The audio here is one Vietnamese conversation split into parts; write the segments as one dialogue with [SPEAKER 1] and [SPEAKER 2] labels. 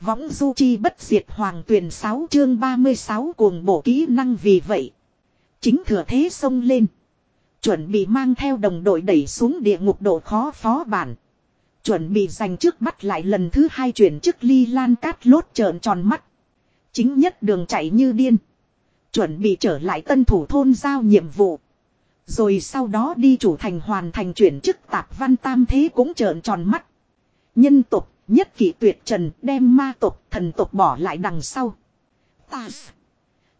[SPEAKER 1] Võng du chi bất diệt hoàng tuyển 6 chương 36 cuồng bổ kỹ năng vì vậy. Chính thừa thế xông lên. Chuẩn bị mang theo đồng đội đẩy xuống địa ngục độ khó phó bản. Chuẩn bị giành trước bắt lại lần thứ hai chuyển chức ly lan cát lốt trợn tròn mắt. Chính nhất đường chạy như điên. Chuẩn bị trở lại tân thủ thôn giao nhiệm vụ. Rồi sau đó đi chủ thành hoàn thành chuyển chức tạp văn tam thế cũng trợn tròn mắt. Nhân tộc nhất kỷ tuyệt trần đem ma tộc thần tộc bỏ lại đằng sau. Ta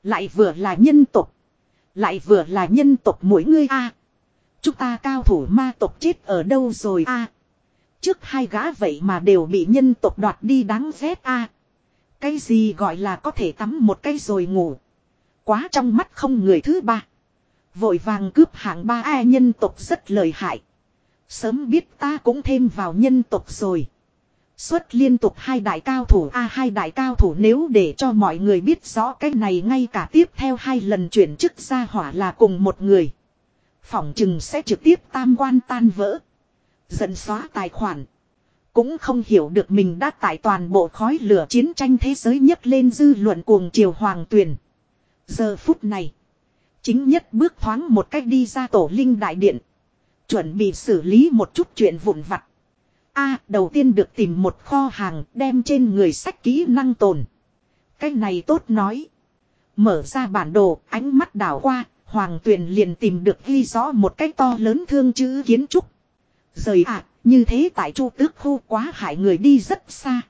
[SPEAKER 1] lại vừa là nhân tộc, Lại vừa là nhân tộc, mỗi ngươi a Chúng ta cao thủ ma tộc chết ở đâu rồi a Trước hai gã vậy mà đều bị nhân tộc đoạt đi đáng ghét a Cái gì gọi là có thể tắm một cái rồi ngủ. Quá trong mắt không người thứ ba. Vội vàng cướp hạng ba A nhân tộc rất lợi hại. Sớm biết ta cũng thêm vào nhân tộc rồi. Xuất liên tục hai đại cao thủ A, hai đại cao thủ nếu để cho mọi người biết rõ cái này ngay cả tiếp theo hai lần chuyển chức ra hỏa là cùng một người. Phỏng chừng sẽ trực tiếp tam quan tan vỡ. Dần xóa tài khoản. Cũng không hiểu được mình đã tại toàn bộ khói lửa chiến tranh thế giới nhất lên dư luận cuồng triều hoàng tuyền. Giờ phút này. Chính nhất bước thoáng một cách đi ra tổ linh đại điện. Chuẩn bị xử lý một chút chuyện vụn vặt. A đầu tiên được tìm một kho hàng đem trên người sách kỹ năng tồn. Cái này tốt nói. Mở ra bản đồ, ánh mắt đảo qua, Hoàng Tuyền liền tìm được ghi rõ một cái to lớn thương chữ kiến trúc. Rời ạ, như thế tại Chu Tước khu quá hại người đi rất xa.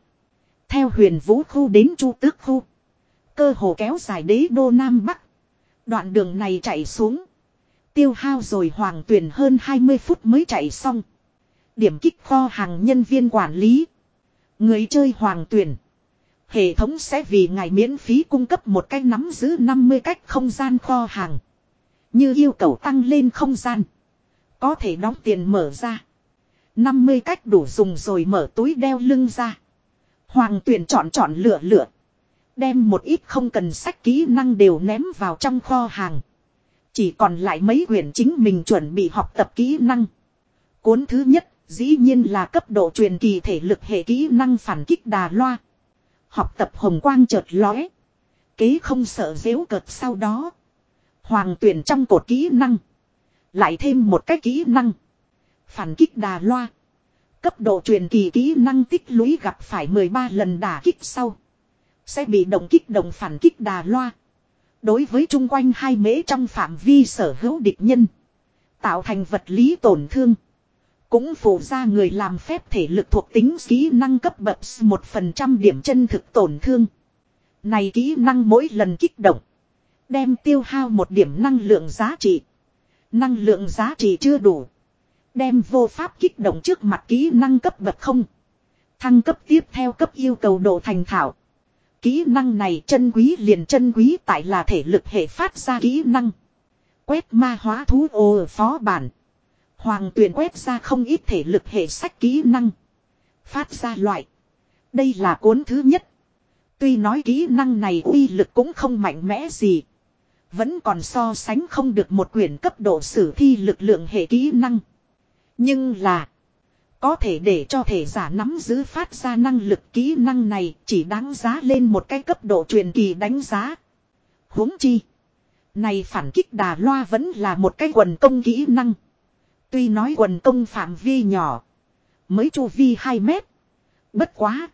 [SPEAKER 1] Theo huyền vũ khu đến Chu Tước khu. Cơ hồ kéo dài đế đô Nam Bắc. Đoạn đường này chạy xuống. Tiêu hao rồi hoàng tuyển hơn 20 phút mới chạy xong. Điểm kích kho hàng nhân viên quản lý. Người chơi hoàng tuyển. Hệ thống sẽ vì ngài miễn phí cung cấp một cách nắm giữ 50 cách không gian kho hàng. Như yêu cầu tăng lên không gian. Có thể đóng tiền mở ra. 50 cách đủ dùng rồi mở túi đeo lưng ra. Hoàng tuyển chọn chọn lựa lựa. Đem một ít không cần sách kỹ năng đều ném vào trong kho hàng. Chỉ còn lại mấy quyển chính mình chuẩn bị học tập kỹ năng. Cuốn thứ nhất, dĩ nhiên là cấp độ truyền kỳ thể lực hệ kỹ năng phản kích đà loa. Học tập hồng quang chợt lóe. Kế không sợ dễu cợt sau đó. Hoàng tuyển trong cột kỹ năng. Lại thêm một cái kỹ năng. Phản kích đà loa. Cấp độ truyền kỳ kỹ năng tích lũy gặp phải 13 lần đả kích sau. Sẽ bị động kích động phản kích đà loa. Đối với chung quanh hai mễ trong phạm vi sở hữu địch nhân. Tạo thành vật lý tổn thương. Cũng phụ ra người làm phép thể lực thuộc tính kỹ năng cấp bậc một phần trăm điểm chân thực tổn thương. Này kỹ năng mỗi lần kích động. Đem tiêu hao một điểm năng lượng giá trị. Năng lượng giá trị chưa đủ. Đem vô pháp kích động trước mặt kỹ năng cấp bậc không. Thăng cấp tiếp theo cấp yêu cầu độ thành thạo. Kỹ năng này chân quý liền chân quý tại là thể lực hệ phát ra kỹ năng. Quét ma hóa thú ô phó bản. Hoàng tuyển quét ra không ít thể lực hệ sách kỹ năng. Phát ra loại. Đây là cuốn thứ nhất. Tuy nói kỹ năng này uy lực cũng không mạnh mẽ gì. Vẫn còn so sánh không được một quyển cấp độ sử thi lực lượng hệ kỹ năng. Nhưng là. Có thể để cho thể giả nắm giữ phát ra năng lực kỹ năng này chỉ đáng giá lên một cái cấp độ truyền kỳ đánh giá. huống chi. Này phản kích đà loa vẫn là một cái quần công kỹ năng. Tuy nói quần công phạm vi nhỏ. Mới chu vi 2 mét. Bất quá.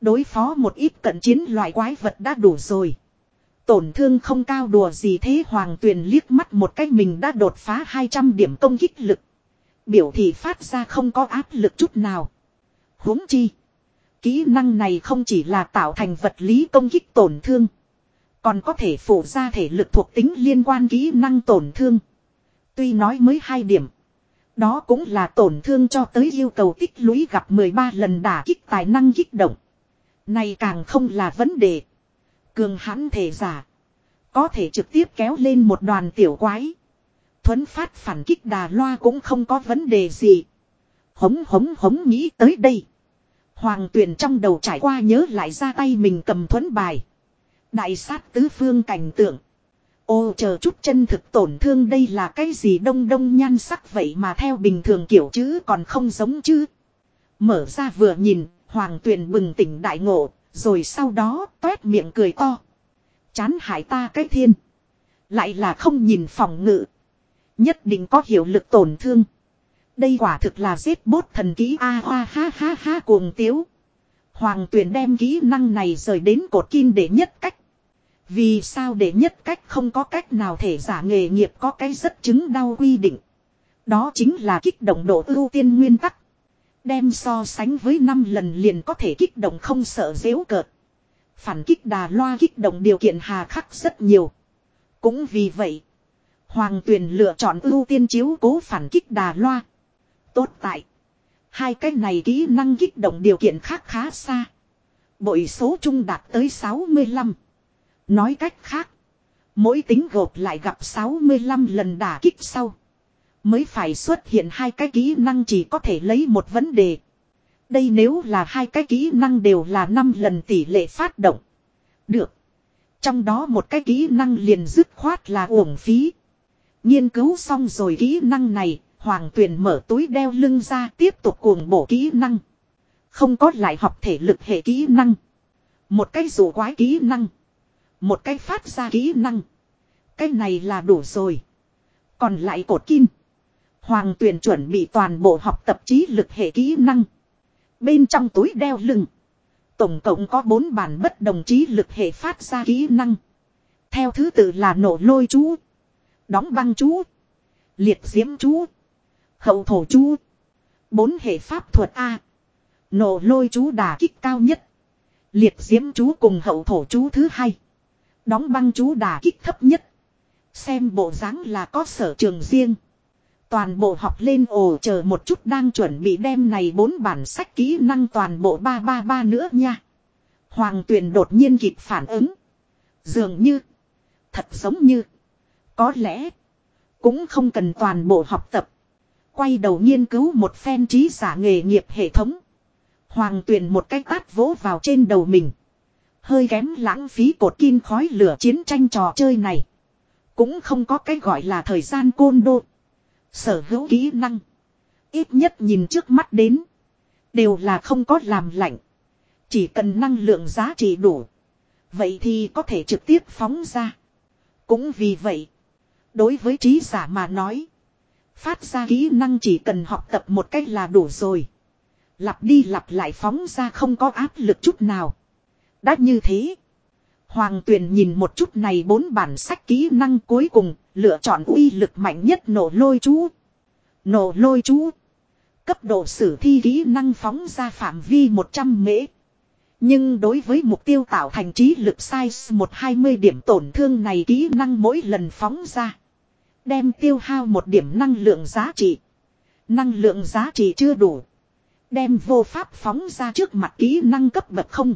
[SPEAKER 1] Đối phó một ít cận chiến loại quái vật đã đủ rồi. Tổn thương không cao đùa gì thế Hoàng Tuyền liếc mắt một cách mình đã đột phá 200 điểm công kích lực. Biểu thị phát ra không có áp lực chút nào. huống chi. Kỹ năng này không chỉ là tạo thành vật lý công kích tổn thương. Còn có thể phụ ra thể lực thuộc tính liên quan kỹ năng tổn thương. Tuy nói mới hai điểm. Đó cũng là tổn thương cho tới yêu cầu tích lũy gặp 13 lần đả kích tài năng kích động. Này càng không là vấn đề. Cường hãn thể giả. Có thể trực tiếp kéo lên một đoàn tiểu quái. Thuấn phát phản kích đà loa cũng không có vấn đề gì. Hống hống hống nghĩ tới đây. Hoàng tuyển trong đầu trải qua nhớ lại ra tay mình cầm thuấn bài. Đại sát tứ phương cảnh tượng. Ô chờ chút chân thực tổn thương đây là cái gì đông đông nhan sắc vậy mà theo bình thường kiểu chữ còn không giống chứ. Mở ra vừa nhìn, hoàng tuyền bừng tỉnh đại ngộ, Rồi sau đó toét miệng cười to. Chán hại ta cái thiên. Lại là không nhìn phòng ngự. Nhất định có hiệu lực tổn thương. Đây quả thực là giết bốt thần ký A hoa ha ha ha cuồng tiếu. Hoàng tuyển đem kỹ năng này rời đến cột kim để nhất cách. Vì sao để nhất cách không có cách nào thể giả nghề nghiệp có cái rất chứng đau quy định. Đó chính là kích động độ ưu tiên nguyên tắc. Đem so sánh với 5 lần liền có thể kích động không sợ dễu cợt. Phản kích đà loa kích động điều kiện hà khắc rất nhiều. Cũng vì vậy, Hoàng Tuyền lựa chọn ưu tiên chiếu cố phản kích đà loa. Tốt tại, hai cái này kỹ năng kích động điều kiện khác khá xa. Bội số chung đạt tới 65. Nói cách khác, mỗi tính gộp lại gặp 65 lần đả kích sau. Mới phải xuất hiện hai cái kỹ năng chỉ có thể lấy một vấn đề. Đây nếu là hai cái kỹ năng đều là 5 lần tỷ lệ phát động. Được. Trong đó một cái kỹ năng liền dứt khoát là uổng phí. Nghiên cứu xong rồi kỹ năng này, Hoàng Tuyền mở túi đeo lưng ra tiếp tục cuồng bổ kỹ năng. Không có lại học thể lực hệ kỹ năng. Một cái rủ quái kỹ năng. Một cái phát ra kỹ năng. Cái này là đủ rồi. Còn lại cột kim. Hoàng Tuyền chuẩn bị toàn bộ học tập trí lực hệ kỹ năng. Bên trong túi đeo lưng. Tổng cộng có 4 bản bất đồng trí lực hệ phát ra kỹ năng. Theo thứ tự là nổ lôi chú. Đóng băng chú. Liệt diễm chú. Hậu thổ chú. Bốn hệ pháp thuật A. Nổ lôi chú đà kích cao nhất. Liệt diễm chú cùng hậu thổ chú thứ hai. Đóng băng chú đà kích thấp nhất. Xem bộ dáng là có sở trường riêng. Toàn bộ học lên ồ chờ một chút đang chuẩn bị đem này bốn bản sách kỹ năng toàn bộ ba ba ba nữa nha. Hoàng tuyền đột nhiên kịp phản ứng. Dường như. Thật giống như. Có lẽ. Cũng không cần toàn bộ học tập. Quay đầu nghiên cứu một phen trí giả nghề nghiệp hệ thống. Hoàng tuyền một cái tát vỗ vào trên đầu mình. Hơi kém lãng phí cột kim khói lửa chiến tranh trò chơi này. Cũng không có cái gọi là thời gian côn đô. Sở hữu kỹ năng. Ít nhất nhìn trước mắt đến. Đều là không có làm lạnh. Chỉ cần năng lượng giá trị đủ. Vậy thì có thể trực tiếp phóng ra. Cũng vì vậy. Đối với trí giả mà nói. Phát ra kỹ năng chỉ cần học tập một cách là đủ rồi. Lặp đi lặp lại phóng ra không có áp lực chút nào. Đã như thế. Hoàng tuyền nhìn một chút này bốn bản sách kỹ năng cuối cùng, lựa chọn uy lực mạnh nhất nổ lôi chú. Nổ lôi chú. Cấp độ sử thi kỹ năng phóng ra phạm vi 100 mễ. Nhưng đối với mục tiêu tạo thành trí lực size 120 điểm tổn thương này kỹ năng mỗi lần phóng ra. Đem tiêu hao một điểm năng lượng giá trị. Năng lượng giá trị chưa đủ. Đem vô pháp phóng ra trước mặt kỹ năng cấp bậc không.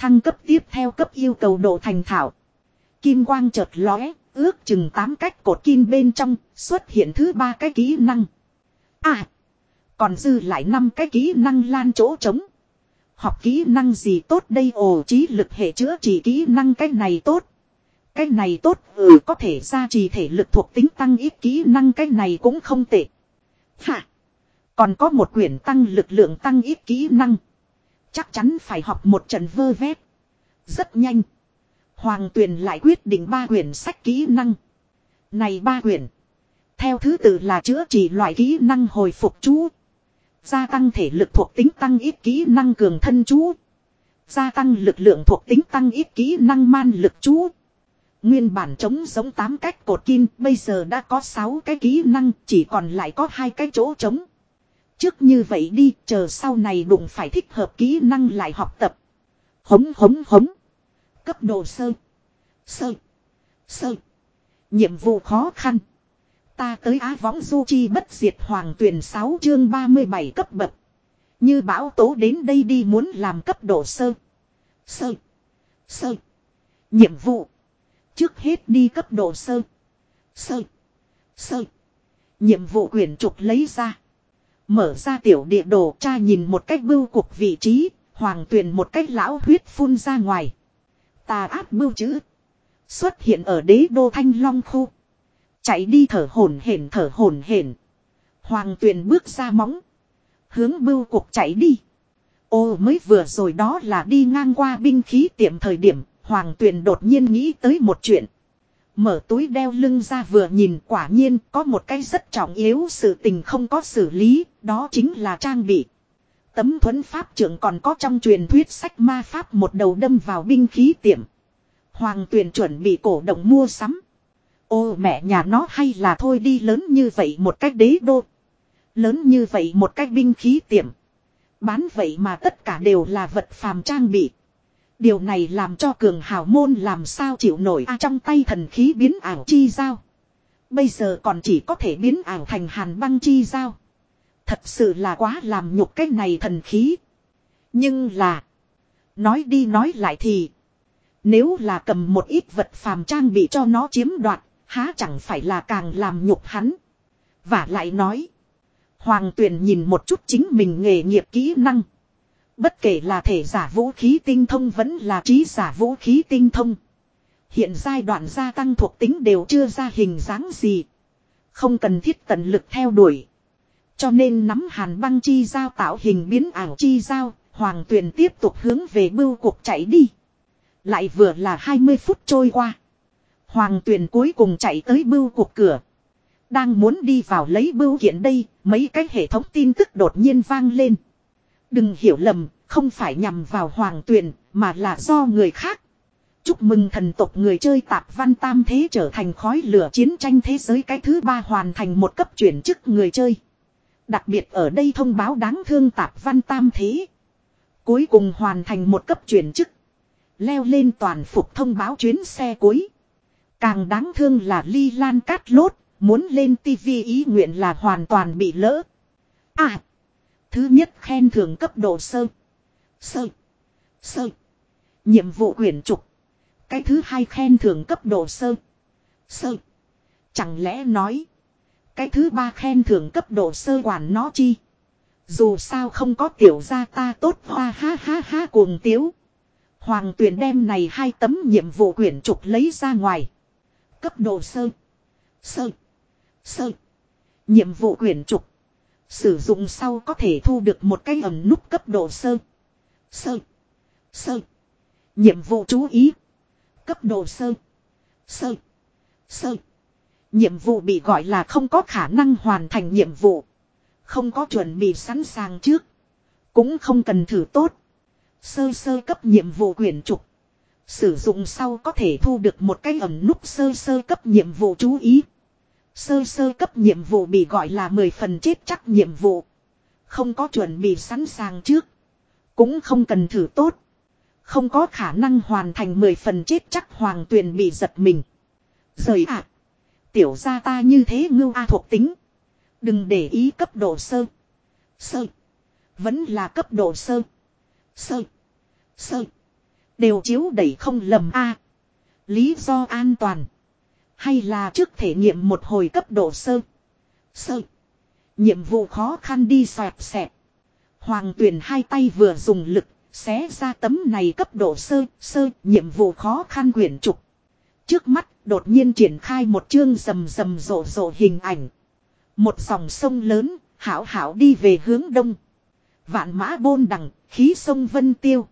[SPEAKER 1] Thăng cấp tiếp theo cấp yêu cầu độ thành thạo. Kim quang chợt lóe, ước chừng 8 cách cột kim bên trong, xuất hiện thứ ba cái kỹ năng. À, còn dư lại năm cái kỹ năng lan chỗ trống. Học kỹ năng gì tốt đây ồ trí lực hệ chữa trị kỹ năng cái này tốt. Cái này tốt ừ có thể ra trì thể lực thuộc tính tăng ít kỹ năng cái này cũng không tệ. Hả? Còn có một quyển tăng lực lượng tăng ít kỹ năng. Chắc chắn phải học một trận vơ vét. Rất nhanh. Hoàng tuyền lại quyết định ba quyển sách kỹ năng. Này ba quyển. Theo thứ tự là chữa trị loại kỹ năng hồi phục chú. Gia tăng thể lực thuộc tính tăng ít kỹ năng cường thân chú. Gia tăng lực lượng thuộc tính tăng ít kỹ năng man lực chú. Nguyên bản chống giống 8 cách cột kim, bây giờ đã có 6 cái kỹ năng, chỉ còn lại có hai cái chỗ chống Trước như vậy đi, chờ sau này đụng phải thích hợp kỹ năng lại học tập. Hống hống hống. Cấp độ sơ. Sơ. Sơ. Nhiệm vụ khó khăn. Ta tới Á Võng Du Chi bất diệt hoàng tuyển 6 chương 37 cấp bậc. Như bão tố đến đây đi muốn làm cấp độ sơ. Sơ. Sơ. Nhiệm vụ. Trước hết đi cấp độ sơ. Sơ. Sơ. Nhiệm vụ quyển trục lấy ra. Mở ra tiểu địa đồ cha nhìn một cách bưu cục vị trí. Hoàng tuyền một cách lão huyết phun ra ngoài. Tà áp bưu chữ. Xuất hiện ở đế đô thanh long khu. Chạy đi thở hổn hển thở hổn hển. Hoàng tuyền bước ra móng. Hướng bưu cục chạy đi. Ô mới vừa rồi đó là đi ngang qua binh khí tiệm thời điểm, Hoàng Tuyền đột nhiên nghĩ tới một chuyện. Mở túi đeo lưng ra vừa nhìn quả nhiên có một cái rất trọng yếu sự tình không có xử lý, đó chính là trang bị. Tấm thuẫn pháp trưởng còn có trong truyền thuyết sách ma pháp một đầu đâm vào binh khí tiệm. Hoàng Tuyền chuẩn bị cổ động mua sắm. Ô mẹ nhà nó hay là thôi đi lớn như vậy một cách đế đô. Lớn như vậy một cách binh khí tiệm. Bán vậy mà tất cả đều là vật phàm trang bị. Điều này làm cho cường hào môn làm sao chịu nổi a trong tay thần khí biến ảo chi giao. Bây giờ còn chỉ có thể biến ảo thành hàn băng chi giao. Thật sự là quá làm nhục cái này thần khí. Nhưng là. Nói đi nói lại thì. Nếu là cầm một ít vật phàm trang bị cho nó chiếm đoạt. Há chẳng phải là càng làm nhục hắn. Và lại nói. Hoàng tuyền nhìn một chút chính mình nghề nghiệp kỹ năng. Bất kể là thể giả vũ khí tinh thông vẫn là trí giả vũ khí tinh thông. Hiện giai đoạn gia tăng thuộc tính đều chưa ra hình dáng gì. Không cần thiết tận lực theo đuổi. Cho nên nắm hàn băng chi giao tạo hình biến ảo chi giao, hoàng tuyền tiếp tục hướng về bưu cuộc chạy đi. Lại vừa là 20 phút trôi qua. Hoàng tuyền cuối cùng chạy tới bưu cuộc cửa. Đang muốn đi vào lấy bưu kiện đây, mấy cái hệ thống tin tức đột nhiên vang lên. Đừng hiểu lầm, không phải nhằm vào hoàng tuyền, mà là do người khác. Chúc mừng thần tộc người chơi tạp văn tam thế trở thành khói lửa chiến tranh thế giới cái thứ ba hoàn thành một cấp chuyển chức người chơi. Đặc biệt ở đây thông báo đáng thương tạp văn tam thế. Cuối cùng hoàn thành một cấp chuyển chức. Leo lên toàn phục thông báo chuyến xe cuối. Càng đáng thương là ly lan cát lốt, muốn lên tivi ý nguyện là hoàn toàn bị lỡ. À! Thứ nhất khen thưởng cấp độ sơ. Sơ. Sơ. Nhiệm vụ quyển trục. Cái thứ hai khen thưởng cấp độ sơ. Sơ. Chẳng lẽ nói. Cái thứ ba khen thưởng cấp độ sơ quản nó chi. Dù sao không có tiểu gia ta tốt hoa ha ha ha cuồng tiếu. Hoàng tuyển đem này hai tấm nhiệm vụ quyển trục lấy ra ngoài. Cấp độ sơ. Sơ. Sơ. Nhiệm vụ quyển trục. Sử dụng sau có thể thu được một cái ẩn nút cấp độ sơ. Sơ. Sơ. Nhiệm vụ chú ý. Cấp độ sơ. Sơ. Sơ. Nhiệm vụ bị gọi là không có khả năng hoàn thành nhiệm vụ. Không có chuẩn bị sẵn sàng trước. Cũng không cần thử tốt. Sơ sơ cấp nhiệm vụ quyển trục. Sử dụng sau có thể thu được một cái ẩn nút sơ sơ cấp nhiệm vụ chú ý. Sơ sơ cấp nhiệm vụ bị gọi là 10 phần chết chắc nhiệm vụ. Không có chuẩn bị sẵn sàng trước. Cũng không cần thử tốt. Không có khả năng hoàn thành 10 phần chết chắc hoàng tuyền bị giật mình. Rời ạ. Tiểu gia ta như thế ngưu a thuộc tính. Đừng để ý cấp độ sơ. Sơ. Vẫn là cấp độ sơ. Sơ. Sơ. Đều chiếu đẩy không lầm a Lý do an toàn. Hay là trước thể nghiệm một hồi cấp độ sơ. Sơ. Nhiệm vụ khó khăn đi xoẹt xẹt. Hoàng tuyển hai tay vừa dùng lực, xé ra tấm này cấp độ sơ, sơ, nhiệm vụ khó khăn quyển trục. Trước mắt, đột nhiên triển khai một chương rầm rầm rộ rộ hình ảnh. Một dòng sông lớn, hảo hảo đi về hướng đông. Vạn mã bôn đằng, khí sông vân tiêu.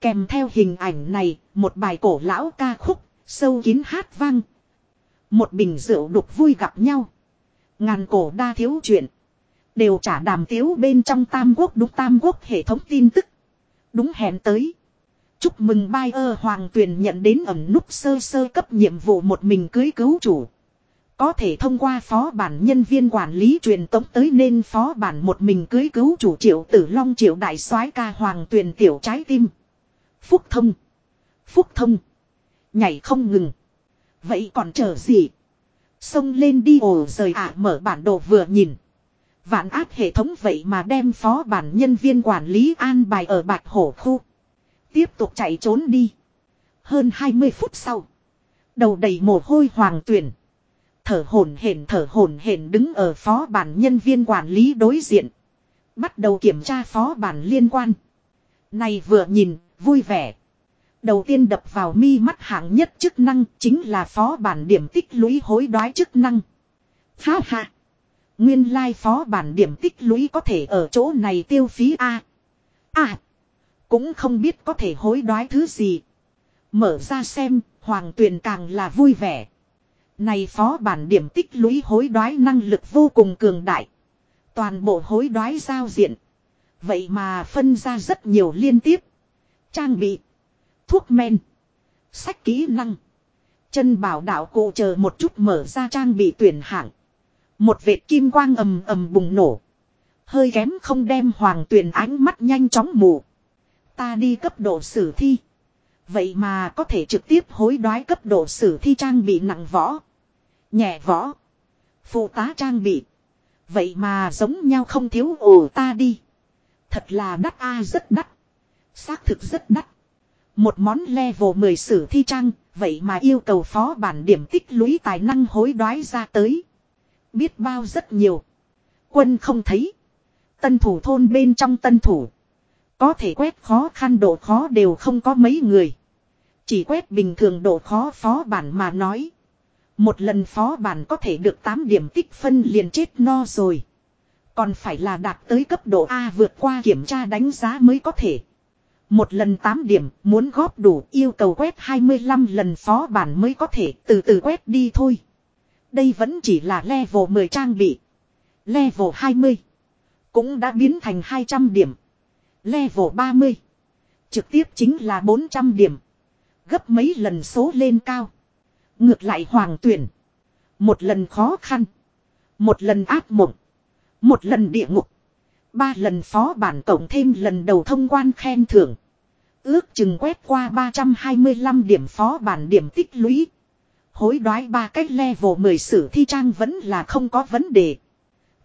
[SPEAKER 1] Kèm theo hình ảnh này, một bài cổ lão ca khúc, sâu kín hát vang, một bình rượu đục vui gặp nhau. Ngàn cổ đa thiếu chuyện. Đều trả đàm tiếu bên trong tam quốc đúng tam quốc hệ thống tin tức. Đúng hẹn tới. Chúc mừng bai ơ hoàng tuyền nhận đến ẩm nút sơ sơ cấp nhiệm vụ một mình cưới cứu chủ. Có thể thông qua phó bản nhân viên quản lý truyền tống tới nên phó bản một mình cưới cứu chủ triệu tử long, triệu đại soái ca hoàng tuyền tiểu trái tim. Phúc thông. Phúc thông. Nhảy không ngừng. Vậy còn chờ gì? Xông lên đi ồ rời ạ mở bản đồ vừa nhìn. Vạn áp hệ thống vậy mà đem phó bản nhân viên quản lý an bài ở bạch hổ khu. Tiếp tục chạy trốn đi. Hơn 20 phút sau. Đầu đầy mồ hôi hoàng tuyển. Thở hổn hển thở hổn hển đứng ở phó bản nhân viên quản lý đối diện. Bắt đầu kiểm tra phó bản liên quan. Này vừa nhìn, vui vẻ. Đầu tiên đập vào mi mắt hạng nhất chức năng chính là phó bản điểm tích lũy hối đoái chức năng. Ha ha. Nguyên lai like phó bản điểm tích lũy có thể ở chỗ này tiêu phí A. À. Cũng không biết có thể hối đoái thứ gì. Mở ra xem, hoàng tuyền càng là vui vẻ. Này phó bản điểm tích lũy hối đoái năng lực vô cùng cường đại. Toàn bộ hối đoái giao diện. Vậy mà phân ra rất nhiều liên tiếp. Trang bị. Thuốc men. Sách kỹ năng. Chân bảo đạo cụ chờ một chút mở ra trang bị tuyển hạng. Một vệt kim quang ầm ầm bùng nổ. Hơi kém không đem hoàng tuyển ánh mắt nhanh chóng mù. Ta đi cấp độ sử thi. Vậy mà có thể trực tiếp hối đoái cấp độ sử thi trang bị nặng võ. Nhẹ võ. Phụ tá trang bị. Vậy mà giống nhau không thiếu ồ ta đi. Thật là đắt a, rất đắt. Xác thực rất đắt. Một món level 10 sử thi trang, vậy mà yêu cầu phó bản điểm tích lũy tài năng hối đoái ra tới. Biết bao rất nhiều. Quân không thấy. Tân thủ thôn bên trong tân thủ. Có thể quét khó khăn độ khó đều không có mấy người. Chỉ quét bình thường độ khó phó bản mà nói. Một lần phó bản có thể được 8 điểm tích phân liền chết no rồi. Còn phải là đạt tới cấp độ A vượt qua kiểm tra đánh giá mới có thể. Một lần 8 điểm, muốn góp đủ, yêu cầu quét 25 lần phó bản mới có thể, từ từ quét đi thôi. Đây vẫn chỉ là level 10 trang bị. Level 20 cũng đã biến thành 200 điểm. Level 30 trực tiếp chính là 400 điểm. Gấp mấy lần số lên cao. Ngược lại hoàng tuyển. Một lần khó khăn. Một lần ác mộng. Một lần địa ngục. Ba lần phó bản cộng thêm lần đầu thông quan khen thưởng. Ước chừng quét qua 325 điểm phó bản điểm tích lũy. Hối đoái ba cách level 10 sử thi trang vẫn là không có vấn đề.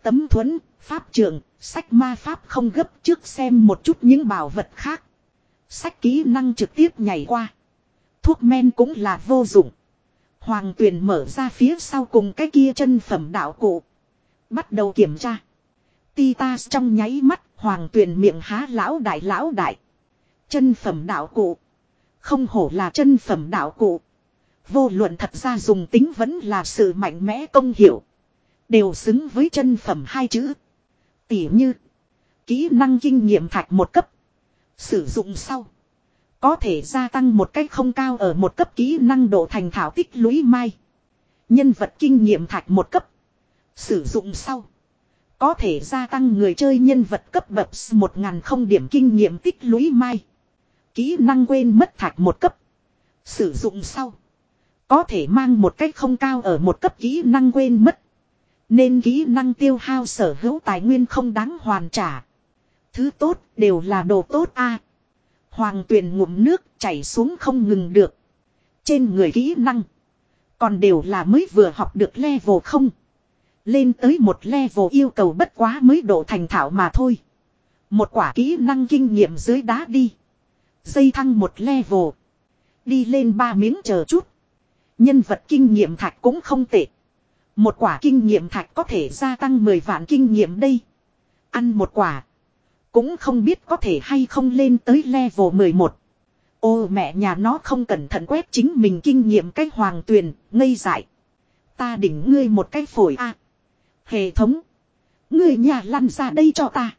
[SPEAKER 1] Tấm thuẫn, pháp trường, sách ma pháp không gấp trước xem một chút những bảo vật khác. Sách kỹ năng trực tiếp nhảy qua. Thuốc men cũng là vô dụng. Hoàng tuyền mở ra phía sau cùng cái kia chân phẩm đạo cụ. Bắt đầu kiểm tra. Titas trong nháy mắt, hoàng tuyền miệng há lão đại lão đại. Chân phẩm đạo cụ. Không hổ là chân phẩm đạo cụ. Vô luận thật ra dùng tính vẫn là sự mạnh mẽ công hiệu. Đều xứng với chân phẩm hai chữ. Tỉ như. Kỹ năng kinh nghiệm thạch một cấp. Sử dụng sau. Có thể gia tăng một cách không cao ở một cấp kỹ năng độ thành thảo tích lũy mai. Nhân vật kinh nghiệm thạch một cấp. Sử dụng sau. Có thể gia tăng người chơi nhân vật cấp bậc một ngàn không điểm kinh nghiệm tích lũy mai. Kỹ năng quên mất thạch một cấp. Sử dụng sau. Có thể mang một cách không cao ở một cấp kỹ năng quên mất. Nên kỹ năng tiêu hao sở hữu tài nguyên không đáng hoàn trả. Thứ tốt đều là đồ tốt a. Hoàng tuyền ngụm nước chảy xuống không ngừng được. Trên người kỹ năng. Còn đều là mới vừa học được level không. Lên tới một level yêu cầu bất quá mới độ thành thạo mà thôi. Một quả kỹ năng kinh nghiệm dưới đá đi. Dây thăng một level. Đi lên ba miếng chờ chút. Nhân vật kinh nghiệm thạch cũng không tệ. Một quả kinh nghiệm thạch có thể gia tăng 10 vạn kinh nghiệm đây. Ăn một quả. Cũng không biết có thể hay không lên tới level 11. Ô mẹ nhà nó không cẩn thận quét chính mình kinh nghiệm cách hoàng tuyền, ngây dại. Ta đỉnh ngươi một cái phổi a Hệ thống. Ngươi nhà lăn ra đây cho ta.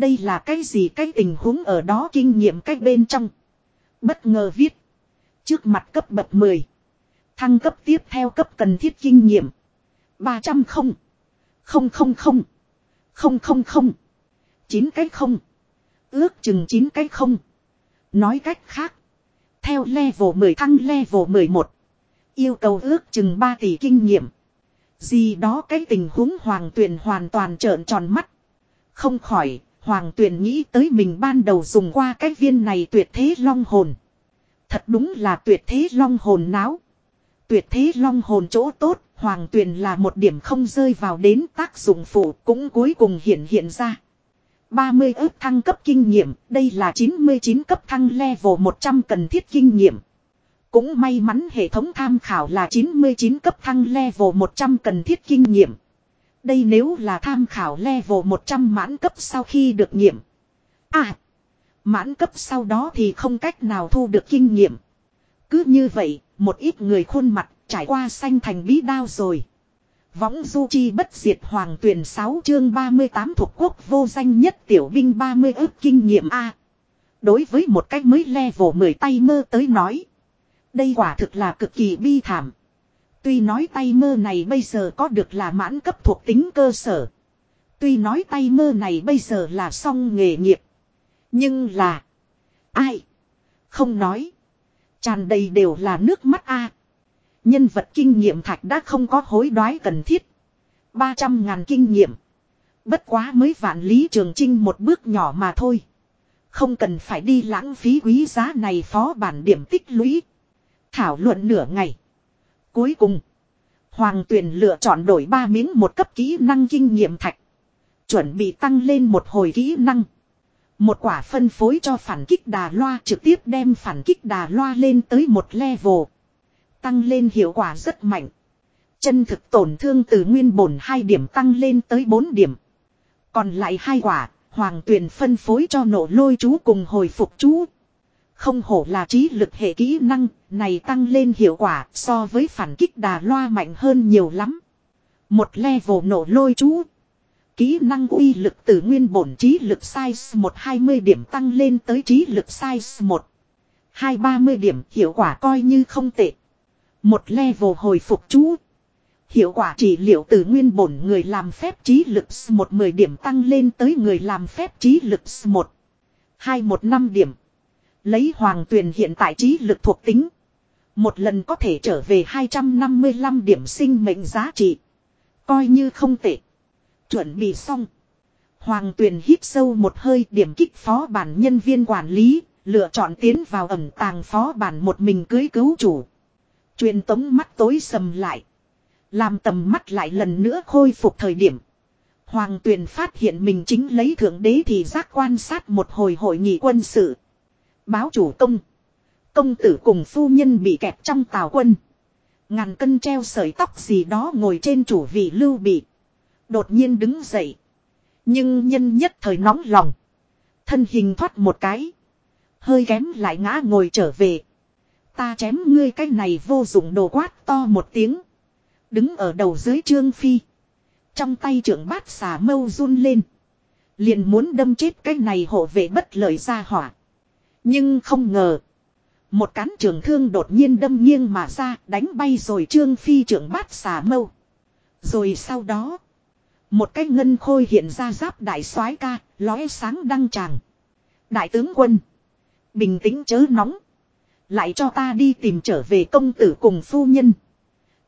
[SPEAKER 1] Đây là cái gì cái tình huống ở đó kinh nghiệm cách bên trong. Bất ngờ viết. Trước mặt cấp bậc 10. Thăng cấp tiếp theo cấp cần thiết kinh nghiệm. 300 không. Không không không. Không không không. 9 cái không. Ước chừng 9 cái không. Nói cách khác. Theo level 10 thăng level 11. Yêu cầu ước chừng 3 tỷ kinh nghiệm. Gì đó cái tình huống hoàng tuyền hoàn toàn trợn tròn mắt. Không khỏi, hoàng tuyền nghĩ tới mình ban đầu dùng qua cái viên này tuyệt thế long hồn. Thật đúng là tuyệt thế long hồn náo. Tuyệt thế long hồn chỗ tốt, hoàng tuyền là một điểm không rơi vào đến tác dụng phụ cũng cuối cùng hiện hiện ra. 30 ước thăng cấp kinh nghiệm, đây là 99 cấp thăng level 100 cần thiết kinh nghiệm. Cũng may mắn hệ thống tham khảo là 99 cấp thăng level 100 cần thiết kinh nghiệm. Đây nếu là tham khảo level 100 mãn cấp sau khi được nghiệm. À, mãn cấp sau đó thì không cách nào thu được kinh nghiệm. Cứ như vậy, một ít người khuôn mặt trải qua xanh thành bí đao rồi. Võng du chi bất diệt hoàng tuyển 6 chương 38 thuộc quốc vô danh nhất tiểu binh 30 ước kinh nghiệm A. Đối với một cách mới level 10 tay mơ tới nói. Đây quả thực là cực kỳ bi thảm. Tuy nói tay mơ này bây giờ có được là mãn cấp thuộc tính cơ sở. Tuy nói tay mơ này bây giờ là xong nghề nghiệp. Nhưng là. Ai. Không nói. Tràn đầy đều là nước mắt a. Nhân vật kinh nghiệm thạch đã không có hối đoái cần thiết. 300 ngàn kinh nghiệm. Bất quá mới vạn lý trường trinh một bước nhỏ mà thôi. Không cần phải đi lãng phí quý giá này phó bản điểm tích lũy. Thảo luận nửa ngày. Cuối cùng. Hoàng tuyền lựa chọn đổi ba miếng một cấp kỹ năng kinh nghiệm thạch. Chuẩn bị tăng lên một hồi kỹ năng. Một quả phân phối cho phản kích đà loa trực tiếp đem phản kích đà loa lên tới một level. Tăng lên hiệu quả rất mạnh. Chân thực tổn thương từ nguyên bổn 2 điểm tăng lên tới 4 điểm. Còn lại hai quả, hoàng tuyền phân phối cho nổ lôi chú cùng hồi phục chú. Không hổ là trí lực hệ kỹ năng, này tăng lên hiệu quả so với phản kích đà loa mạnh hơn nhiều lắm. Một level nổ lôi chú. Kỹ năng uy lực từ nguyên bổn trí lực size 120 điểm tăng lên tới trí lực size 1. 230 điểm hiệu quả coi như không tệ. Một level hồi phục chú. Hiệu quả trị liệu từ nguyên bổn người làm phép trí lực một 10 điểm tăng lên tới người làm phép trí lực một. Hai một năm điểm. Lấy hoàng tuyền hiện tại trí lực thuộc tính. Một lần có thể trở về 255 điểm sinh mệnh giá trị. Coi như không tệ. Chuẩn bị xong. Hoàng tuyền hít sâu một hơi điểm kích phó bản nhân viên quản lý. Lựa chọn tiến vào ẩm tàng phó bản một mình cưới cứu chủ. Truyền tống mắt tối sầm lại. Làm tầm mắt lại lần nữa khôi phục thời điểm. Hoàng tuyền phát hiện mình chính lấy thượng đế thì giác quan sát một hồi hội nghị quân sự. Báo chủ công. Công tử cùng phu nhân bị kẹt trong tàu quân. Ngàn cân treo sợi tóc gì đó ngồi trên chủ vị lưu bị. Đột nhiên đứng dậy. Nhưng nhân nhất thời nóng lòng. Thân hình thoát một cái. Hơi kém lại ngã ngồi trở về. Ta chém ngươi cái này vô dụng đồ quát to một tiếng. Đứng ở đầu dưới trương phi. Trong tay trưởng bát xà mâu run lên. Liền muốn đâm chết cái này hộ vệ bất lợi ra hỏa. Nhưng không ngờ. Một cán trường thương đột nhiên đâm nghiêng mà ra đánh bay rồi trương phi trưởng bát xà mâu. Rồi sau đó. Một cái ngân khôi hiện ra giáp đại soái ca, lóe sáng đăng tràng. Đại tướng quân. Bình tĩnh chớ nóng. Lại cho ta đi tìm trở về công tử cùng phu nhân.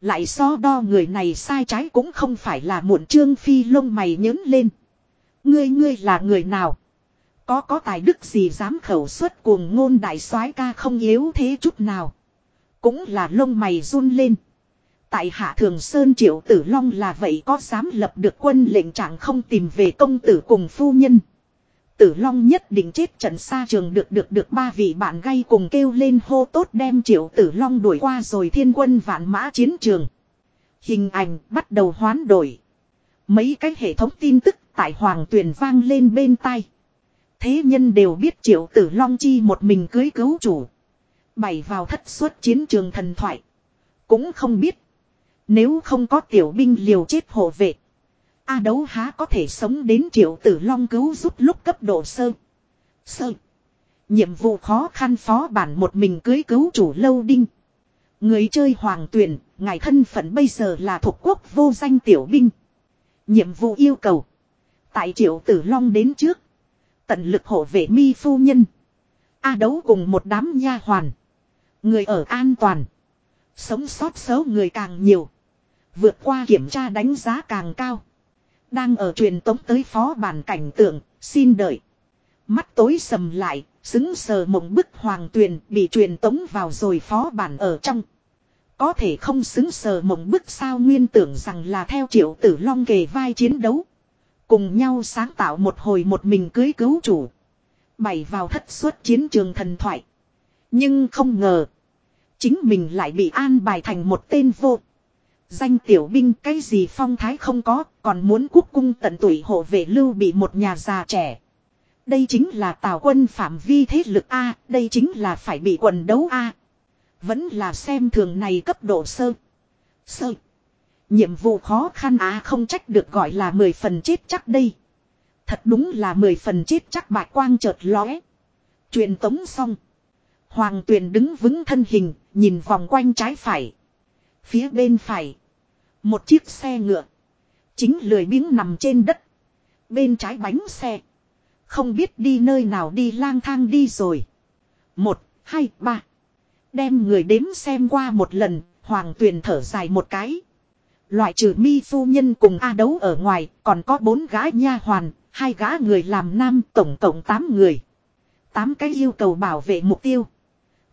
[SPEAKER 1] Lại so đo người này sai trái cũng không phải là muộn trương phi lông mày nhớn lên. Ngươi ngươi là người nào? Có có tài đức gì dám khẩu suất cuồng ngôn đại soái ca không yếu thế chút nào. Cũng là lông mày run lên. Tại hạ thường sơn triệu tử long là vậy có dám lập được quân lệnh trạng không tìm về công tử cùng phu nhân. Tử long nhất định chết trận xa trường được được được ba vị bạn gay cùng kêu lên hô tốt đem triệu tử long đuổi qua rồi thiên quân vạn mã chiến trường. Hình ảnh bắt đầu hoán đổi. Mấy cái hệ thống tin tức tại hoàng tuyền vang lên bên tai. Thế nhân đều biết triệu tử long chi một mình cưới cứu chủ. Bày vào thất xuất chiến trường thần thoại. Cũng không biết. Nếu không có tiểu binh liều chết hộ vệ. A đấu há có thể sống đến triệu tử long cứu giúp lúc cấp độ sơ. Sơ. Nhiệm vụ khó khăn phó bản một mình cưới cứu chủ lâu đinh. Người chơi hoàng tuyển, ngài thân phận bây giờ là thuộc quốc vô danh tiểu binh. Nhiệm vụ yêu cầu. Tại triệu tử long đến trước. Tận lực hộ vệ mi phu nhân. A đấu cùng một đám nha hoàn. Người ở an toàn. Sống sót xấu người càng nhiều. Vượt qua kiểm tra đánh giá càng cao. Đang ở truyền tống tới phó bản cảnh tượng, xin đợi. Mắt tối sầm lại, xứng sờ mộng bức hoàng tuyền bị truyền tống vào rồi phó bản ở trong. Có thể không xứng sờ mộng bức sao nguyên tưởng rằng là theo triệu tử long kề vai chiến đấu. Cùng nhau sáng tạo một hồi một mình cưới cứu chủ. Bày vào thất xuất chiến trường thần thoại. Nhưng không ngờ. Chính mình lại bị an bài thành một tên vô. Danh tiểu binh cái gì phong thái không có, còn muốn quốc cung tận tuổi hộ vệ lưu bị một nhà già trẻ. Đây chính là tào quân phạm vi thế lực A, đây chính là phải bị quần đấu A. Vẫn là xem thường này cấp độ sơ. Sơ. Nhiệm vụ khó khăn á không trách được gọi là mười phần chết chắc đây. Thật đúng là mười phần chết chắc bạch quang chợt lóe. Truyền tống xong. Hoàng tuyền đứng vững thân hình, nhìn vòng quanh trái phải. Phía bên phải. Một chiếc xe ngựa. Chính lười biếng nằm trên đất. Bên trái bánh xe. Không biết đi nơi nào đi lang thang đi rồi. Một, hai, ba. Đem người đếm xem qua một lần, hoàng tuyền thở dài một cái. Loại trừ mi phu nhân cùng A đấu ở ngoài, còn có bốn gã nha hoàn, hai gã người làm nam tổng cộng tám người. Tám cái yêu cầu bảo vệ mục tiêu.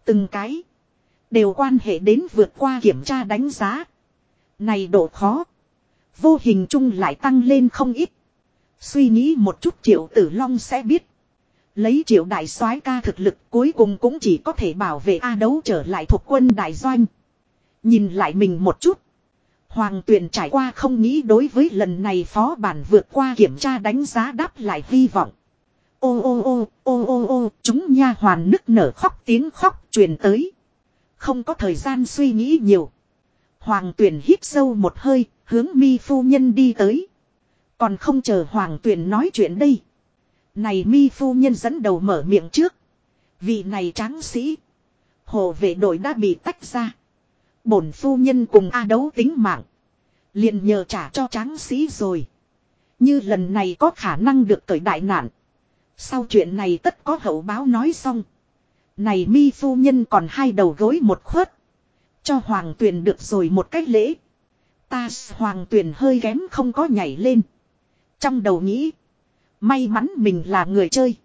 [SPEAKER 1] Từng cái. Đều quan hệ đến vượt qua kiểm tra đánh giá. Này độ khó. Vô hình chung lại tăng lên không ít. Suy nghĩ một chút triệu tử long sẽ biết. Lấy triệu đại soái ca thực lực cuối cùng cũng chỉ có thể bảo vệ A đấu trở lại thuộc quân đại doanh. Nhìn lại mình một chút. Hoàng tuyền trải qua không nghĩ đối với lần này phó bản vượt qua kiểm tra đánh giá đáp lại hy vọng. Ô ô ô ô ô ô, chúng nha hoàn nức nở khóc tiếng khóc truyền tới. Không có thời gian suy nghĩ nhiều. Hoàng tuyền hít sâu một hơi, hướng mi phu nhân đi tới. Còn không chờ hoàng tuyền nói chuyện đây. Này mi phu nhân dẫn đầu mở miệng trước. Vị này tráng sĩ. Hồ vệ đội đã bị tách ra. Bổn phu nhân cùng A đấu tính mạng. liền nhờ trả cho tráng sĩ rồi. Như lần này có khả năng được cởi đại nạn. Sau chuyện này tất có hậu báo nói xong. Này mi phu nhân còn hai đầu gối một khuất. Cho hoàng tuyền được rồi một cách lễ. Ta hoàng tuyền hơi kém không có nhảy lên. Trong đầu nghĩ. May mắn mình là người chơi.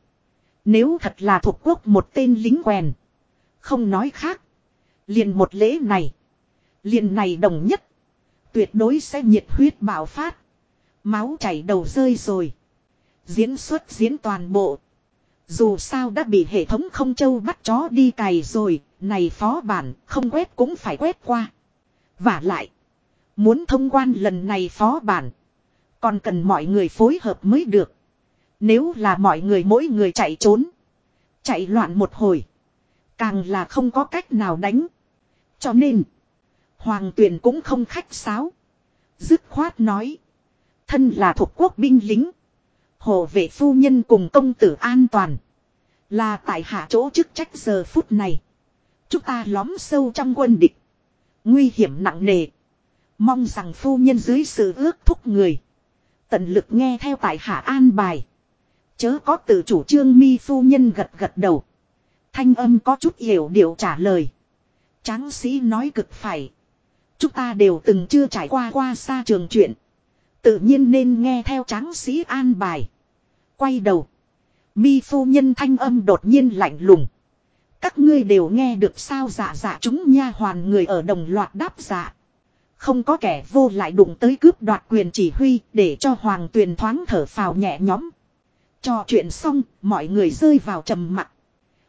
[SPEAKER 1] Nếu thật là thuộc quốc một tên lính quèn. Không nói khác. Liền một lễ này. Liền này đồng nhất. Tuyệt đối sẽ nhiệt huyết bạo phát. Máu chảy đầu rơi rồi. Diễn xuất diễn toàn bộ. Dù sao đã bị hệ thống không châu bắt chó đi cày rồi. Này phó bản không quét cũng phải quét qua. Và lại. Muốn thông quan lần này phó bản. Còn cần mọi người phối hợp mới được. Nếu là mọi người mỗi người chạy trốn. Chạy loạn một hồi. Càng là không có cách nào đánh. Cho nên. Hoàng tuyển cũng không khách sáo. Dứt khoát nói. Thân là thuộc quốc binh lính. Hồ vệ phu nhân cùng công tử an toàn. Là tại hạ chỗ chức trách giờ phút này. Chúng ta lóm sâu trong quân địch. Nguy hiểm nặng nề. Mong rằng phu nhân dưới sự ước thúc người. Tận lực nghe theo tại hạ an bài. Chớ có tự chủ trương mi phu nhân gật gật đầu. Thanh âm có chút hiểu điệu trả lời. Tráng sĩ nói cực phải. Chúng ta đều từng chưa trải qua qua xa trường chuyện. Tự nhiên nên nghe theo tráng sĩ an bài. Quay đầu. Mi phu nhân thanh âm đột nhiên lạnh lùng. Các ngươi đều nghe được sao dạ dạ chúng nha hoàn người ở đồng loạt đáp dạ. Không có kẻ vô lại đụng tới cướp đoạt quyền chỉ huy để cho hoàng tuyền thoáng thở phào nhẹ nhõm. Cho chuyện xong, mọi người rơi vào trầm mặc.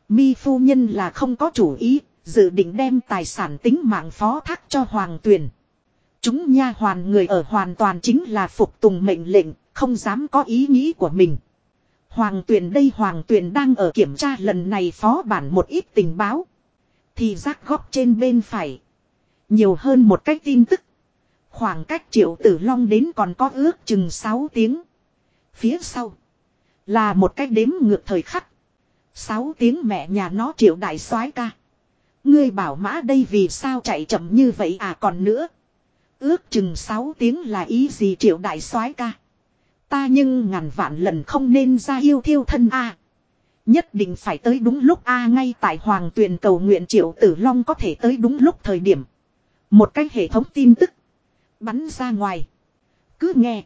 [SPEAKER 1] Mi phu nhân là không có chủ ý, dự định đem tài sản tính mạng phó thác cho hoàng tuyền. Chúng nha hoàn người ở hoàn toàn chính là phục tùng mệnh lệnh, không dám có ý nghĩ của mình. Hoàng tuyền đây hoàng tuyền đang ở kiểm tra lần này phó bản một ít tình báo. Thì giác góc trên bên phải. Nhiều hơn một cách tin tức. Khoảng cách triệu tử long đến còn có ước chừng 6 tiếng. Phía sau. Là một cách đếm ngược thời khắc. 6 tiếng mẹ nhà nó triệu đại soái ca. Ngươi bảo mã đây vì sao chạy chậm như vậy à còn nữa. Ước chừng 6 tiếng là ý gì triệu đại soái ca. Ta nhưng ngàn vạn lần không nên ra yêu thiêu thân a Nhất định phải tới đúng lúc a ngay tại hoàng tuyền cầu nguyện triệu tử long có thể tới đúng lúc thời điểm. Một cái hệ thống tin tức. Bắn ra ngoài. Cứ nghe.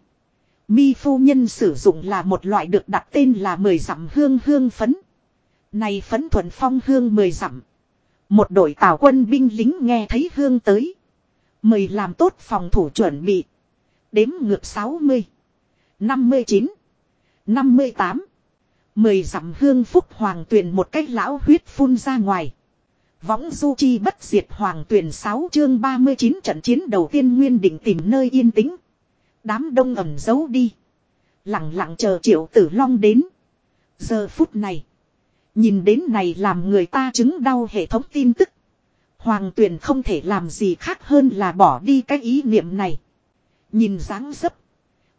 [SPEAKER 1] Mi phu nhân sử dụng là một loại được đặt tên là mười dặm hương hương phấn. Này phấn thuần phong hương mười dặm. Một đội tàu quân binh lính nghe thấy hương tới. Mời làm tốt phòng thủ chuẩn bị. Đếm ngược 60. 59. 58. Mười dặm hương phúc hoàng tuyền một cách lão huyết phun ra ngoài. Võng du chi bất diệt hoàng tuyển 6 chương 39 trận chiến đầu tiên nguyên định tìm nơi yên tĩnh. Đám đông ẩm giấu đi. Lặng lặng chờ triệu tử long đến. Giờ phút này. Nhìn đến này làm người ta chứng đau hệ thống tin tức. Hoàng tuyển không thể làm gì khác hơn là bỏ đi cái ý niệm này. Nhìn dáng dấp.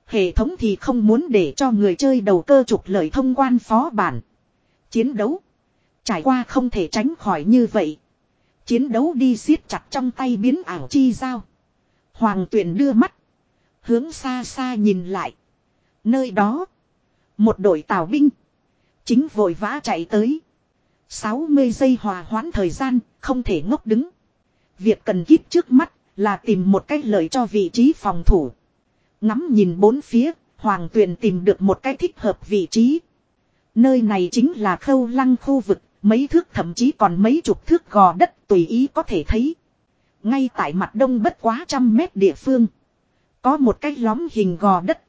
[SPEAKER 1] Hệ thống thì không muốn để cho người chơi đầu cơ trục lợi thông quan phó bản. Chiến đấu. Trải qua không thể tránh khỏi như vậy. Chiến đấu đi siết chặt trong tay biến ảo chi dao. Hoàng tuyển đưa mắt. Hướng xa xa nhìn lại. Nơi đó. Một đội tào binh. Chính vội vã chạy tới. 60 giây hòa hoãn thời gian, không thể ngốc đứng. Việc cần kíp trước mắt là tìm một cách lợi cho vị trí phòng thủ. Ngắm nhìn bốn phía, Hoàng Tuyền tìm được một cái thích hợp vị trí. Nơi này chính là khâu lăng khu vực, mấy thước thậm chí còn mấy chục thước gò đất tùy ý có thể thấy. Ngay tại mặt đông bất quá trăm mét địa phương. Có một cái lõm hình gò đất.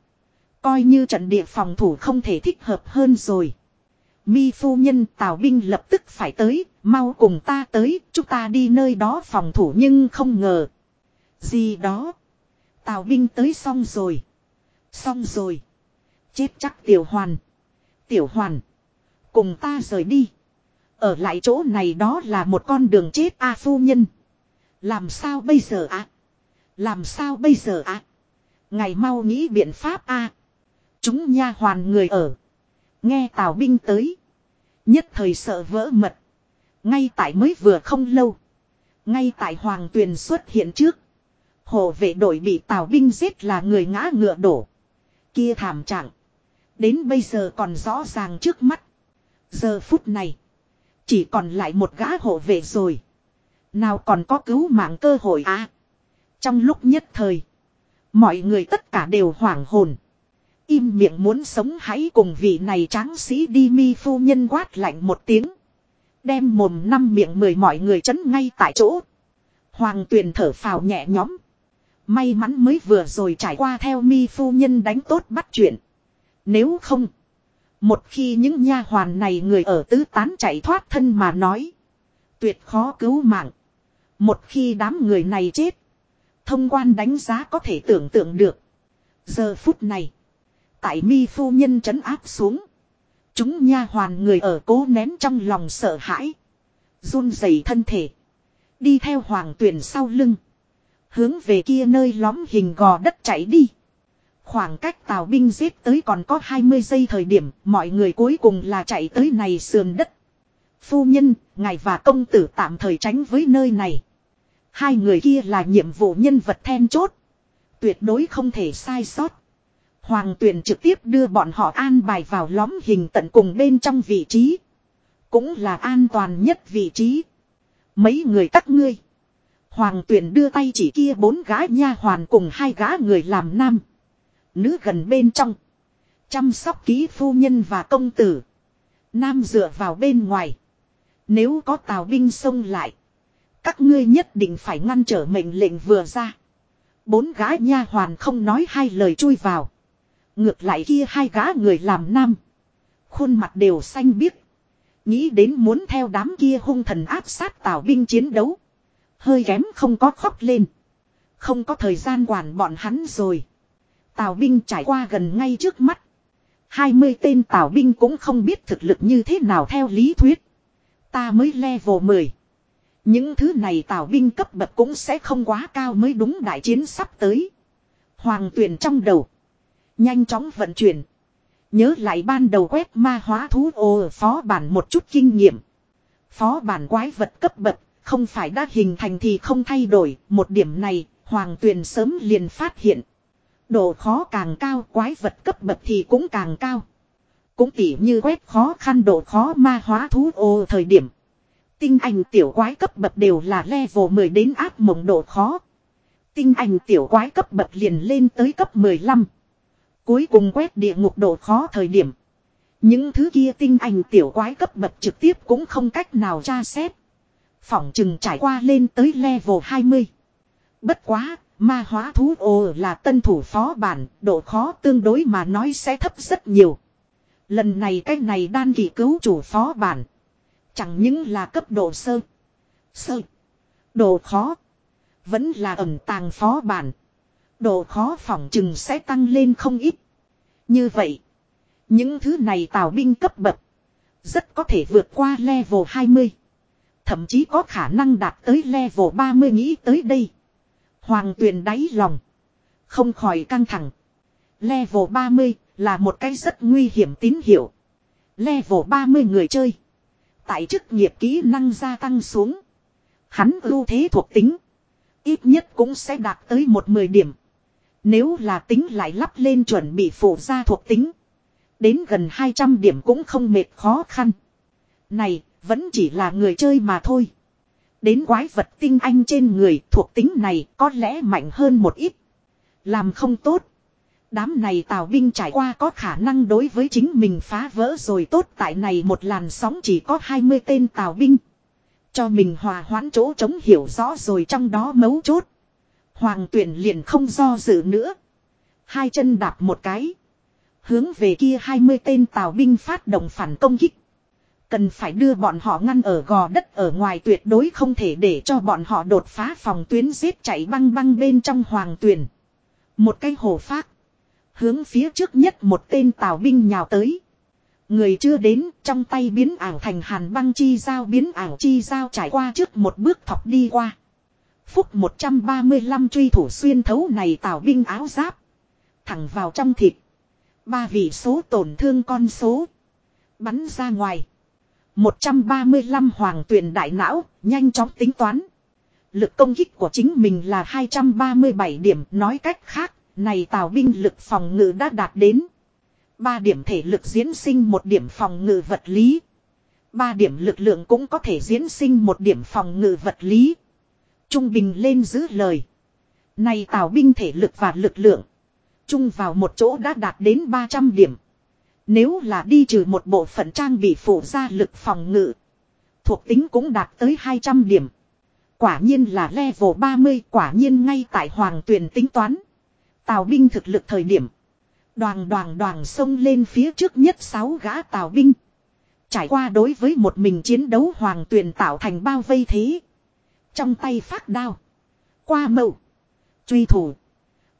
[SPEAKER 1] Coi như trận địa phòng thủ không thể thích hợp hơn rồi. Mi phu nhân tào binh lập tức phải tới, mau cùng ta tới, chúng ta đi nơi đó phòng thủ nhưng không ngờ. Gì đó. Tào binh tới xong rồi. Xong rồi. Chết chắc tiểu hoàn. Tiểu hoàn. Cùng ta rời đi. Ở lại chỗ này đó là một con đường chết a phu nhân. Làm sao bây giờ ạ? Làm sao bây giờ ạ? Ngày mau nghĩ biện pháp a. Chúng nha hoàn người ở. Nghe tào binh tới. Nhất thời sợ vỡ mật. Ngay tại mới vừa không lâu. Ngay tại hoàng tuyền xuất hiện trước. Hồ vệ đội bị tào binh giết là người ngã ngựa đổ. Kia thảm trạng. Đến bây giờ còn rõ ràng trước mắt. Giờ phút này. Chỉ còn lại một gã hộ vệ rồi. Nào còn có cứu mạng cơ hội à. Trong lúc nhất thời. Mọi người tất cả đều hoảng hồn. Im miệng muốn sống hãy cùng vị này tráng sĩ đi mi phu nhân quát lạnh một tiếng. Đem mồm năm miệng mười mọi người chấn ngay tại chỗ. Hoàng tuyền thở phào nhẹ nhõm. May mắn mới vừa rồi trải qua theo mi phu nhân đánh tốt bắt chuyện. Nếu không. Một khi những nha hoàn này người ở tứ tán chạy thoát thân mà nói. Tuyệt khó cứu mạng. Một khi đám người này chết. Thông quan đánh giá có thể tưởng tượng được. Giờ phút này. Tại mi phu nhân trấn áp xuống. Chúng nha hoàn người ở cố nén trong lòng sợ hãi. run rẩy thân thể. Đi theo hoàng tuyển sau lưng. Hướng về kia nơi lõm hình gò đất chạy đi. Khoảng cách tàu binh giết tới còn có 20 giây thời điểm mọi người cuối cùng là chạy tới này sườn đất. Phu nhân, ngài và công tử tạm thời tránh với nơi này. Hai người kia là nhiệm vụ nhân vật then chốt. Tuyệt đối không thể sai sót. Hoàng tuyển trực tiếp đưa bọn họ an bài vào lõm hình tận cùng bên trong vị trí. Cũng là an toàn nhất vị trí. Mấy người các ngươi. Hoàng tuyển đưa tay chỉ kia bốn gái nha hoàn cùng hai gã người làm nam. Nữ gần bên trong. Chăm sóc ký phu nhân và công tử. Nam dựa vào bên ngoài. Nếu có tào binh xông lại. Các ngươi nhất định phải ngăn trở mệnh lệnh vừa ra. Bốn gái nha hoàn không nói hai lời chui vào. Ngược lại kia hai gã người làm nam. Khuôn mặt đều xanh biếc. Nghĩ đến muốn theo đám kia hung thần áp sát tào binh chiến đấu. Hơi kém không có khóc lên. Không có thời gian quản bọn hắn rồi. Tào binh trải qua gần ngay trước mắt. 20 tên tào binh cũng không biết thực lực như thế nào theo lý thuyết. Ta mới level 10. Những thứ này tào binh cấp bậc cũng sẽ không quá cao mới đúng đại chiến sắp tới. Hoàng tuyển trong đầu. Nhanh chóng vận chuyển. Nhớ lại ban đầu quét ma hóa thú ô phó bản một chút kinh nghiệm. Phó bản quái vật cấp bậc, không phải đã hình thành thì không thay đổi, một điểm này, Hoàng Tuyền sớm liền phát hiện. Độ khó càng cao, quái vật cấp bậc thì cũng càng cao. Cũng tỉ như quét khó khăn độ khó ma hóa thú ô thời điểm. Tinh anh tiểu quái cấp bậc đều là level 10 đến áp mộng độ khó. Tinh anh tiểu quái cấp bậc liền lên tới cấp 15. Cuối cùng quét địa ngục độ khó thời điểm. Những thứ kia tinh anh tiểu quái cấp bậc trực tiếp cũng không cách nào tra xét. Phỏng chừng trải qua lên tới level 20. Bất quá, ma hóa thú ồ là tân thủ phó bản, độ khó tương đối mà nói sẽ thấp rất nhiều. Lần này cái này đan kỳ cứu chủ phó bản. Chẳng những là cấp độ sơ. Sơ. Độ khó. Vẫn là ẩm tàng phó bản. Độ khó phỏng chừng sẽ tăng lên không ít. Như vậy. Những thứ này tào binh cấp bậc. Rất có thể vượt qua level 20. Thậm chí có khả năng đạt tới level 30 nghĩ tới đây. Hoàng tuyền đáy lòng. Không khỏi căng thẳng. Level 30 là một cái rất nguy hiểm tín hiệu. Level 30 người chơi. Tại chức nghiệp kỹ năng gia tăng xuống. Hắn ưu thế thuộc tính. Ít nhất cũng sẽ đạt tới một mười điểm. Nếu là tính lại lắp lên chuẩn bị phụ ra thuộc tính. Đến gần 200 điểm cũng không mệt khó khăn. Này, vẫn chỉ là người chơi mà thôi. Đến quái vật tinh anh trên người thuộc tính này có lẽ mạnh hơn một ít. Làm không tốt. Đám này tào binh trải qua có khả năng đối với chính mình phá vỡ rồi tốt tại này một làn sóng chỉ có 20 tên tào binh. Cho mình hòa hoãn chỗ chống hiểu rõ rồi trong đó mấu chốt. Hoàng tuyển liền không do dự nữa. Hai chân đạp một cái. Hướng về kia 20 tên tào binh phát động phản công kích. Cần phải đưa bọn họ ngăn ở gò đất ở ngoài tuyệt đối không thể để cho bọn họ đột phá phòng tuyến giết chạy băng băng bên trong hoàng tuyển. Một cái hồ phát. Hướng phía trước nhất một tên tào binh nhào tới. Người chưa đến, trong tay biến ảo thành hàn băng chi dao biến ảo chi dao trải qua trước một bước thọc đi qua. Phúc 135 truy thủ xuyên thấu này tào binh áo giáp. Thẳng vào trong thịt. Ba vị số tổn thương con số. Bắn ra ngoài. 135 hoàng tuyển đại não, nhanh chóng tính toán. Lực công kích của chính mình là 237 điểm, nói cách khác, này tào binh lực phòng ngự đã đạt đến. 3 điểm thể lực diễn sinh một điểm phòng ngự vật lý. 3 điểm lực lượng cũng có thể diễn sinh một điểm phòng ngự vật lý. Trung bình lên giữ lời. Này tào binh thể lực và lực lượng. Trung vào một chỗ đã đạt đến 300 điểm. Nếu là đi trừ một bộ phận trang bị phủ ra lực phòng ngự. Thuộc tính cũng đạt tới 200 điểm. Quả nhiên là level 30 quả nhiên ngay tại hoàng tuyển tính toán. Tào binh thực lực thời điểm. Đoàn đoàn đoàn xông lên phía trước nhất sáu gã tào binh. Trải qua đối với một mình chiến đấu hoàng tuyển tạo thành bao vây thế. Trong tay phát đao. Qua mậu. Truy thủ.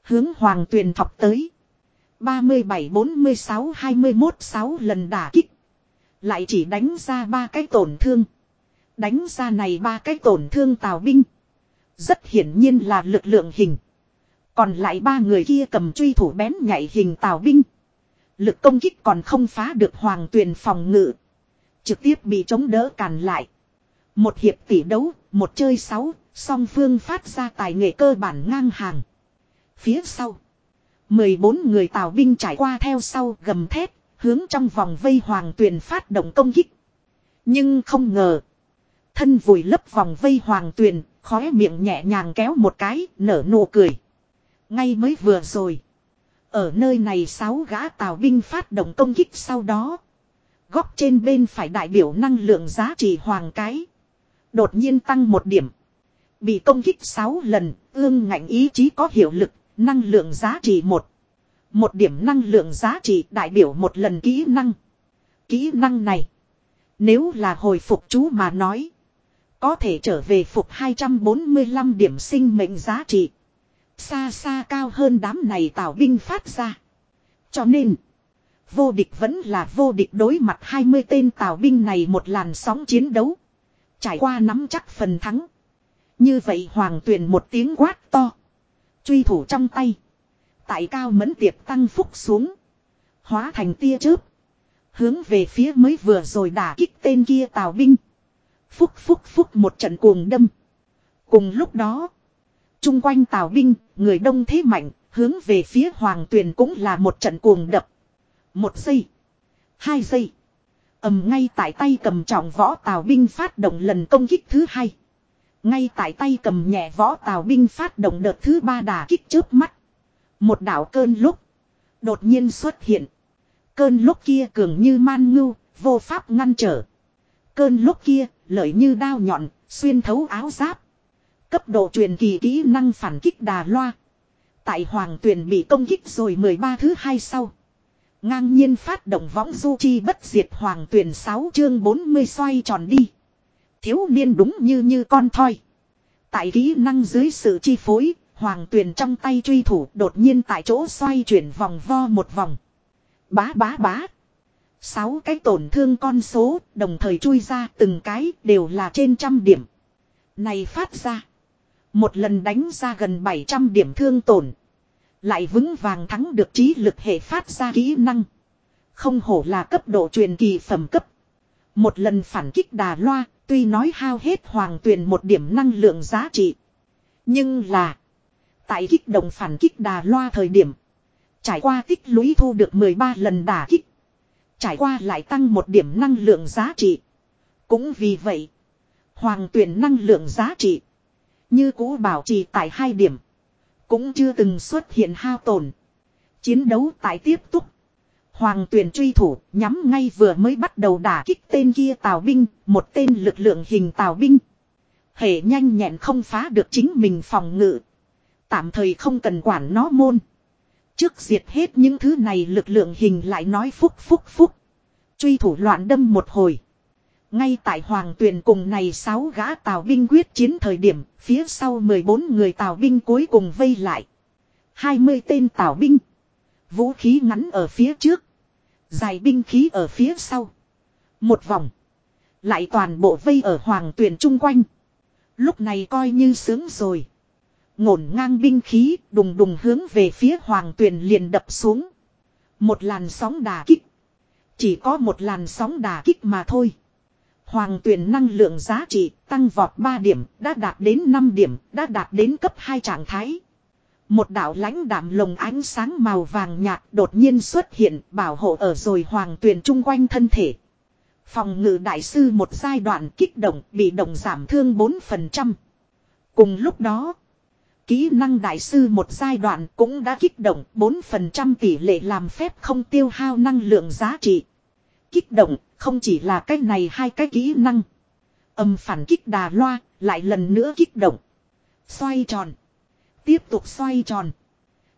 [SPEAKER 1] Hướng hoàng Tuyền thọc tới. 37 46 21 6 lần đả kích. Lại chỉ đánh ra ba cái tổn thương. Đánh ra này ba cái tổn thương tào binh. Rất hiển nhiên là lực lượng hình. Còn lại ba người kia cầm truy thủ bén nhảy hình tào binh. Lực công kích còn không phá được hoàng tuyền phòng ngự. Trực tiếp bị chống đỡ càn lại. Một hiệp tỷ đấu, một chơi sáu, song phương phát ra tài nghệ cơ bản ngang hàng. Phía sau. 14 người tào binh trải qua theo sau gầm thét, hướng trong vòng vây hoàng tuyền phát động công kích. Nhưng không ngờ. Thân vùi lấp vòng vây hoàng tuyền, khóe miệng nhẹ nhàng kéo một cái, nở nụ cười. Ngay mới vừa rồi. Ở nơi này sáu gã tào binh phát động công kích sau đó. Góc trên bên phải đại biểu năng lượng giá trị hoàng cái. Đột nhiên tăng một điểm. Bị công kích 6 lần, ương ngạnh ý chí có hiệu lực, năng lượng giá trị một. Một điểm năng lượng giá trị đại biểu một lần kỹ năng. Kỹ năng này. Nếu là hồi phục chú mà nói. Có thể trở về phục 245 điểm sinh mệnh giá trị. Xa xa cao hơn đám này tào binh phát ra. Cho nên. Vô địch vẫn là vô địch đối mặt 20 tên tào binh này một làn sóng chiến đấu. Trải qua nắm chắc phần thắng. Như vậy hoàng tuyền một tiếng quát to. Truy thủ trong tay. Tại cao mẫn tiệp tăng phúc xuống. Hóa thành tia chớp. Hướng về phía mới vừa rồi đả kích tên kia tào binh. Phúc phúc phúc một trận cuồng đâm. Cùng lúc đó. Trung quanh tào binh, người đông thế mạnh, hướng về phía hoàng tuyền cũng là một trận cuồng đập. Một giây. Hai giây ầm ngay tại tay cầm trọng võ tào binh phát động lần công kích thứ hai. Ngay tại tay cầm nhẹ võ tào binh phát động đợt thứ ba đà kích trước mắt. Một đảo cơn lúc. Đột nhiên xuất hiện. Cơn lúc kia cường như man ngưu, vô pháp ngăn trở. Cơn lúc kia, lợi như đao nhọn, xuyên thấu áo giáp. Cấp độ truyền kỳ kỹ năng phản kích đà loa. Tại hoàng Tuyền bị công kích rồi 13 thứ hai sau. Ngang nhiên phát động võng du chi bất diệt hoàng tuyển 6 chương 40 xoay tròn đi. Thiếu niên đúng như như con thoi. Tại kỹ năng dưới sự chi phối, hoàng tuyển trong tay truy thủ đột nhiên tại chỗ xoay chuyển vòng vo một vòng. Bá bá bá. Sáu cái tổn thương con số đồng thời chui ra từng cái đều là trên trăm điểm. Này phát ra. Một lần đánh ra gần 700 điểm thương tổn. Lại vững vàng thắng được trí lực hệ phát ra kỹ năng. Không hổ là cấp độ truyền kỳ phẩm cấp. Một lần phản kích đà loa, tuy nói hao hết hoàng tuyền một điểm năng lượng giá trị. Nhưng là, tại kích động phản kích đà loa thời điểm, trải qua tích lũy thu được 13 lần đà kích. Trải qua lại tăng một điểm năng lượng giá trị. Cũng vì vậy, hoàng tuyển năng lượng giá trị. Như cũ bảo trì tại hai điểm. Cũng chưa từng xuất hiện hao tổn. Chiến đấu tại tiếp tục. Hoàng tuyển truy thủ nhắm ngay vừa mới bắt đầu đả kích tên kia tào binh, một tên lực lượng hình tào binh. Hệ nhanh nhẹn không phá được chính mình phòng ngự. Tạm thời không cần quản nó môn. Trước diệt hết những thứ này lực lượng hình lại nói phúc phúc phúc. Truy thủ loạn đâm một hồi. Ngay tại hoàng tuyền cùng này sáu gã tào binh quyết chiến thời điểm, phía sau 14 người tào binh cuối cùng vây lại. 20 tên tào binh. Vũ khí ngắn ở phía trước. Dài binh khí ở phía sau. Một vòng. Lại toàn bộ vây ở hoàng tuyền chung quanh. Lúc này coi như sướng rồi. Ngổn ngang binh khí đùng đùng hướng về phía hoàng tuyền liền đập xuống. Một làn sóng đà kích. Chỉ có một làn sóng đà kích mà thôi. Hoàng tuyển năng lượng giá trị tăng vọt 3 điểm, đã đạt đến 5 điểm, đã đạt đến cấp 2 trạng thái. Một đạo lãnh đạm lồng ánh sáng màu vàng nhạt đột nhiên xuất hiện bảo hộ ở rồi hoàng tuyển chung quanh thân thể. Phòng ngự đại sư một giai đoạn kích động bị động giảm thương 4%. Cùng lúc đó, kỹ năng đại sư một giai đoạn cũng đã kích động 4% tỷ lệ làm phép không tiêu hao năng lượng giá trị. Kích động không chỉ là cái này hai cái kỹ năng. Âm phản kích đà loa, lại lần nữa kích động. Xoay tròn. Tiếp tục xoay tròn.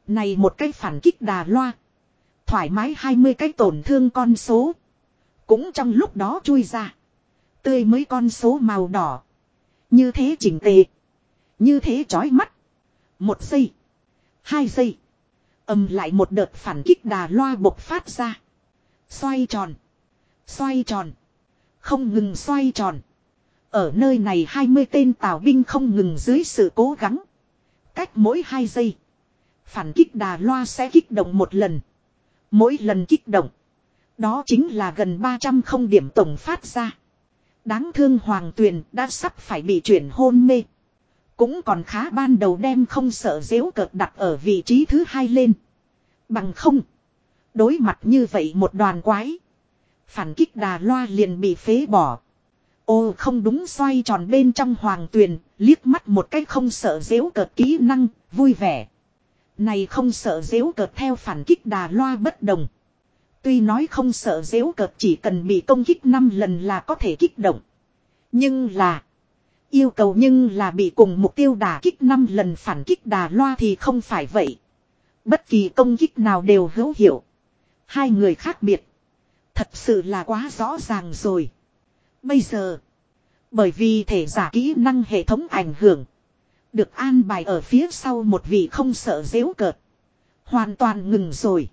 [SPEAKER 1] Này một cái phản kích đà loa. Thoải mái 20 cái tổn thương con số. Cũng trong lúc đó chui ra. Tươi mới con số màu đỏ. Như thế chỉnh tề. Như thế chói mắt. Một giây. Hai giây. Âm lại một đợt phản kích đà loa bộc phát ra. Xoay tròn. Xoay tròn. Không ngừng xoay tròn. Ở nơi này 20 tên tào binh không ngừng dưới sự cố gắng. Cách mỗi 2 giây. Phản kích đà loa sẽ kích động một lần. Mỗi lần kích động. Đó chính là gần 300 không điểm tổng phát ra. Đáng thương Hoàng Tuyền đã sắp phải bị chuyển hôn mê. Cũng còn khá ban đầu đem không sợ dễu cợt đặt ở vị trí thứ hai lên. Bằng không. Đối mặt như vậy một đoàn quái. Phản kích đà loa liền bị phế bỏ. Ô không đúng xoay tròn bên trong hoàng tuyền, liếc mắt một cái không sợ dễu cợt kỹ năng, vui vẻ. Này không sợ dễu cợt theo phản kích đà loa bất đồng. Tuy nói không sợ dễu cợt chỉ cần bị công kích 5 lần là có thể kích động. Nhưng là... Yêu cầu nhưng là bị cùng mục tiêu đà kích 5 lần phản kích đà loa thì không phải vậy. Bất kỳ công kích nào đều hữu hiệu. Hai người khác biệt. Thật sự là quá rõ ràng rồi. Bây giờ. Bởi vì thể giả kỹ năng hệ thống ảnh hưởng. Được an bài ở phía sau một vị không sợ dễu cợt. Hoàn toàn ngừng rồi.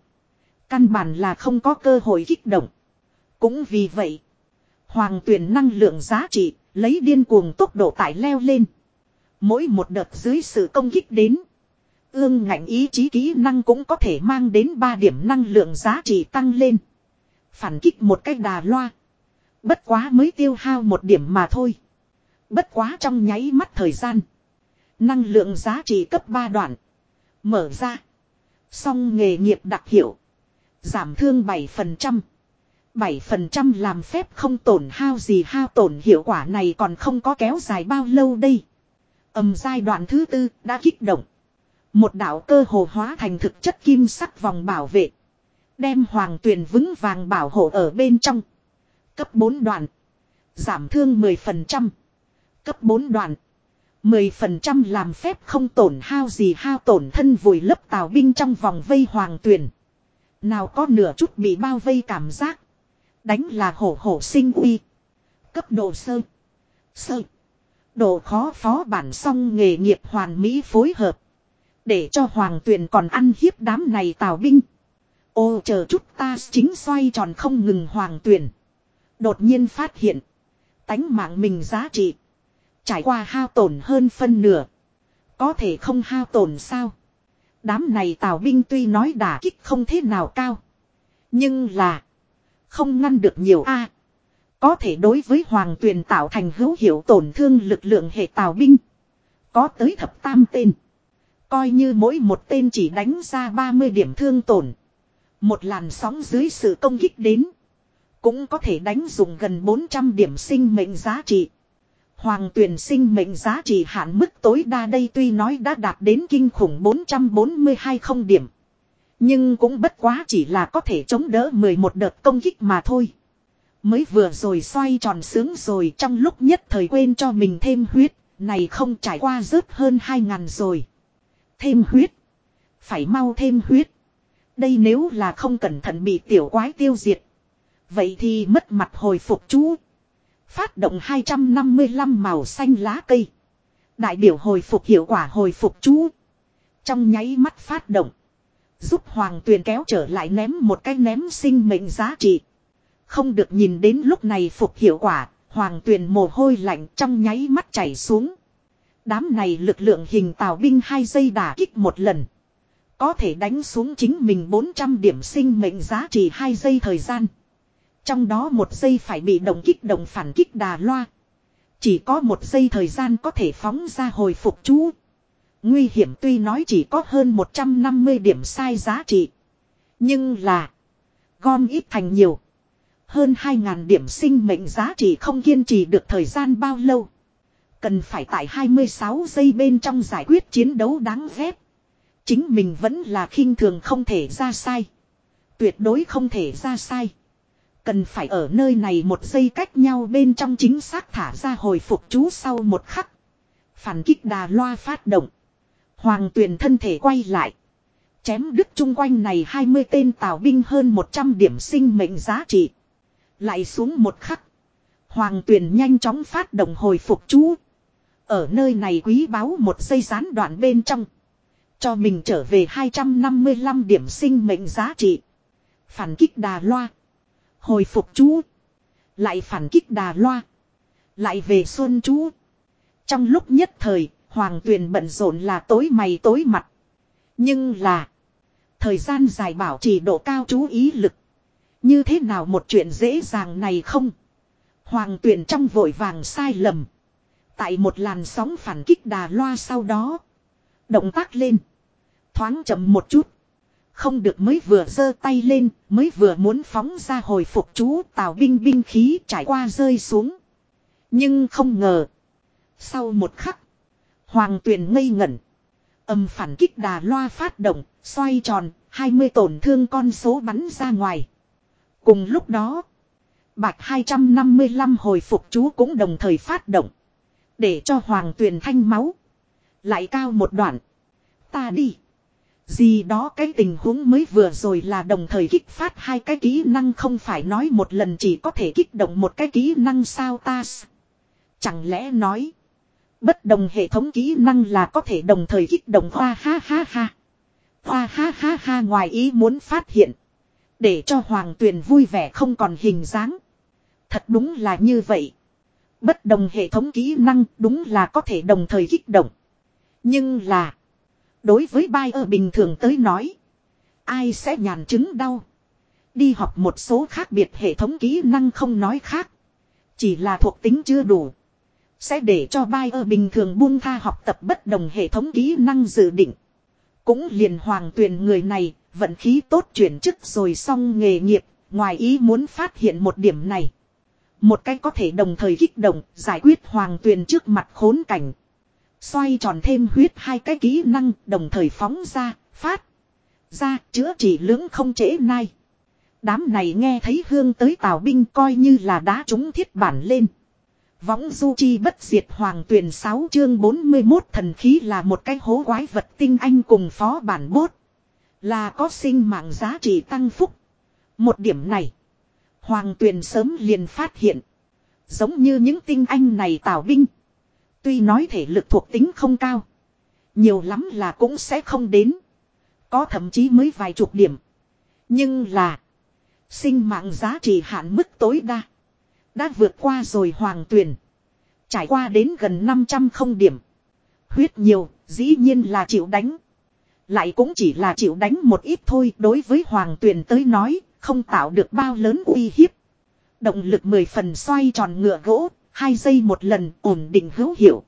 [SPEAKER 1] Căn bản là không có cơ hội kích động. Cũng vì vậy. Hoàng tuyển năng lượng giá trị. Lấy điên cuồng tốc độ tải leo lên. Mỗi một đợt dưới sự công kích đến. Ương ngạnh ý chí kỹ năng cũng có thể mang đến 3 điểm năng lượng giá trị tăng lên. Phản kích một cách đà loa. Bất quá mới tiêu hao một điểm mà thôi. Bất quá trong nháy mắt thời gian. Năng lượng giá trị cấp 3 đoạn. Mở ra. Xong nghề nghiệp đặc hiệu. Giảm thương 7%. 7% làm phép không tổn hao gì hao tổn hiệu quả này còn không có kéo dài bao lâu đây. Ẩm giai đoạn thứ tư đã kích động. Một đạo cơ hồ hóa thành thực chất kim sắc vòng bảo vệ. Đem hoàng tuyền vững vàng bảo hộ ở bên trong. Cấp 4 đoạn. Giảm thương 10%. Cấp 4 đoạn. 10% làm phép không tổn hao gì hao tổn thân vùi lấp tào binh trong vòng vây hoàng tuyền. Nào có nửa chút bị bao vây cảm giác. Đánh là hổ hổ sinh uy. Cấp độ sơ. Sơ. Độ khó phó bản xong nghề nghiệp hoàn mỹ phối hợp. Để cho hoàng tuyền còn ăn hiếp đám này tào binh. Ô, chờ chút ta chính xoay tròn không ngừng hoàng tuyển. Đột nhiên phát hiện. Tánh mạng mình giá trị. Trải qua hao tổn hơn phân nửa. Có thể không hao tổn sao. Đám này tào binh tuy nói đả kích không thế nào cao. Nhưng là. Không ngăn được nhiều a Có thể đối với hoàng tuyền tạo thành hữu hiệu tổn thương lực lượng hệ tào binh. Có tới thập tam tên. Coi như mỗi một tên chỉ đánh ra 30 điểm thương tổn. Một làn sóng dưới sự công kích đến. Cũng có thể đánh dùng gần 400 điểm sinh mệnh giá trị. Hoàng tuyển sinh mệnh giá trị hạn mức tối đa đây tuy nói đã đạt đến kinh khủng 442 không điểm. Nhưng cũng bất quá chỉ là có thể chống đỡ 11 đợt công kích mà thôi. Mới vừa rồi xoay tròn sướng rồi trong lúc nhất thời quên cho mình thêm huyết, này không trải qua rớt hơn 2 ngàn rồi. Thêm huyết. Phải mau thêm huyết. Đây nếu là không cẩn thận bị tiểu quái tiêu diệt. Vậy thì mất mặt hồi phục chú. Phát động 255 màu xanh lá cây. Đại biểu hồi phục hiệu quả hồi phục chú. Trong nháy mắt phát động. Giúp Hoàng Tuyền kéo trở lại ném một cái ném sinh mệnh giá trị. Không được nhìn đến lúc này phục hiệu quả, Hoàng Tuyền mồ hôi lạnh trong nháy mắt chảy xuống. Đám này lực lượng hình tào binh hai giây đả kích một lần. Có thể đánh xuống chính mình 400 điểm sinh mệnh giá trị hai giây thời gian. Trong đó một giây phải bị động kích động phản kích đà loa. Chỉ có một giây thời gian có thể phóng ra hồi phục chú. Nguy hiểm tuy nói chỉ có hơn 150 điểm sai giá trị. Nhưng là. Gom ít thành nhiều. Hơn 2.000 điểm sinh mệnh giá trị không kiên trì được thời gian bao lâu. Cần phải tại 26 giây bên trong giải quyết chiến đấu đáng ghét. Chính mình vẫn là khinh thường không thể ra sai. Tuyệt đối không thể ra sai. Cần phải ở nơi này một giây cách nhau bên trong chính xác thả ra hồi phục chú sau một khắc. Phản kích đà loa phát động. Hoàng tuyền thân thể quay lại. Chém đứt chung quanh này 20 tên tào binh hơn 100 điểm sinh mệnh giá trị. Lại xuống một khắc. Hoàng tuyền nhanh chóng phát động hồi phục chú. Ở nơi này quý báu một giây gián đoạn bên trong. Cho mình trở về 255 điểm sinh mệnh giá trị. Phản kích đà loa. Hồi phục chú. Lại phản kích đà loa. Lại về xuân chú. Trong lúc nhất thời, Hoàng Tuyền bận rộn là tối mày tối mặt. Nhưng là. Thời gian dài bảo trì độ cao chú ý lực. Như thế nào một chuyện dễ dàng này không? Hoàng Tuyền trong vội vàng sai lầm. Tại một làn sóng phản kích đà loa sau đó. Động tác lên. Thoáng chậm một chút. Không được mới vừa giơ tay lên, mới vừa muốn phóng ra hồi phục chú tào binh binh khí trải qua rơi xuống. Nhưng không ngờ. Sau một khắc. Hoàng tuyền ngây ngẩn. Âm phản kích đà loa phát động, xoay tròn, 20 tổn thương con số bắn ra ngoài. Cùng lúc đó. Bạch 255 hồi phục chú cũng đồng thời phát động. Để cho hoàng tuyền thanh máu. Lại cao một đoạn. Ta đi. Gì đó cái tình huống mới vừa rồi là đồng thời kích phát hai cái kỹ năng không phải nói một lần chỉ có thể kích động một cái kỹ năng sao ta. Chẳng lẽ nói. Bất đồng hệ thống kỹ năng là có thể đồng thời kích động hoa ha ha ha. Hoa ha ha ha ngoài ý muốn phát hiện. Để cho hoàng tuyền vui vẻ không còn hình dáng. Thật đúng là như vậy. Bất đồng hệ thống kỹ năng đúng là có thể đồng thời kích động. Nhưng là. Đối với bai ở bình thường tới nói. Ai sẽ nhàn chứng đau. Đi học một số khác biệt hệ thống kỹ năng không nói khác. Chỉ là thuộc tính chưa đủ. Sẽ để cho bai ở bình thường buông tha học tập bất đồng hệ thống kỹ năng dự định. Cũng liền hoàng tuyển người này, vận khí tốt chuyển chức rồi xong nghề nghiệp, ngoài ý muốn phát hiện một điểm này. Một cái có thể đồng thời kích động, giải quyết hoàng tuyền trước mặt khốn cảnh. Xoay tròn thêm huyết hai cái kỹ năng đồng thời phóng ra, phát. Ra, chữa trị lưỡng không trễ nai. Đám này nghe thấy hương tới tào binh coi như là đá chúng thiết bản lên. Võng du chi bất diệt hoàng tuyển 6 chương 41 thần khí là một cái hố quái vật tinh anh cùng phó bản bốt. Là có sinh mạng giá trị tăng phúc. Một điểm này. Hoàng tuyền sớm liền phát hiện. Giống như những tinh anh này tào binh. Tuy nói thể lực thuộc tính không cao. Nhiều lắm là cũng sẽ không đến. Có thậm chí mới vài chục điểm. Nhưng là. Sinh mạng giá trị hạn mức tối đa. Đã vượt qua rồi hoàng tuyền. Trải qua đến gần 500 không điểm. Huyết nhiều, dĩ nhiên là chịu đánh. Lại cũng chỉ là chịu đánh một ít thôi đối với Hoàng Tuyền tới nói, không tạo được bao lớn uy hiếp. Động lực mười phần xoay tròn ngựa gỗ, hai giây một lần ổn định hữu hiệu.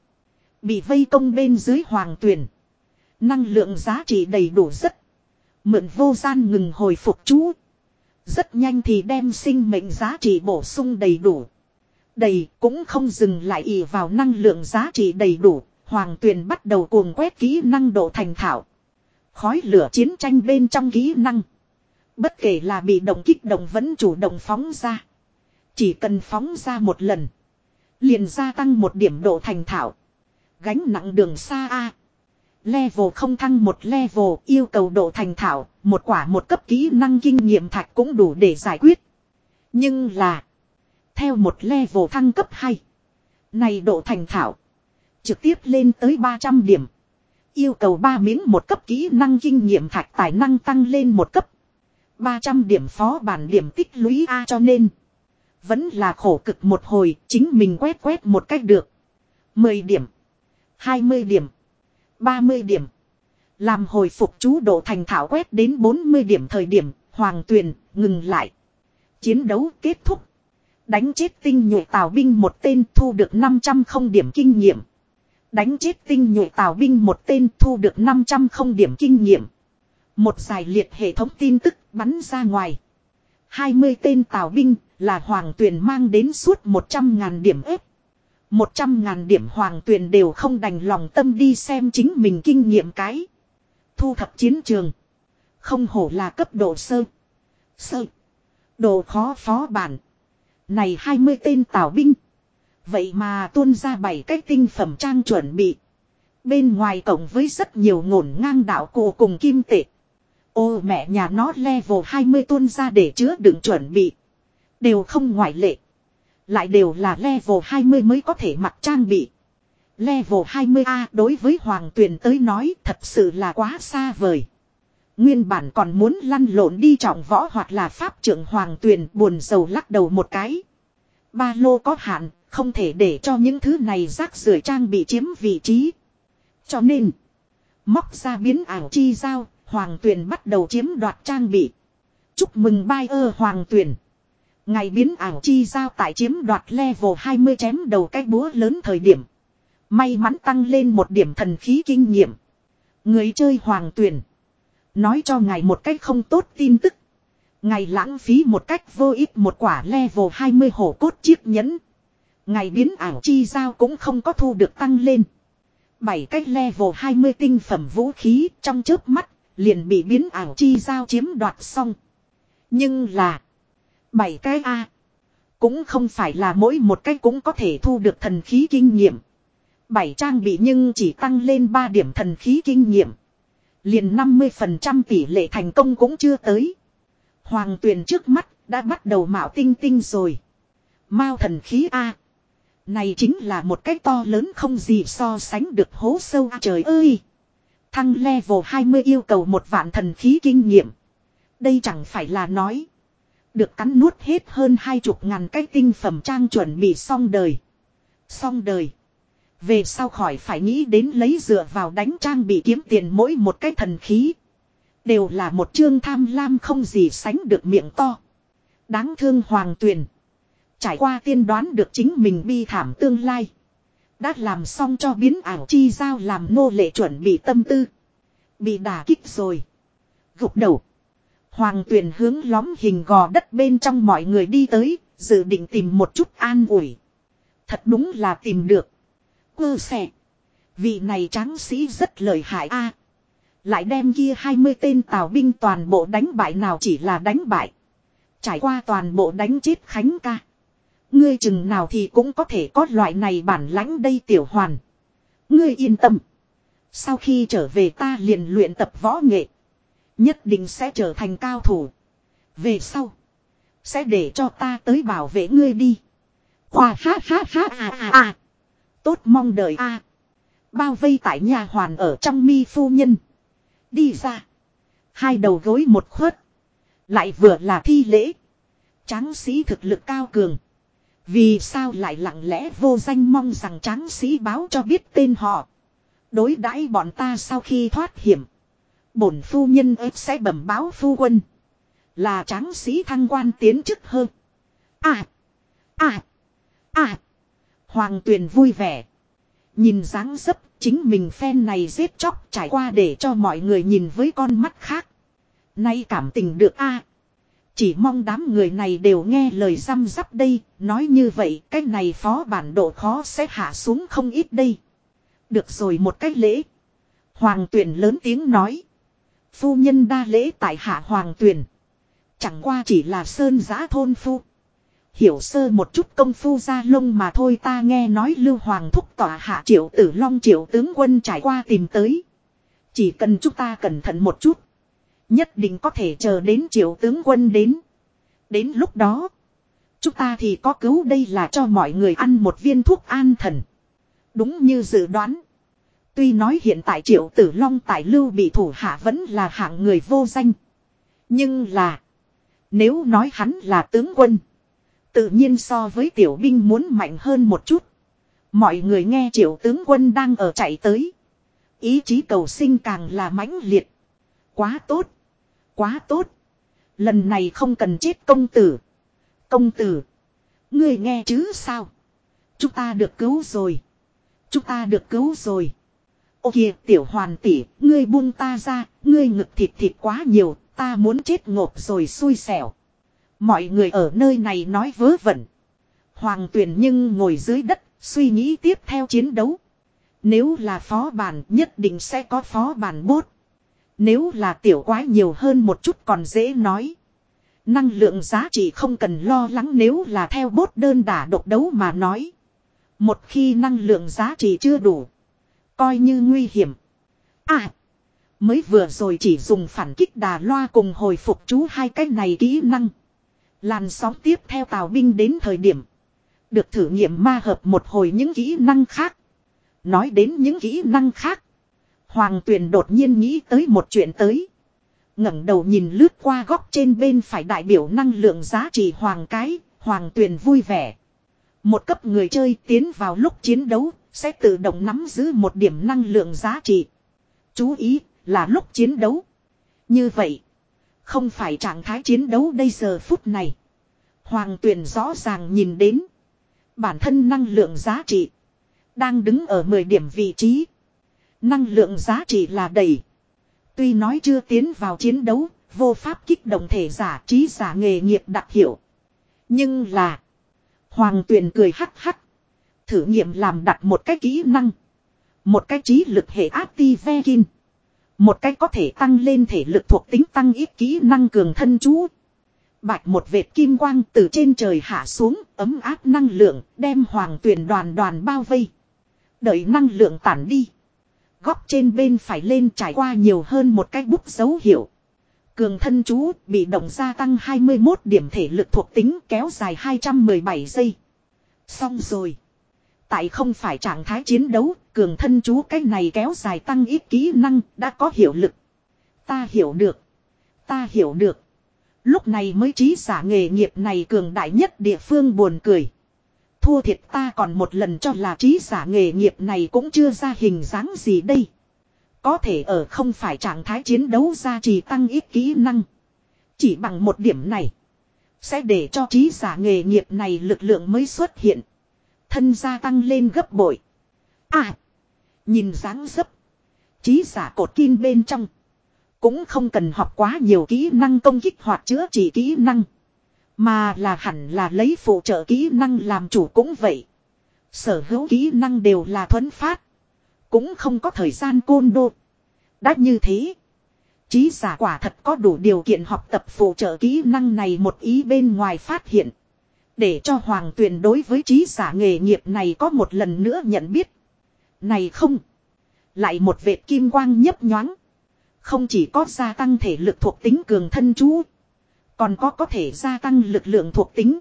[SPEAKER 1] Bị vây công bên dưới Hoàng Tuyền. Năng lượng giá trị đầy đủ rất. Mượn vô gian ngừng hồi phục chú. Rất nhanh thì đem sinh mệnh giá trị bổ sung đầy đủ. Đầy cũng không dừng lại ỉ vào năng lượng giá trị đầy đủ. Hoàng tuyền bắt đầu cuồng quét kỹ năng độ thành thạo. Khói lửa chiến tranh bên trong kỹ năng. Bất kể là bị động kích động vẫn chủ động phóng ra. Chỉ cần phóng ra một lần. Liền gia tăng một điểm độ thành thạo. Gánh nặng đường xa A. Level không thăng một level yêu cầu độ thành thạo, một quả một cấp kỹ năng kinh nghiệm thạch cũng đủ để giải quyết. Nhưng là, theo một level thăng cấp 2, này độ thành thạo, trực tiếp lên tới 300 điểm. Yêu cầu 3 miếng một cấp kỹ năng kinh nghiệm thạch tài năng tăng lên một cấp. 300 điểm phó bản điểm tích lũy A cho nên. Vẫn là khổ cực một hồi, chính mình quét quét một cách được. 10 điểm. 20 điểm. 30 điểm. Làm hồi phục chú độ thành thảo quét đến 40 điểm thời điểm, hoàng tuyền, ngừng lại. Chiến đấu kết thúc. Đánh chết tinh nhuệ tào binh một tên thu được 500 không điểm kinh nghiệm. Đánh chết tinh nhuệ tào binh một tên thu được 500 không điểm kinh nghiệm. Một giải liệt hệ thống tin tức bắn ra ngoài. 20 tên tào binh là hoàng tuyền mang đến suốt 100 ngàn điểm ếp. Một trăm ngàn điểm hoàng tuyền đều không đành lòng tâm đi xem chính mình kinh nghiệm cái. Thu thập chiến trường. Không hổ là cấp độ sơ. Sơ. Độ khó phó bản. Này hai mươi tên tào binh. Vậy mà tuôn ra bảy cái tinh phẩm trang chuẩn bị. Bên ngoài cổng với rất nhiều ngổn ngang đạo cổ cùng kim tệ. Ô mẹ nhà nó level 20 tuôn ra để chứa đựng chuẩn bị. Đều không ngoại lệ. Lại đều là level 20 mới có thể mặc trang bị. Level 20A đối với Hoàng Tuyền tới nói thật sự là quá xa vời. Nguyên bản còn muốn lăn lộn đi trọng võ hoặc là pháp trưởng Hoàng Tuyền buồn rầu lắc đầu một cái. Ba lô có hạn, không thể để cho những thứ này rác rưởi trang bị chiếm vị trí. Cho nên, móc ra biến ảo chi giao, Hoàng Tuyền bắt đầu chiếm đoạt trang bị. Chúc mừng bai ơ Hoàng Tuyền. Ngày biến ảo chi giao tại chiếm đoạt level 20 chém đầu cái búa lớn thời điểm. May mắn tăng lên một điểm thần khí kinh nghiệm. Người chơi hoàng tuyển. Nói cho ngài một cách không tốt tin tức. Ngài lãng phí một cách vô ích một quả level 20 hổ cốt chiếc nhẫn. Ngài biến ảo chi giao cũng không có thu được tăng lên. Bảy cách level 20 tinh phẩm vũ khí trong chớp mắt liền bị biến ảo chi giao chiếm đoạt xong. Nhưng là Bảy cái A. Cũng không phải là mỗi một cái cũng có thể thu được thần khí kinh nghiệm. Bảy trang bị nhưng chỉ tăng lên 3 điểm thần khí kinh nghiệm. Liền 50% tỷ lệ thành công cũng chưa tới. Hoàng tuyền trước mắt đã bắt đầu mạo tinh tinh rồi. Mao thần khí A. Này chính là một cái to lớn không gì so sánh được hố sâu A trời ơi. Thăng level 20 yêu cầu một vạn thần khí kinh nghiệm. Đây chẳng phải là nói. Được cắn nuốt hết hơn hai chục ngàn cái tinh phẩm trang chuẩn bị xong đời. Xong đời. Về sau khỏi phải nghĩ đến lấy dựa vào đánh trang bị kiếm tiền mỗi một cái thần khí. Đều là một chương tham lam không gì sánh được miệng to. Đáng thương hoàng tuyền. Trải qua tiên đoán được chính mình bi thảm tương lai. Đã làm xong cho biến ảo chi giao làm nô lệ chuẩn bị tâm tư. Bị đả kích rồi. Gục đầu. Hoàng tuyền hướng lóm hình gò đất bên trong mọi người đi tới, dự định tìm một chút an ủi. Thật đúng là tìm được. Quơ xẻ. Vị này tráng sĩ rất lợi hại a Lại đem kia 20 tên tào binh toàn bộ đánh bại nào chỉ là đánh bại. Trải qua toàn bộ đánh chết Khánh ca. Ngươi chừng nào thì cũng có thể có loại này bản lãnh đây tiểu hoàn. Ngươi yên tâm. Sau khi trở về ta liền luyện tập võ nghệ. Nhất định sẽ trở thành cao thủ. Về sau. Sẽ để cho ta tới bảo vệ ngươi đi. Khoa ha ha ha à à à. Tốt mong đợi a. Bao vây tại nhà hoàn ở trong mi phu nhân. Đi ra. Hai đầu gối một khuất. Lại vừa là thi lễ. Tráng sĩ thực lực cao cường. Vì sao lại lặng lẽ vô danh mong rằng tráng sĩ báo cho biết tên họ. Đối đãi bọn ta sau khi thoát hiểm. Bổn phu nhân ếp sẽ bẩm báo phu quân. Là tráng sĩ thăng quan tiến chức hơn. À. À. À. Hoàng tuyền vui vẻ. Nhìn dáng dấp chính mình phen này giết chóc trải qua để cho mọi người nhìn với con mắt khác. Nay cảm tình được a Chỉ mong đám người này đều nghe lời răm rắp đây, nói như vậy cái này phó bản độ khó sẽ hạ xuống không ít đây. Được rồi một cách lễ. Hoàng tuyển lớn tiếng nói. Phu nhân đa lễ tại hạ hoàng tuyển. Chẳng qua chỉ là sơn giã thôn phu. Hiểu sơ một chút công phu ra lông mà thôi ta nghe nói lưu hoàng thúc tỏa hạ triệu tử long triệu tướng quân trải qua tìm tới. Chỉ cần chúng ta cẩn thận một chút. Nhất định có thể chờ đến triệu tướng quân đến. Đến lúc đó. Chúng ta thì có cứu đây là cho mọi người ăn một viên thuốc an thần. Đúng như dự đoán. Tuy nói hiện tại triệu tử long tại lưu bị thủ hạ vẫn là hạng người vô danh. Nhưng là. Nếu nói hắn là tướng quân. Tự nhiên so với tiểu binh muốn mạnh hơn một chút. Mọi người nghe triệu tướng quân đang ở chạy tới. Ý chí cầu sinh càng là mãnh liệt. Quá tốt. Quá tốt. Lần này không cần chết công tử. Công tử. Ngươi nghe chứ sao? Chúng ta được cứu rồi. Chúng ta được cứu rồi. Ô kìa tiểu hoàn tỷ, ngươi buông ta ra, ngươi ngực thịt thịt quá nhiều, ta muốn chết ngộp rồi xui xẻo. Mọi người ở nơi này nói vớ vẩn. Hoàng tuyển nhưng ngồi dưới đất, suy nghĩ tiếp theo chiến đấu. Nếu là phó bản nhất định sẽ có phó bản bốt. Nếu là tiểu quái nhiều hơn một chút còn dễ nói. Năng lượng giá trị không cần lo lắng nếu là theo bốt đơn đả độc đấu mà nói. Một khi năng lượng giá trị chưa đủ. Coi như nguy hiểm. À. Mới vừa rồi chỉ dùng phản kích đà loa cùng hồi phục chú hai cái này kỹ năng. Làn sóng tiếp theo tào binh đến thời điểm. Được thử nghiệm ma hợp một hồi những kỹ năng khác. Nói đến những kỹ năng khác. Hoàng tuyền đột nhiên nghĩ tới một chuyện tới. ngẩng đầu nhìn lướt qua góc trên bên phải đại biểu năng lượng giá trị hoàng cái. Hoàng tuyền vui vẻ. Một cấp người chơi tiến vào lúc chiến đấu sẽ tự động nắm giữ một điểm năng lượng giá trị. Chú ý là lúc chiến đấu. Như vậy. Không phải trạng thái chiến đấu đây giờ phút này. Hoàng tuyển rõ ràng nhìn đến. Bản thân năng lượng giá trị. Đang đứng ở 10 điểm vị trí. Năng lượng giá trị là đầy. Tuy nói chưa tiến vào chiến đấu, vô pháp kích động thể giả trí giả nghề nghiệp đặc hiệu. Nhưng là. Hoàng tuyền cười hắc hắc. Thử nghiệm làm đặt một cái kỹ năng. Một cái trí lực hệ Ativekin. Một cái có thể tăng lên thể lực thuộc tính tăng ít kỹ năng cường thân chú. Bạch một vệt kim quang từ trên trời hạ xuống, ấm áp năng lượng, đem hoàng tuyển đoàn đoàn bao vây. Đợi năng lượng tản đi. Góc trên bên phải lên trải qua nhiều hơn một cái bút dấu hiệu. Cường thân chú bị động gia tăng 21 điểm thể lực thuộc tính kéo dài 217 giây. Xong rồi. Tại không phải trạng thái chiến đấu, cường thân chú cái này kéo dài tăng ít kỹ năng đã có hiệu lực. Ta hiểu được. Ta hiểu được. Lúc này mới trí giả nghề nghiệp này cường đại nhất địa phương buồn cười. Thua thiệt ta còn một lần cho là trí giả nghề nghiệp này cũng chưa ra hình dáng gì đây. Có thể ở không phải trạng thái chiến đấu ra chỉ tăng ít kỹ năng. Chỉ bằng một điểm này. Sẽ để cho trí giả nghề nghiệp này lực lượng mới xuất hiện. Thân gia tăng lên gấp bội. À. Nhìn dáng dấp. Trí giả cột kim bên trong. Cũng không cần học quá nhiều kỹ năng công kích hoặc chữa trị kỹ năng. Mà là hẳn là lấy phụ trợ kỹ năng làm chủ cũng vậy. Sở hữu kỹ năng đều là thuấn phát. Cũng không có thời gian côn đô. Đã như thế. Chí giả quả thật có đủ điều kiện học tập phụ trợ kỹ năng này một ý bên ngoài phát hiện. Để cho hoàng tuyền đối với trí giả nghề nghiệp này có một lần nữa nhận biết. Này không. Lại một vệt kim quang nhấp nhoáng. Không chỉ có gia tăng thể lực thuộc tính cường thân chú. Còn có có thể gia tăng lực lượng thuộc tính.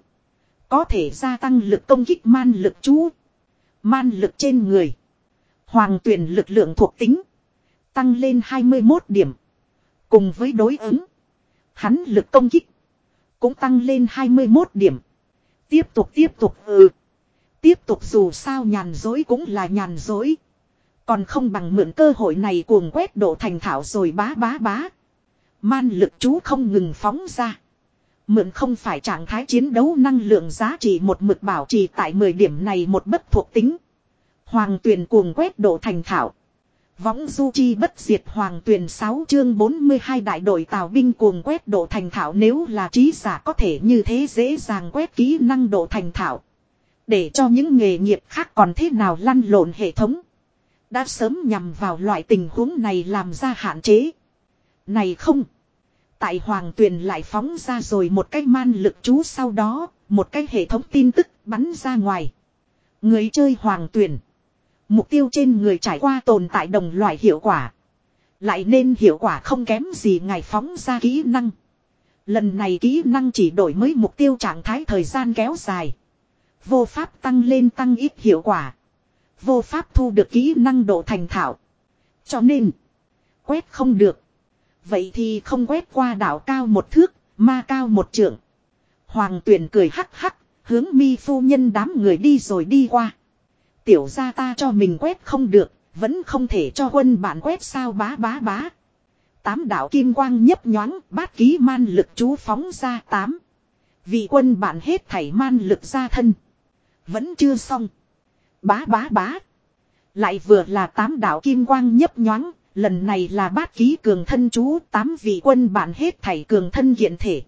[SPEAKER 1] Có thể gia tăng lực công kích man lực chú. Man lực trên người. Hoàng tuyển lực lượng thuộc tính. Tăng lên 21 điểm. Cùng với đối ứng. Hắn lực công kích. Cũng tăng lên 21 điểm. Tiếp tục tiếp tục ừ. Tiếp tục dù sao nhàn dối cũng là nhàn dối. Còn không bằng mượn cơ hội này cuồng quét độ thành thảo rồi bá bá bá. Man lực chú không ngừng phóng ra. Mượn không phải trạng thái chiến đấu năng lượng giá trị một mực bảo trì tại 10 điểm này một bất thuộc tính. Hoàng tuyển cuồng quét độ thành thảo. Võng du chi bất diệt hoàng tuyển 6 chương 42 đại đội tào binh cuồng quét độ thành thảo nếu là trí giả có thể như thế dễ dàng quét kỹ năng độ thành thảo. Để cho những nghề nghiệp khác còn thế nào lăn lộn hệ thống. Đã sớm nhằm vào loại tình huống này làm ra hạn chế. Này không. Tại hoàng tuyền lại phóng ra rồi một cái man lực chú sau đó, một cái hệ thống tin tức bắn ra ngoài. Người chơi hoàng tuyền Mục tiêu trên người trải qua tồn tại đồng loại hiệu quả. Lại nên hiệu quả không kém gì ngài phóng ra kỹ năng. Lần này kỹ năng chỉ đổi mới mục tiêu trạng thái thời gian kéo dài. Vô pháp tăng lên tăng ít hiệu quả. Vô pháp thu được kỹ năng độ thành thạo. Cho nên. Quét không được. Vậy thì không quét qua đảo cao một thước. Ma cao một trượng. Hoàng tuyển cười hắc hắc. Hướng mi phu nhân đám người đi rồi đi qua. Tiểu ra ta cho mình quét không được. Vẫn không thể cho quân bạn quét sao bá bá bá. Tám đạo kim quang nhấp nhoáng, bát ký man lực chú phóng ra tám. Vị quân bạn hết thảy man lực ra thân. Vẫn chưa xong. Bá bá bá. Lại vừa là tám đạo kim quang nhấp nhoáng. Lần này là bát ký cường thân chú, tám vị quân bạn hết thảy cường thân hiện thể.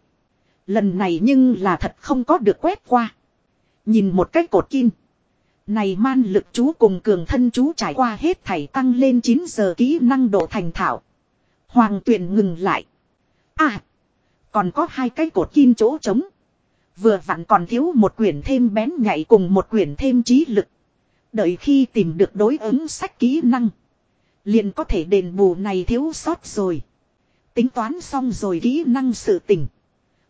[SPEAKER 1] Lần này nhưng là thật không có được quét qua. Nhìn một cách cột kim. Này man lực chú cùng cường thân chú trải qua hết thảy tăng lên 9 giờ kỹ năng độ thành thạo. Hoàng tuyển ngừng lại. À. Còn có hai cái cột kim chỗ trống. Vừa vặn còn thiếu một quyển thêm bén nhạy cùng một quyển thêm trí lực. Đợi khi tìm được đối ứng sách kỹ năng. Liền có thể đền bù này thiếu sót rồi. Tính toán xong rồi kỹ năng sự tỉnh.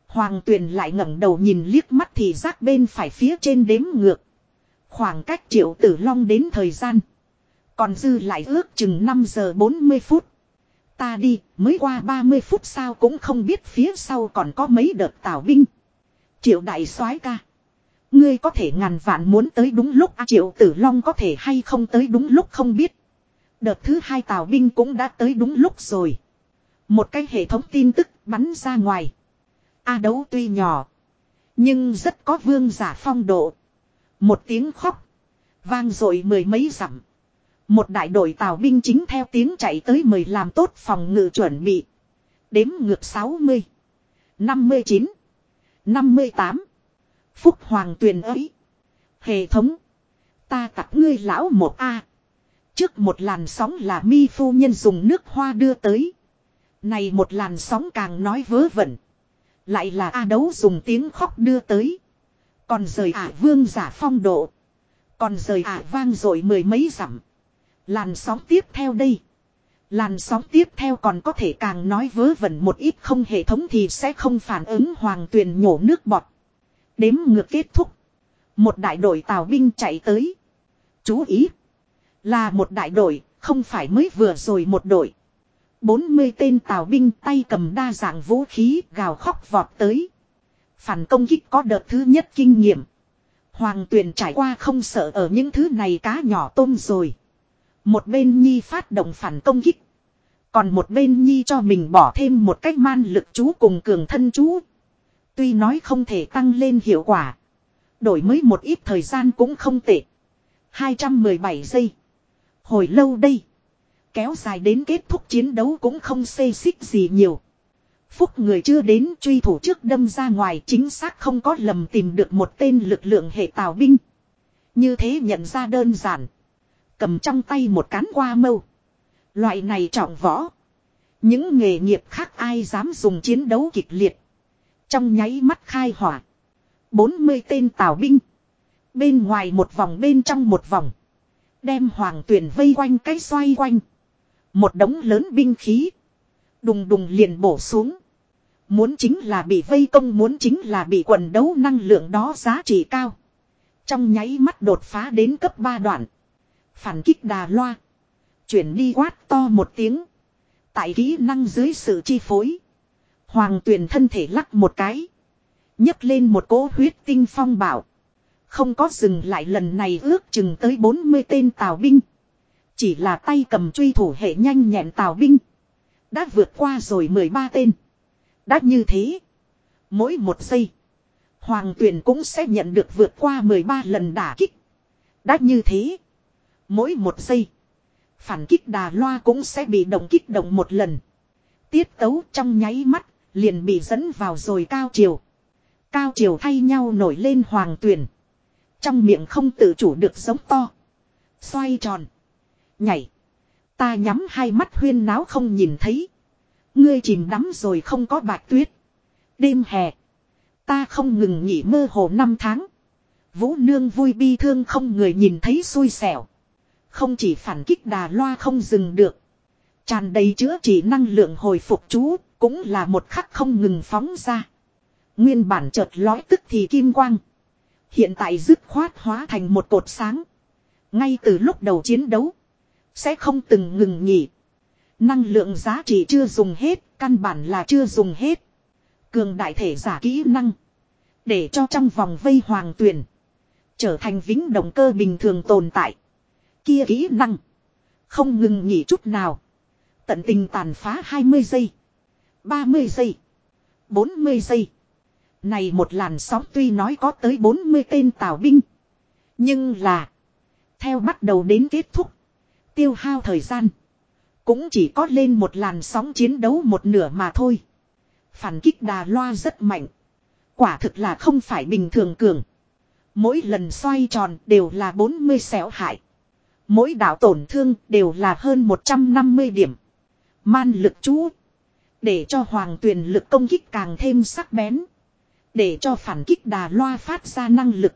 [SPEAKER 1] Hoàng tuyền lại ngẩng đầu nhìn liếc mắt thì giác bên phải phía trên đếm ngược. Khoảng cách triệu tử long đến thời gian. Còn dư lại ước chừng 5 giờ 40 phút. Ta đi, mới qua 30 phút sao cũng không biết phía sau còn có mấy đợt tảo binh. Triệu đại soái ca. Ngươi có thể ngàn vạn muốn tới đúng lúc à, Triệu Tử Long có thể hay không tới đúng lúc không biết. Đợt thứ hai tàu binh cũng đã tới đúng lúc rồi. Một cái hệ thống tin tức bắn ra ngoài. A đấu tuy nhỏ. Nhưng rất có vương giả phong độ. Một tiếng khóc. Vang rồi mười mấy dặm. Một đại đội tàu binh chính theo tiếng chạy tới mời làm tốt phòng ngự chuẩn bị. Đếm ngược 60. 59. 58. Phúc Hoàng tuyền ấy. Hệ thống. Ta tặng ngươi lão một A. Trước một làn sóng là mi phu nhân dùng nước hoa đưa tới. Này một làn sóng càng nói vớ vẩn. Lại là A đấu dùng tiếng khóc đưa tới. Còn rời ả vương giả phong độ. Còn rời ả vang rồi mười mấy dặm. Làn sóng tiếp theo đây. Làn sóng tiếp theo còn có thể càng nói vớ vẩn một ít không hệ thống thì sẽ không phản ứng hoàng tuyền nhổ nước bọt. Đếm ngược kết thúc. Một đại đội tàu binh chạy tới. Chú ý. Là một đại đội, không phải mới vừa rồi một đội. 40 tên tàu binh tay cầm đa dạng vũ khí gào khóc vọt tới. Phản công kích có đợt thứ nhất kinh nghiệm. Hoàng tuyền trải qua không sợ ở những thứ này cá nhỏ tôm rồi. Một bên nhi phát động phản công kích. Còn một bên nhi cho mình bỏ thêm một cách man lực chú cùng cường thân chú. Tuy nói không thể tăng lên hiệu quả. Đổi mới một ít thời gian cũng không tệ. 217 giây. Hồi lâu đây. Kéo dài đến kết thúc chiến đấu cũng không xê xích gì nhiều. Phúc người chưa đến truy thủ trước đâm ra ngoài chính xác không có lầm tìm được một tên lực lượng hệ tào binh. Như thế nhận ra đơn giản. Cầm trong tay một cán qua mâu. Loại này trọng võ. Những nghề nghiệp khác ai dám dùng chiến đấu kịch liệt. Trong nháy mắt khai hỏa. 40 tên tào binh. Bên ngoài một vòng bên trong một vòng. Đem hoàng tuyển vây quanh cái xoay quanh. Một đống lớn binh khí. Đùng đùng liền bổ xuống. Muốn chính là bị vây công, muốn chính là bị quần đấu năng lượng đó giá trị cao. Trong nháy mắt đột phá đến cấp 3 đoạn. Phản kích đà loa. Chuyển đi quát to một tiếng. Tại kỹ năng dưới sự chi phối. Hoàng tuyển thân thể lắc một cái. nhấc lên một cỗ huyết tinh phong bảo. Không có dừng lại lần này ước chừng tới 40 tên tào binh. Chỉ là tay cầm truy thủ hệ nhanh nhẹn tào binh. Đã vượt qua rồi 13 tên. Đã như thế. Mỗi một giây. Hoàng tuyển cũng sẽ nhận được vượt qua 13 lần đả kích. Đã như thế. Mỗi một giây. Phản kích đà loa cũng sẽ bị động kích động một lần. Tiết tấu trong nháy mắt. Liền bị dẫn vào rồi cao chiều. Cao chiều thay nhau nổi lên hoàng tuyển. Trong miệng không tự chủ được giống to. Xoay tròn. Nhảy. Ta nhắm hai mắt huyên náo không nhìn thấy. Ngươi chìm đắm rồi không có bạch tuyết. Đêm hè. Ta không ngừng nghỉ mơ hồ năm tháng. Vũ nương vui bi thương không người nhìn thấy xui xẻo. Không chỉ phản kích đà loa không dừng được. Tràn đầy chữa trị năng lượng hồi phục chú, cũng là một khắc không ngừng phóng ra. Nguyên bản chợt lói tức thì kim quang. Hiện tại dứt khoát hóa thành một cột sáng. Ngay từ lúc đầu chiến đấu. Sẽ không từng ngừng nghỉ. Năng lượng giá trị chưa dùng hết, căn bản là chưa dùng hết. Cường đại thể giả kỹ năng. Để cho trong vòng vây hoàng tuyển. Trở thành vĩnh động cơ bình thường tồn tại. Kia kỹ năng. Không ngừng nghỉ chút nào. Tận tình tàn phá 20 giây. 30 giây. 40 giây. Này một làn sóng tuy nói có tới 40 tên tào binh. Nhưng là. Theo bắt đầu đến kết thúc. Tiêu hao thời gian. Cũng chỉ có lên một làn sóng chiến đấu một nửa mà thôi. Phản kích đà loa rất mạnh. Quả thực là không phải bình thường cường. Mỗi lần xoay tròn đều là 40 xéo hại. Mỗi đảo tổn thương đều là hơn 150 điểm. Man lực chú. Để cho hoàng tuyền lực công kích càng thêm sắc bén. Để cho phản kích đà loa phát ra năng lực.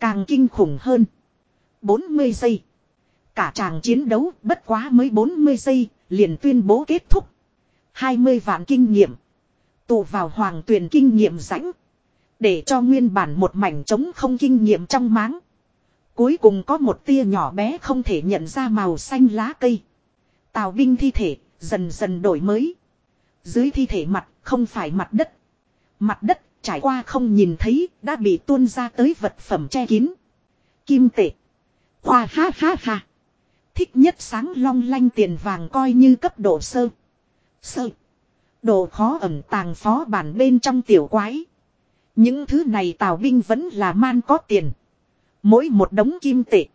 [SPEAKER 1] Càng kinh khủng hơn. 40 giây. Cả chàng chiến đấu bất quá mới 40 giây, liền tuyên bố kết thúc. 20 vạn kinh nghiệm. Tụ vào hoàng tuyển kinh nghiệm rãnh. Để cho nguyên bản một mảnh trống không kinh nghiệm trong máng. Cuối cùng có một tia nhỏ bé không thể nhận ra màu xanh lá cây. Tào binh thi thể, dần dần đổi mới. Dưới thi thể mặt, không phải mặt đất. Mặt đất, trải qua không nhìn thấy, đã bị tuôn ra tới vật phẩm che kín. Kim tệ. Hoa ha ha ha. Thích nhất sáng long lanh tiền vàng coi như cấp độ sơ. Sơ. Độ khó ẩn tàng phó bản bên trong tiểu quái. Những thứ này tào binh vẫn là man có tiền. Mỗi một đống kim tệ.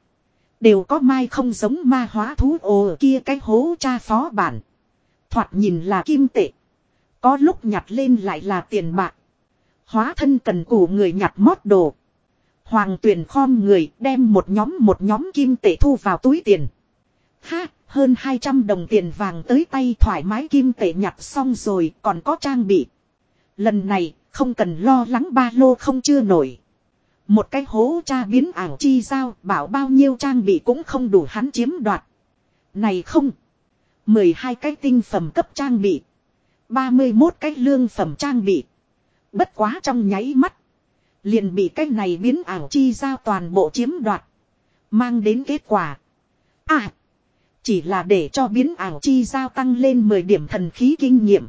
[SPEAKER 1] Đều có mai không giống ma hóa thú ồ kia cái hố cha phó bản. Thoạt nhìn là kim tệ. Có lúc nhặt lên lại là tiền bạc. Hóa thân cần củ người nhặt mót đồ. Hoàng tuyển khom người đem một nhóm một nhóm kim tệ thu vào túi tiền. Ha, hơn 200 đồng tiền vàng tới tay thoải mái kim tệ nhặt xong rồi còn có trang bị. Lần này không cần lo lắng ba lô không chưa nổi. Một cái hố cha biến ảo chi giao bảo bao nhiêu trang bị cũng không đủ hắn chiếm đoạt. Này không. 12 cái tinh phẩm cấp trang bị. 31 cái lương phẩm trang bị. Bất quá trong nháy mắt. Liền bị cái này biến ảo chi giao toàn bộ chiếm đoạt. Mang đến kết quả. À. Chỉ là để cho biến ảo chi giao tăng lên 10 điểm thần khí kinh nghiệm.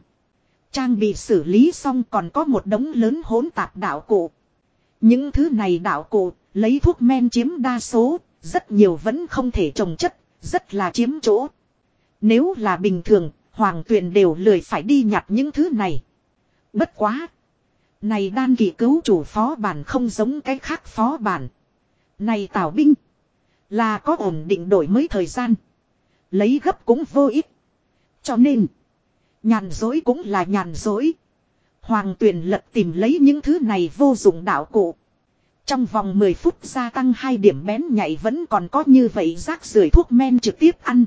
[SPEAKER 1] Trang bị xử lý xong còn có một đống lớn hỗn tạp đạo cụ. Những thứ này đạo cụ, lấy thuốc men chiếm đa số, rất nhiều vẫn không thể trồng chất, rất là chiếm chỗ. Nếu là bình thường, hoàng tuyền đều lười phải đi nhặt những thứ này. Bất quá. Này đan kỳ cứu chủ phó bản không giống cái khác phó bản. Này tào binh. Là có ổn định đổi mới thời gian. Lấy gấp cũng vô ích. Cho nên. Nhàn dối cũng là nhàn dối. Hoàng tuyển lật tìm lấy những thứ này vô dụng đạo cụ. Trong vòng 10 phút gia tăng hai điểm bén nhạy vẫn còn có như vậy rác rưởi thuốc men trực tiếp ăn.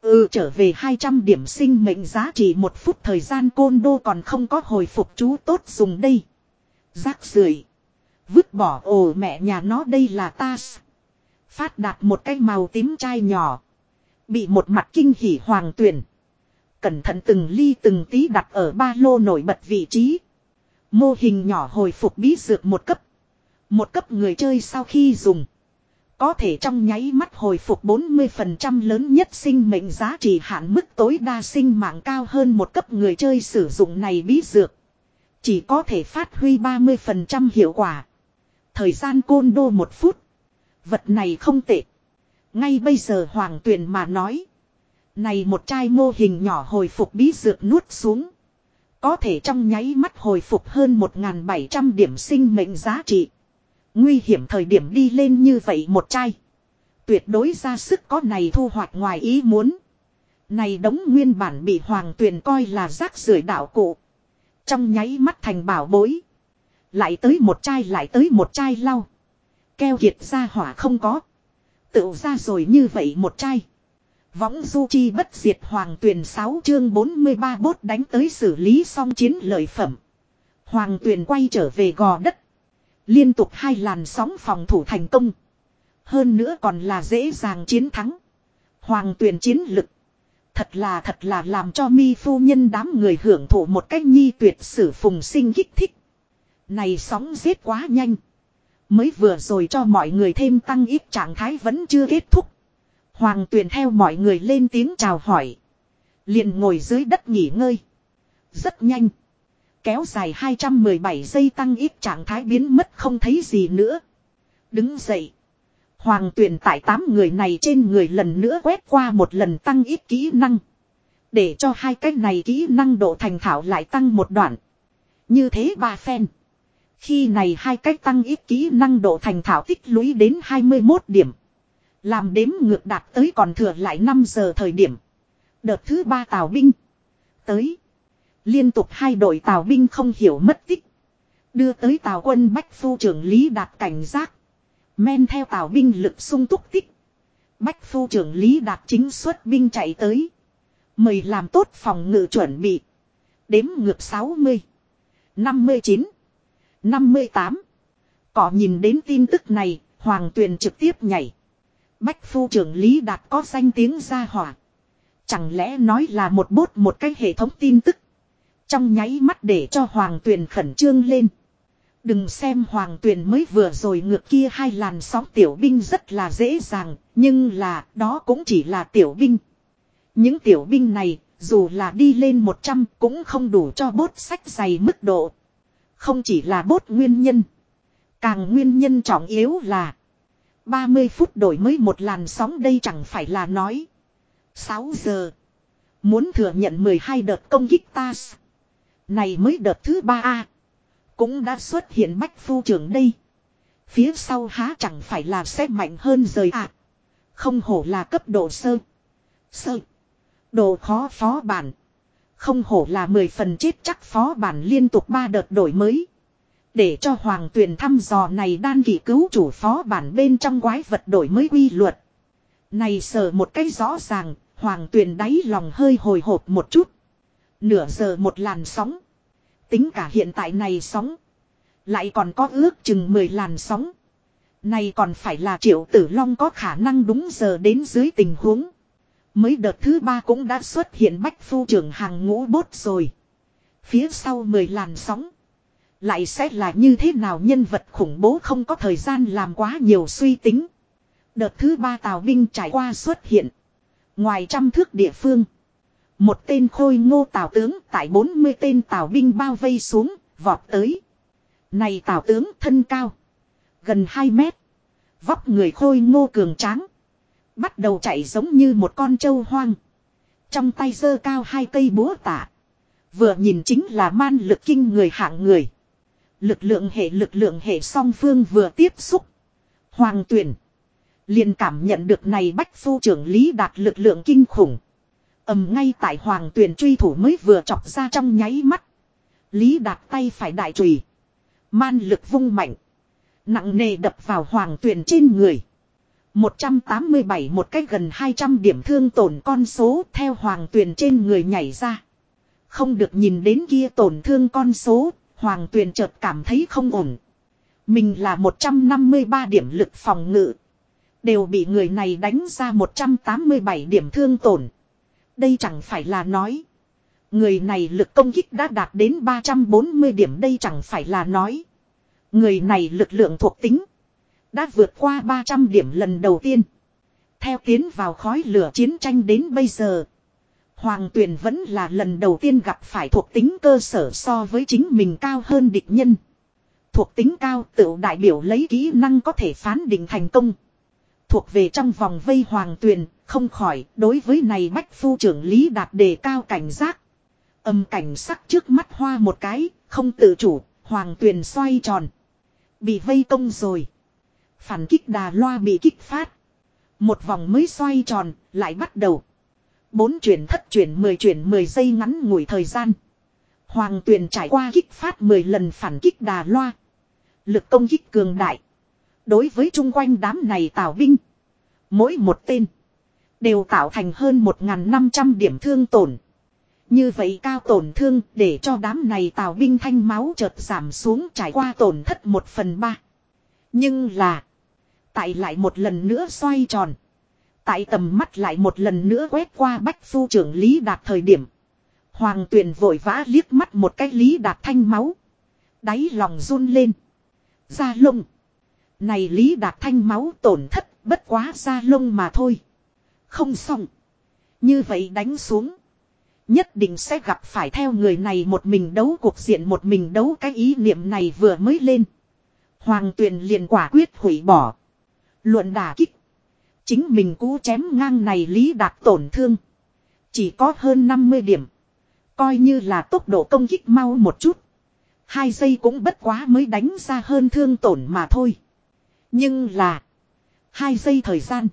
[SPEAKER 1] Ừ trở về 200 điểm sinh mệnh giá trị một phút thời gian côn đô còn không có hồi phục chú tốt dùng đây. Rác rưởi Vứt bỏ, ồ mẹ nhà nó đây là ta. Phát đạt một cái màu tím chai nhỏ. Bị một mặt kinh hỉ hoàng tuyển. Cẩn thận từng ly từng tí đặt ở ba lô nổi bật vị trí. Mô hình nhỏ hồi phục bí dược một cấp. Một cấp người chơi sau khi dùng. Có thể trong nháy mắt hồi phục 40% lớn nhất sinh mệnh giá trị hạn mức tối đa sinh mạng cao hơn một cấp người chơi sử dụng này bí dược. Chỉ có thể phát huy 30% hiệu quả. Thời gian côn đô một phút. Vật này không tệ. Ngay bây giờ hoàng tuyền mà nói. Này một chai mô hình nhỏ hồi phục bí dược nuốt xuống. Có thể trong nháy mắt hồi phục hơn 1.700 điểm sinh mệnh giá trị. Nguy hiểm thời điểm đi lên như vậy một chai. Tuyệt đối ra sức có này thu hoạch ngoài ý muốn. Này đống nguyên bản bị hoàng tuyền coi là rác rưởi đạo cụ. Trong nháy mắt thành bảo bối. Lại tới một chai, lại tới một chai lau. Keo kiệt ra hỏa không có. Tự ra rồi như vậy một chai. Võng du chi bất diệt hoàng tuyền 6 chương 43 bốt đánh tới xử lý xong chiến lợi phẩm. Hoàng tuyền quay trở về gò đất. Liên tục hai làn sóng phòng thủ thành công. Hơn nữa còn là dễ dàng chiến thắng. Hoàng tuyền chiến lực. Thật là thật là làm cho mi phu nhân đám người hưởng thụ một cách nhi tuyệt sử phùng sinh kích thích. Này sóng giết quá nhanh. Mới vừa rồi cho mọi người thêm tăng ít trạng thái vẫn chưa kết thúc. Hoàng tuyền theo mọi người lên tiếng chào hỏi. Liền ngồi dưới đất nghỉ ngơi. Rất nhanh. Kéo dài 217 giây tăng ít trạng thái biến mất không thấy gì nữa. Đứng dậy. Hoàng tuyền tại 8 người này trên người lần nữa quét qua một lần tăng ít kỹ năng. Để cho hai cái này kỹ năng độ thành thảo lại tăng một đoạn. Như thế ba phen. Khi này hai cách tăng ít kỹ năng độ thành thảo tích lũy đến 21 điểm. Làm đếm ngược đạt tới còn thừa lại 5 giờ thời điểm. Đợt thứ ba tàu binh. Tới. Liên tục hai đội tàu binh không hiểu mất tích. Đưa tới tàu quân Bách Phu trưởng Lý Đạt cảnh giác. Men theo tàu binh lực sung túc tích. Bách Phu trưởng Lý Đạt chính xuất binh chạy tới. Mời làm tốt phòng ngự chuẩn bị. Đếm ngược 60. 59. 58. Cỏ nhìn đến tin tức này, Hoàng Tuyền trực tiếp nhảy. Bách phu trưởng Lý Đạt có danh tiếng ra hỏa. Chẳng lẽ nói là một bốt một cái hệ thống tin tức. Trong nháy mắt để cho Hoàng Tuyền khẩn trương lên. Đừng xem Hoàng Tuyền mới vừa rồi ngược kia hai làn sóng tiểu binh rất là dễ dàng, nhưng là đó cũng chỉ là tiểu binh. Những tiểu binh này, dù là đi lên 100 cũng không đủ cho bốt sách dày mức độ. Không chỉ là bốt nguyên nhân. Càng nguyên nhân trọng yếu là 30 phút đổi mới một làn sóng đây chẳng phải là nói. 6 giờ. Muốn thừa nhận 12 đợt công kích ta. Này mới đợt thứ 3A. Cũng đã xuất hiện bách phu trưởng đây. Phía sau há chẳng phải là sẽ mạnh hơn rời ạ. À. Không hổ là cấp độ sơ. Sơ. Độ khó phó bản. Không hổ là 10 phần chết chắc phó bản liên tục ba đợt đổi mới. Để cho hoàng tuyền thăm dò này đan kỳ cứu chủ phó bản bên trong quái vật đổi mới quy luật. Này sờ một cái rõ ràng, hoàng tuyền đáy lòng hơi hồi hộp một chút. Nửa giờ một làn sóng. Tính cả hiện tại này sóng. Lại còn có ước chừng 10 làn sóng. Này còn phải là triệu tử long có khả năng đúng giờ đến dưới tình huống. Mới đợt thứ ba cũng đã xuất hiện bách phu trưởng hàng ngũ bốt rồi. Phía sau 10 làn sóng. Lại sẽ là như thế nào nhân vật khủng bố không có thời gian làm quá nhiều suy tính. Đợt thứ ba tào binh trải qua xuất hiện. Ngoài trăm thước địa phương. Một tên khôi ngô Tào tướng tại 40 tên tào binh bao vây xuống, vọt tới. Này tào tướng thân cao. Gần 2 mét. Vóc người khôi ngô cường tráng. Bắt đầu chạy giống như một con trâu hoang. Trong tay giơ cao hai cây búa tạ. Vừa nhìn chính là man lực kinh người hạng người. Lực lượng hệ lực lượng hệ song phương vừa tiếp xúc. Hoàng tuyển. liền cảm nhận được này bách phu trưởng lý đạt lực lượng kinh khủng. ầm ngay tại hoàng tuyển truy thủ mới vừa chọc ra trong nháy mắt. Lý đạt tay phải đại trùy. Man lực vung mạnh. Nặng nề đập vào hoàng tuyển trên người. 187 một cách gần 200 điểm thương tổn con số theo hoàng tuyền trên người nhảy ra. Không được nhìn đến kia tổn thương con số, hoàng tuyền chợt cảm thấy không ổn. Mình là 153 điểm lực phòng ngự. Đều bị người này đánh ra 187 điểm thương tổn. Đây chẳng phải là nói. Người này lực công kích đã đạt đến 340 điểm đây chẳng phải là nói. Người này lực lượng thuộc tính đã vượt qua 300 điểm lần đầu tiên. Theo tiến vào khói lửa chiến tranh đến bây giờ. Hoàng Tuyền vẫn là lần đầu tiên gặp phải thuộc tính cơ sở so với chính mình cao hơn địch nhân. Thuộc tính cao tự đại biểu lấy kỹ năng có thể phán định thành công. thuộc về trong vòng vây hoàng tuyền, không khỏi, đối với này bách phu trưởng Lý Đạt đề cao cảnh giác. Âm cảnh sắc trước mắt hoa một cái, không tự chủ, hoàng tuyền xoay tròn. Bị vây công rồi. Phản kích đà loa bị kích phát. Một vòng mới xoay tròn, lại bắt đầu. Bốn chuyển thất chuyển mười chuyển mười giây ngắn ngủi thời gian. Hoàng tuyền trải qua kích phát mười lần phản kích đà loa. Lực công kích cường đại. Đối với chung quanh đám này tào binh. Mỗi một tên. Đều tạo thành hơn 1.500 điểm thương tổn. Như vậy cao tổn thương để cho đám này tào binh thanh máu chợt giảm xuống trải qua tổn thất một phần ba. Nhưng là. Tại lại một lần nữa xoay tròn. Tại tầm mắt lại một lần nữa quét qua bách phu trưởng Lý Đạt thời điểm. Hoàng tuyền vội vã liếc mắt một cái Lý Đạt thanh máu. Đáy lòng run lên. Ra lông. Này Lý Đạt thanh máu tổn thất, bất quá ra lông mà thôi. Không xong. Như vậy đánh xuống. Nhất định sẽ gặp phải theo người này một mình đấu cuộc diện một mình đấu cái ý niệm này vừa mới lên. Hoàng tuyền liền quả quyết hủy bỏ. Luận đả kích. Chính mình cú chém ngang này lý đạt tổn thương. Chỉ có hơn 50 điểm. Coi như là tốc độ công kích mau một chút. Hai giây cũng bất quá mới đánh ra hơn thương tổn mà thôi. Nhưng là. Hai giây thời gian.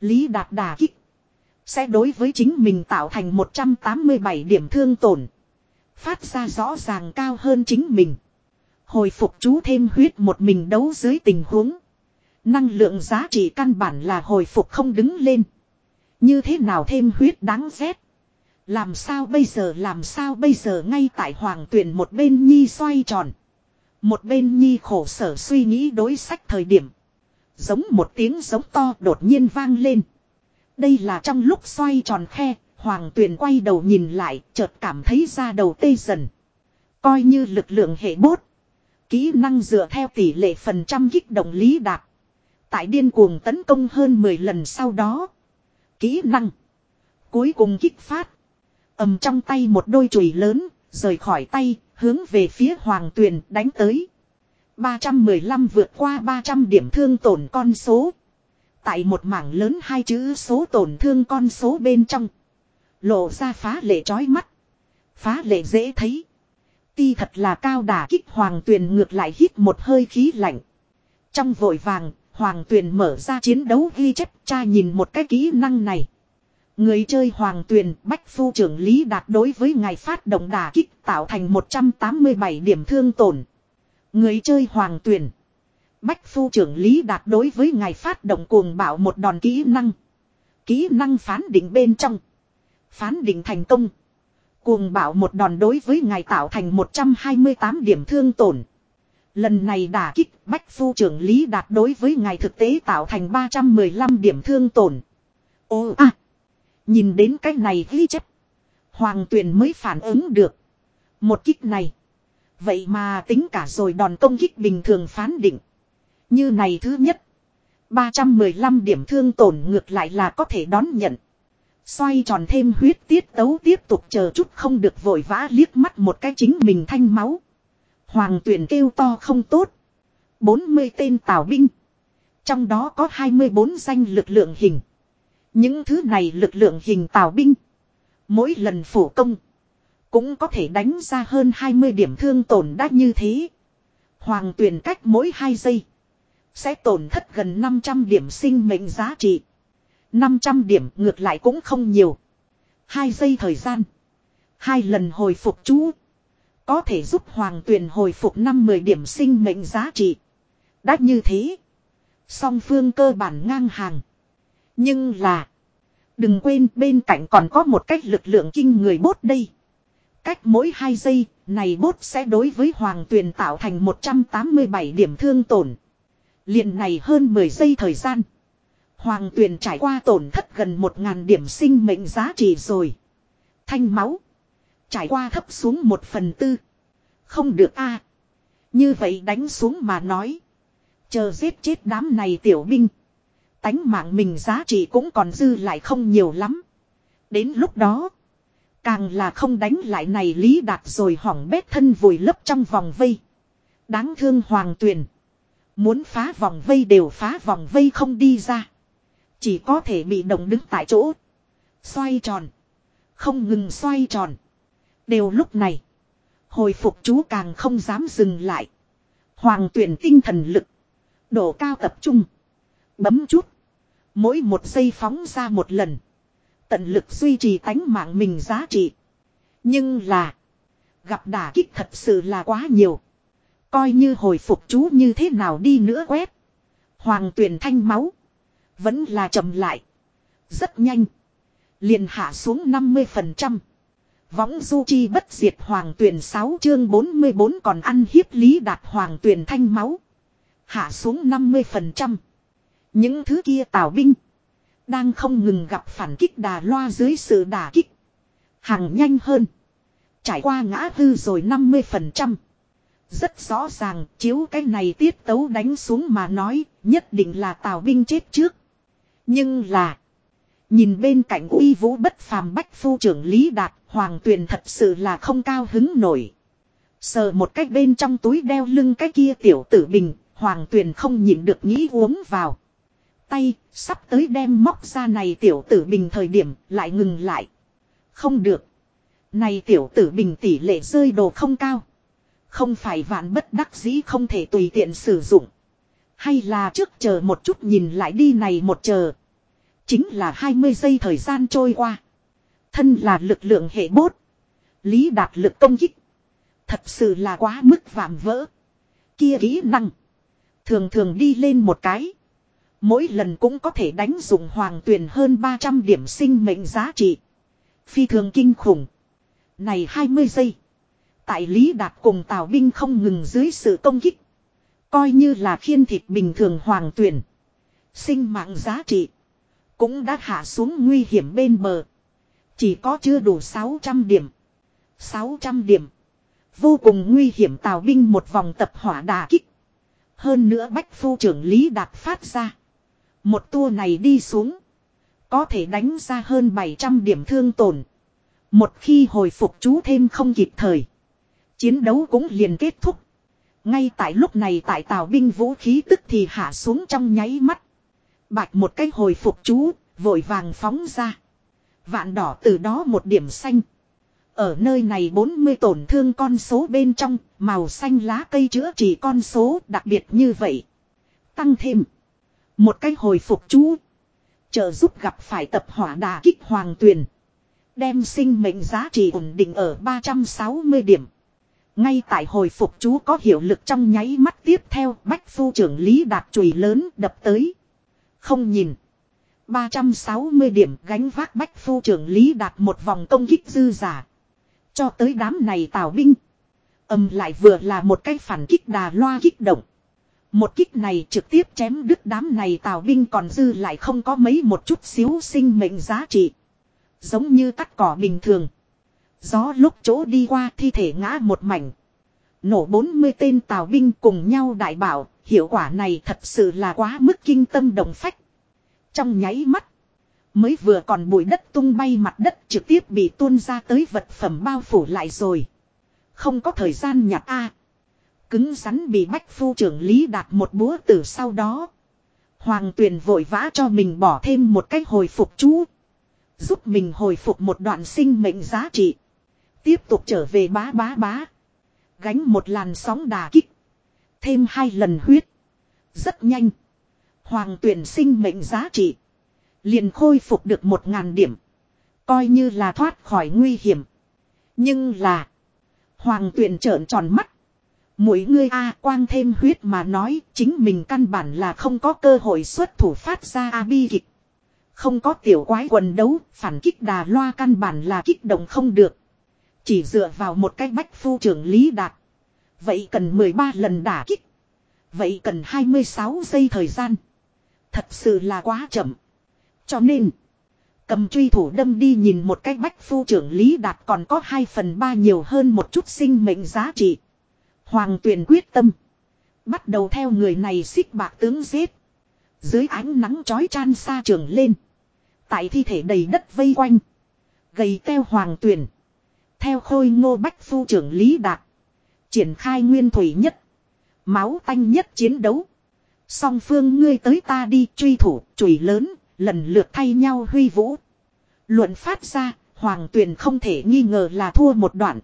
[SPEAKER 1] Lý đạt đà kích. Sẽ đối với chính mình tạo thành 187 điểm thương tổn. Phát ra rõ ràng cao hơn chính mình. Hồi phục chú thêm huyết một mình đấu dưới tình huống. Năng lượng giá trị căn bản là hồi phục không đứng lên. Như thế nào thêm huyết đáng rét. Làm sao bây giờ làm sao bây giờ ngay tại hoàng tuyển một bên nhi xoay tròn. Một bên nhi khổ sở suy nghĩ đối sách thời điểm. Giống một tiếng giống to đột nhiên vang lên. Đây là trong lúc xoay tròn khe, hoàng tuyền quay đầu nhìn lại, chợt cảm thấy ra đầu tê dần. Coi như lực lượng hệ bốt. Kỹ năng dựa theo tỷ lệ phần trăm kích động lý đạt. Tại điên cuồng tấn công hơn 10 lần sau đó. Kỹ năng. Cuối cùng kích phát. ầm trong tay một đôi chùy lớn, rời khỏi tay, hướng về phía hoàng tuyền đánh tới. 315 vượt qua 300 điểm thương tổn con số. Tại một mảng lớn hai chữ số tổn thương con số bên trong. Lộ ra phá lệ chói mắt. Phá lệ dễ thấy. Ti thật là cao đả kích hoàng tuyền ngược lại hít một hơi khí lạnh. Trong vội vàng, hoàng tuyền mở ra chiến đấu ghi chép cha nhìn một cái kỹ năng này. Người chơi hoàng tuyền bách phu trưởng lý đạt đối với ngài phát động đả kích tạo thành 187 điểm thương tổn. Người chơi hoàng tuyền Bách phu trưởng Lý Đạt đối với ngài phát động cuồng bạo một đòn kỹ năng. Kỹ năng phán định bên trong. Phán định thành công. Cuồng bạo một đòn đối với ngài tạo thành 128 điểm thương tổn. Lần này đả kích, Bách phu trưởng Lý Đạt đối với ngài thực tế tạo thành 315 điểm thương tổn. Ô à! Nhìn đến cái này ghi chép. Hoàng tuyền mới phản ứng được. Một kích này. Vậy mà tính cả rồi đòn công kích bình thường phán định. Như này thứ nhất. 315 điểm thương tổn ngược lại là có thể đón nhận. Xoay tròn thêm huyết tiết tấu tiếp tục chờ chút không được vội vã liếc mắt một cái chính mình thanh máu. Hoàng tuyển kêu to không tốt. 40 tên tào binh. Trong đó có 24 danh lực lượng hình. Những thứ này lực lượng hình tào binh. Mỗi lần phủ công. Cũng có thể đánh ra hơn 20 điểm thương tổn đã như thế. Hoàng tuyển cách mỗi 2 giây. Sẽ tổn thất gần 500 điểm sinh mệnh giá trị. 500 điểm ngược lại cũng không nhiều. 2 giây thời gian. Hai lần hồi phục chú. Có thể giúp hoàng tuyền hồi phục 5-10 điểm sinh mệnh giá trị. Đã như thế. Song phương cơ bản ngang hàng. Nhưng là. Đừng quên bên cạnh còn có một cách lực lượng kinh người bốt đây. Cách mỗi 2 giây, này bốt sẽ đối với hoàng tuyền tạo thành 187 điểm thương tổn liền này hơn 10 giây thời gian. Hoàng tuyền trải qua tổn thất gần 1.000 điểm sinh mệnh giá trị rồi. Thanh máu. Trải qua thấp xuống một phần tư. Không được a Như vậy đánh xuống mà nói. Chờ giết chết đám này tiểu binh. Tánh mạng mình giá trị cũng còn dư lại không nhiều lắm. Đến lúc đó. Càng là không đánh lại này lý đạt rồi hỏng bét thân vùi lấp trong vòng vây. Đáng thương hoàng tuyền. Muốn phá vòng vây đều phá vòng vây không đi ra. Chỉ có thể bị động đứng tại chỗ. Xoay tròn. Không ngừng xoay tròn. Đều lúc này. Hồi phục chú càng không dám dừng lại. Hoàng tuyển tinh thần lực. Độ cao tập trung. Bấm chút. Mỗi một giây phóng ra một lần. Tận lực duy trì tánh mạng mình giá trị. Nhưng là. Gặp đả kích thật sự là quá nhiều. Coi như hồi phục chú như thế nào đi nữa quét. Hoàng tuyển thanh máu. Vẫn là chậm lại. Rất nhanh. Liền hạ xuống 50%. Võng du chi bất diệt hoàng tuyển 6 chương 44 còn ăn hiếp lý đạt hoàng tuyển thanh máu. Hạ xuống 50%. Những thứ kia tào binh. Đang không ngừng gặp phản kích đà loa dưới sự đà kích. Hàng nhanh hơn. Trải qua ngã hư rồi 50%. Rất rõ ràng, chiếu cái này tiết tấu đánh xuống mà nói, nhất định là tào binh chết trước. Nhưng là. Nhìn bên cạnh uy vũ bất phàm bách phu trưởng Lý Đạt, Hoàng tuyền thật sự là không cao hứng nổi. Sờ một cách bên trong túi đeo lưng cái kia tiểu tử bình, Hoàng tuyền không nhịn được nghĩ uống vào. Tay, sắp tới đem móc ra này tiểu tử bình thời điểm, lại ngừng lại. Không được. Này tiểu tử bình tỷ lệ rơi đồ không cao. Không phải vạn bất đắc dĩ không thể tùy tiện sử dụng. Hay là trước chờ một chút nhìn lại đi này một chờ. Chính là 20 giây thời gian trôi qua. Thân là lực lượng hệ bốt. Lý đạt lực công kích. Thật sự là quá mức vạm vỡ. Kia kỹ năng. Thường thường đi lên một cái. Mỗi lần cũng có thể đánh dụng hoàng tuyển hơn 300 điểm sinh mệnh giá trị. Phi thường kinh khủng. Này 20 giây. Tại Lý Đạt cùng Tào Binh không ngừng dưới sự công kích. Coi như là khiên thịt bình thường hoàng tuyển. Sinh mạng giá trị. Cũng đã hạ xuống nguy hiểm bên bờ. Chỉ có chưa đủ 600 điểm. 600 điểm. Vô cùng nguy hiểm Tào Binh một vòng tập hỏa đà kích. Hơn nữa Bách Phu trưởng Lý Đạt phát ra. Một tour này đi xuống. Có thể đánh ra hơn 700 điểm thương tổn. Một khi hồi phục chú thêm không kịp thời. Chiến đấu cũng liền kết thúc. Ngay tại lúc này tại tàu binh vũ khí tức thì hạ xuống trong nháy mắt. Bạch một cái hồi phục chú, vội vàng phóng ra. Vạn đỏ từ đó một điểm xanh. Ở nơi này 40 tổn thương con số bên trong, màu xanh lá cây chữa trị con số đặc biệt như vậy. Tăng thêm. Một cái hồi phục chú. Trợ giúp gặp phải tập hỏa đà kích hoàng tuyền. Đem sinh mệnh giá trị ổn định ở 360 điểm. Ngay tại hồi phục chú có hiệu lực trong nháy mắt tiếp theo bách phu trưởng Lý Đạt chùy lớn đập tới. Không nhìn. 360 điểm gánh vác bách phu trưởng Lý Đạt một vòng công kích dư giả. Cho tới đám này tào binh. Âm lại vừa là một cái phản kích đà loa kích động. Một kích này trực tiếp chém đứt đám này tào binh còn dư lại không có mấy một chút xíu sinh mệnh giá trị. Giống như cắt cỏ bình thường. Gió lúc chỗ đi qua thi thể ngã một mảnh. Nổ 40 tên tào binh cùng nhau đại bảo, hiệu quả này thật sự là quá mức kinh tâm động phách. Trong nháy mắt, mới vừa còn bụi đất tung bay mặt đất trực tiếp bị tuôn ra tới vật phẩm bao phủ lại rồi. Không có thời gian nhặt A. Cứng rắn bị bách phu trưởng Lý đạt một búa từ sau đó. Hoàng tuyền vội vã cho mình bỏ thêm một cách hồi phục chú. Giúp mình hồi phục một đoạn sinh mệnh giá trị. Tiếp tục trở về bá bá bá. Gánh một làn sóng đà kích. Thêm hai lần huyết. Rất nhanh. Hoàng tuyển sinh mệnh giá trị. Liền khôi phục được một ngàn điểm. Coi như là thoát khỏi nguy hiểm. Nhưng là. Hoàng tuyển trợn tròn mắt. Mỗi ngươi A quang thêm huyết mà nói chính mình căn bản là không có cơ hội xuất thủ phát ra A bi kịch. Không có tiểu quái quần đấu, phản kích đà loa căn bản là kích động không được. Chỉ dựa vào một cái bách phu trưởng lý đạt. Vậy cần 13 lần đả kích. Vậy cần 26 giây thời gian. Thật sự là quá chậm. Cho nên. Cầm truy thủ đâm đi nhìn một cái bách phu trưởng Lý Đạt còn có 2 phần 3 nhiều hơn một chút sinh mệnh giá trị. Hoàng tuyền quyết tâm. Bắt đầu theo người này xích bạc tướng giết. Dưới ánh nắng chói chan xa trường lên. Tại thi thể đầy đất vây quanh. Gầy teo hoàng tuyền. Theo khôi ngô bách phu trưởng Lý Đạt. Triển khai nguyên thủy nhất. Máu tanh nhất chiến đấu. Song phương ngươi tới ta đi truy thủ, chùy lớn, lần lượt thay nhau huy vũ. Luận phát ra, Hoàng Tuyền không thể nghi ngờ là thua một đoạn.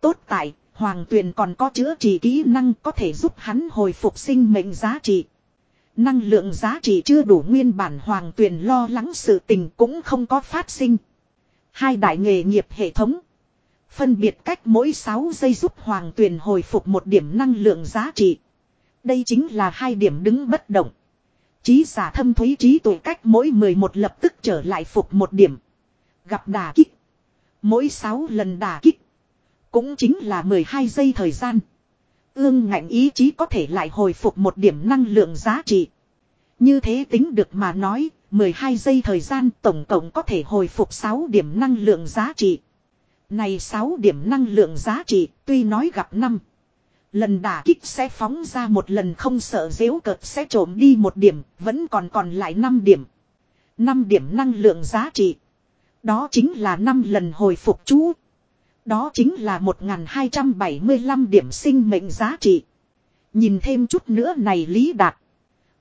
[SPEAKER 1] Tốt tại, Hoàng Tuyền còn có chữa trị kỹ năng có thể giúp hắn hồi phục sinh mệnh giá trị. Năng lượng giá trị chưa đủ nguyên bản Hoàng Tuyền lo lắng sự tình cũng không có phát sinh. Hai đại nghề nghiệp hệ thống. Phân biệt cách mỗi 6 giây giúp Hoàng Tuyền hồi phục một điểm năng lượng giá trị. Đây chính là hai điểm đứng bất động. Trí giả thâm thúy trí tuổi cách mỗi 11 lập tức trở lại phục một điểm. Gặp đà kích. Mỗi 6 lần đà kích. Cũng chính là 12 giây thời gian. Ương ngạnh ý chí có thể lại hồi phục một điểm năng lượng giá trị. Như thế tính được mà nói, 12 giây thời gian tổng cộng có thể hồi phục 6 điểm năng lượng giá trị. Này 6 điểm năng lượng giá trị tuy nói gặp năm Lần đả kích sẽ phóng ra một lần không sợ dễu cợt sẽ trộm đi một điểm, vẫn còn còn lại 5 điểm. 5 điểm năng lượng giá trị. Đó chính là 5 lần hồi phục chú. Đó chính là 1275 điểm sinh mệnh giá trị. Nhìn thêm chút nữa này Lý Đạt.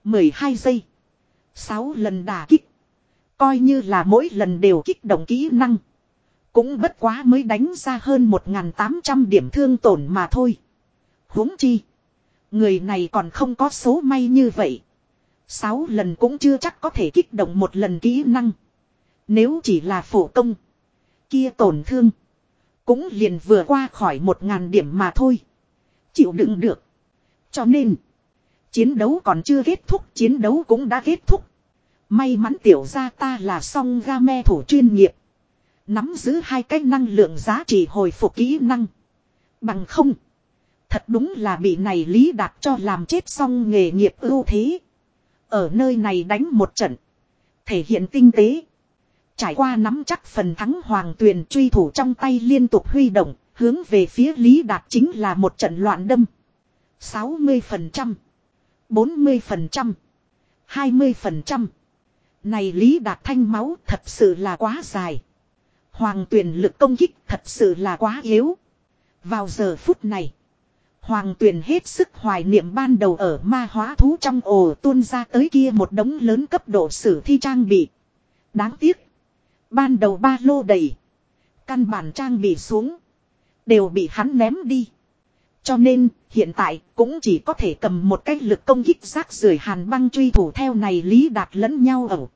[SPEAKER 1] 12 giây. 6 lần đả kích. Coi như là mỗi lần đều kích động kỹ năng. Cũng bất quá mới đánh ra hơn 1.800 điểm thương tổn mà thôi huống chi. Người này còn không có số may như vậy. Sáu lần cũng chưa chắc có thể kích động một lần kỹ năng. Nếu chỉ là phổ công. Kia tổn thương. Cũng liền vừa qua khỏi một ngàn điểm mà thôi. Chịu đựng được. Cho nên. Chiến đấu còn chưa kết thúc. Chiến đấu cũng đã kết thúc. May mắn tiểu ra ta là song game thủ chuyên nghiệp. Nắm giữ hai cách năng lượng giá trị hồi phục kỹ năng. Bằng không. Thật đúng là bị này Lý Đạt cho làm chết xong nghề nghiệp ưu thế. Ở nơi này đánh một trận. Thể hiện tinh tế. Trải qua nắm chắc phần thắng hoàng tuyền truy thủ trong tay liên tục huy động. Hướng về phía Lý Đạt chính là một trận loạn đâm. 60%. 40%. 20%. Này Lý Đạt thanh máu thật sự là quá dài. Hoàng tuyển lực công kích thật sự là quá yếu. Vào giờ phút này. Hoàng tuyền hết sức hoài niệm ban đầu ở ma hóa thú trong ổ tuôn ra tới kia một đống lớn cấp độ sử thi trang bị. Đáng tiếc. Ban đầu ba lô đầy. Căn bản trang bị xuống. Đều bị hắn ném đi. Cho nên, hiện tại cũng chỉ có thể cầm một cái lực công kích rác rưởi hàn băng truy thủ theo này lý đạt lẫn nhau ẩu.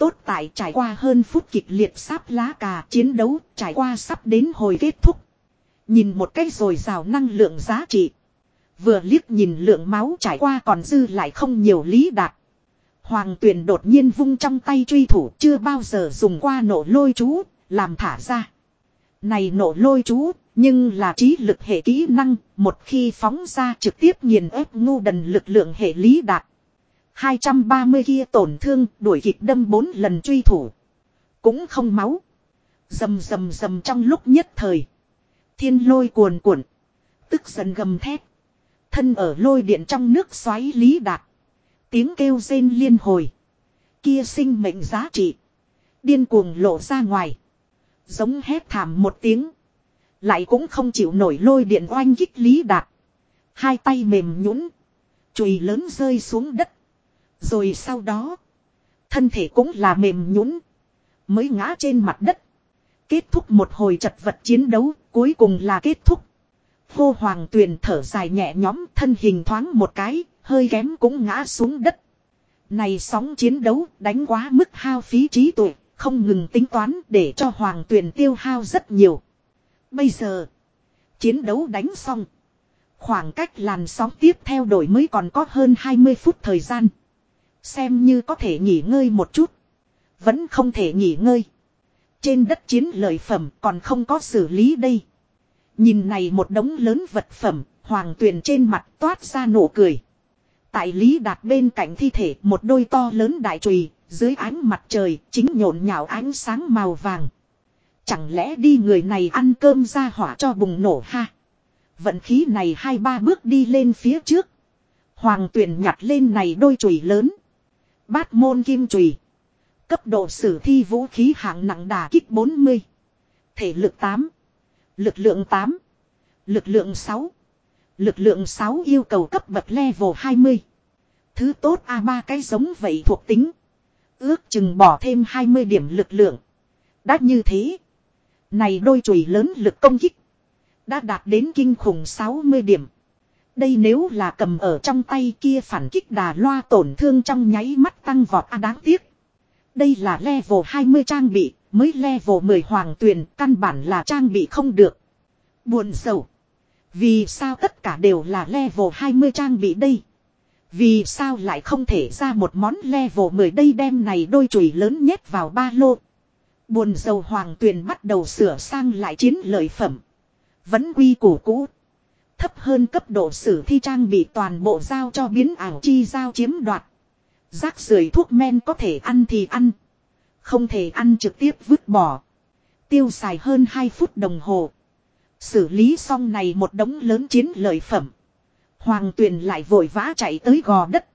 [SPEAKER 1] Tốt tại trải qua hơn phút kịch liệt sáp lá cà chiến đấu trải qua sắp đến hồi kết thúc. Nhìn một cái rồi rào năng lượng giá trị. Vừa liếc nhìn lượng máu trải qua còn dư lại không nhiều lý đạt. Hoàng tuyền đột nhiên vung trong tay truy thủ chưa bao giờ dùng qua nổ lôi chú, làm thả ra. Này nổ lôi chú, nhưng là trí lực hệ kỹ năng, một khi phóng ra trực tiếp nghiền ép ngu đần lực lượng hệ lý đạt. 230 kia tổn thương, đuổi kịp đâm 4 lần truy thủ. Cũng không máu. Dầm dầm dầm trong lúc nhất thời. Thiên lôi cuồn cuộn. Tức giận gầm thét. Thân ở lôi điện trong nước xoáy lý đạt. Tiếng kêu rên liên hồi. Kia sinh mệnh giá trị. Điên cuồng lộ ra ngoài. Giống hét thảm một tiếng. Lại cũng không chịu nổi lôi điện oanh kích lý đạt. Hai tay mềm nhũn Chùy lớn rơi xuống đất. Rồi sau đó. Thân thể cũng là mềm nhũn Mới ngã trên mặt đất. Kết thúc một hồi chật vật chiến đấu, cuối cùng là kết thúc. Hô hoàng tuyền thở dài nhẹ nhõm thân hình thoáng một cái, hơi kém cũng ngã xuống đất. Này sóng chiến đấu đánh quá mức hao phí trí tuệ, không ngừng tính toán để cho hoàng tuyền tiêu hao rất nhiều. Bây giờ, chiến đấu đánh xong. Khoảng cách làn sóng tiếp theo đổi mới còn có hơn 20 phút thời gian. Xem như có thể nghỉ ngơi một chút. Vẫn không thể nghỉ ngơi. Trên đất chiến lợi phẩm còn không có xử lý đây. Nhìn này một đống lớn vật phẩm, hoàng tuyền trên mặt toát ra nụ cười. Tại Lý Đạt bên cạnh thi thể một đôi to lớn đại trùy, dưới ánh mặt trời chính nhộn nhạo ánh sáng màu vàng. Chẳng lẽ đi người này ăn cơm ra hỏa cho bùng nổ ha? Vận khí này hai ba bước đi lên phía trước. Hoàng tuyển nhặt lên này đôi chùy lớn. Bát môn kim trùy. Cấp độ sử thi vũ khí hạng nặng đà kích 40. Thể lực 8. Lực lượng 8. Lực lượng 6. Lực lượng 6 yêu cầu cấp bậc level 20. Thứ tốt A3 cái giống vậy thuộc tính. Ước chừng bỏ thêm 20 điểm lực lượng. Đã như thế. Này đôi chùy lớn lực công kích. Đã đạt đến kinh khủng 60 điểm. Đây nếu là cầm ở trong tay kia phản kích đà loa tổn thương trong nháy mắt tăng vọt a đáng tiếc. Đây là level 20 trang bị, mới level 10 hoàng tuyền, căn bản là trang bị không được. Buồn sầu. Vì sao tất cả đều là level 20 trang bị đây? Vì sao lại không thể ra một món level 10 đây đem này đôi chùy lớn nhét vào ba lô. Buồn dầu hoàng tuyền bắt đầu sửa sang lại chiến lợi phẩm. Vẫn quy củ cũ. Thấp hơn cấp độ sử thi trang bị toàn bộ giao cho biến ảo chi giao chiếm đoạt. Rác rưởi thuốc men có thể ăn thì ăn. Không thể ăn trực tiếp vứt bỏ. Tiêu xài hơn 2 phút đồng hồ. Xử lý xong này một đống lớn chiến lợi phẩm. Hoàng tuyền lại vội vã chạy tới gò đất.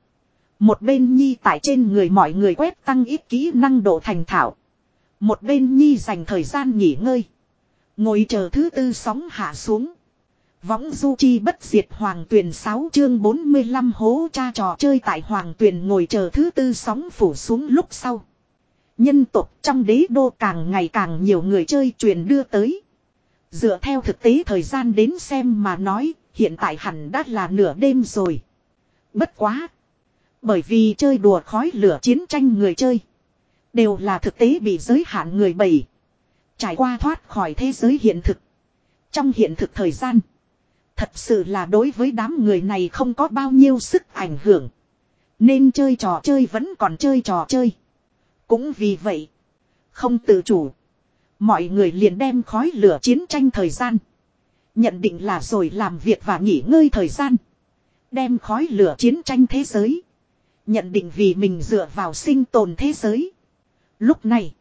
[SPEAKER 1] Một bên nhi tại trên người mọi người quét tăng ít kỹ năng độ thành thạo. Một bên nhi dành thời gian nghỉ ngơi. Ngồi chờ thứ tư sóng hạ xuống. Võng du chi bất diệt hoàng tuyền 6 chương 45 hố cha trò chơi tại hoàng tuyền ngồi chờ thứ tư sóng phủ xuống lúc sau. Nhân tộc trong đế đô càng ngày càng nhiều người chơi truyền đưa tới. Dựa theo thực tế thời gian đến xem mà nói, hiện tại hẳn đã là nửa đêm rồi. Bất quá. Bởi vì chơi đùa khói lửa chiến tranh người chơi. Đều là thực tế bị giới hạn người bầy. Trải qua thoát khỏi thế giới hiện thực. Trong hiện thực thời gian. Thật sự là đối với đám người này không có bao nhiêu sức ảnh hưởng. Nên chơi trò chơi vẫn còn chơi trò chơi. Cũng vì vậy. Không tự chủ. Mọi người liền đem khói lửa chiến tranh thời gian. Nhận định là rồi làm việc và nghỉ ngơi thời gian. Đem khói lửa chiến tranh thế giới. Nhận định vì mình dựa vào sinh tồn thế giới. Lúc này.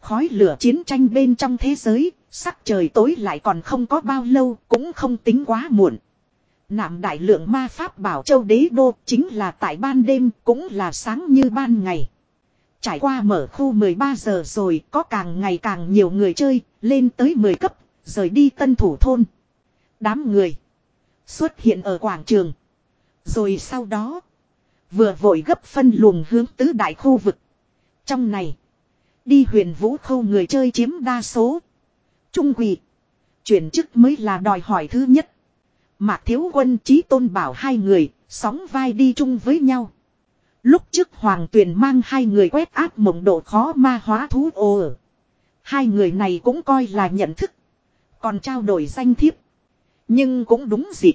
[SPEAKER 1] Khói lửa chiến tranh bên trong thế giới. Sắc trời tối lại còn không có bao lâu cũng không tính quá muộn. Nạm đại lượng ma pháp bảo châu đế đô chính là tại ban đêm cũng là sáng như ban ngày. Trải qua mở khu 13 giờ rồi có càng ngày càng nhiều người chơi, lên tới 10 cấp, rời đi tân thủ thôn. Đám người xuất hiện ở quảng trường. Rồi sau đó, vừa vội gấp phân luồng hướng tứ đại khu vực. Trong này, đi huyền vũ khâu người chơi chiếm đa số. Trung quỷ, chuyển chức mới là đòi hỏi thứ nhất. Mạc Thiếu Quân trí tôn bảo hai người, sóng vai đi chung với nhau. Lúc trước Hoàng Tuyền mang hai người quét áp mộng độ khó ma hóa thú ô ở. Hai người này cũng coi là nhận thức. Còn trao đổi danh thiếp. Nhưng cũng đúng dịp.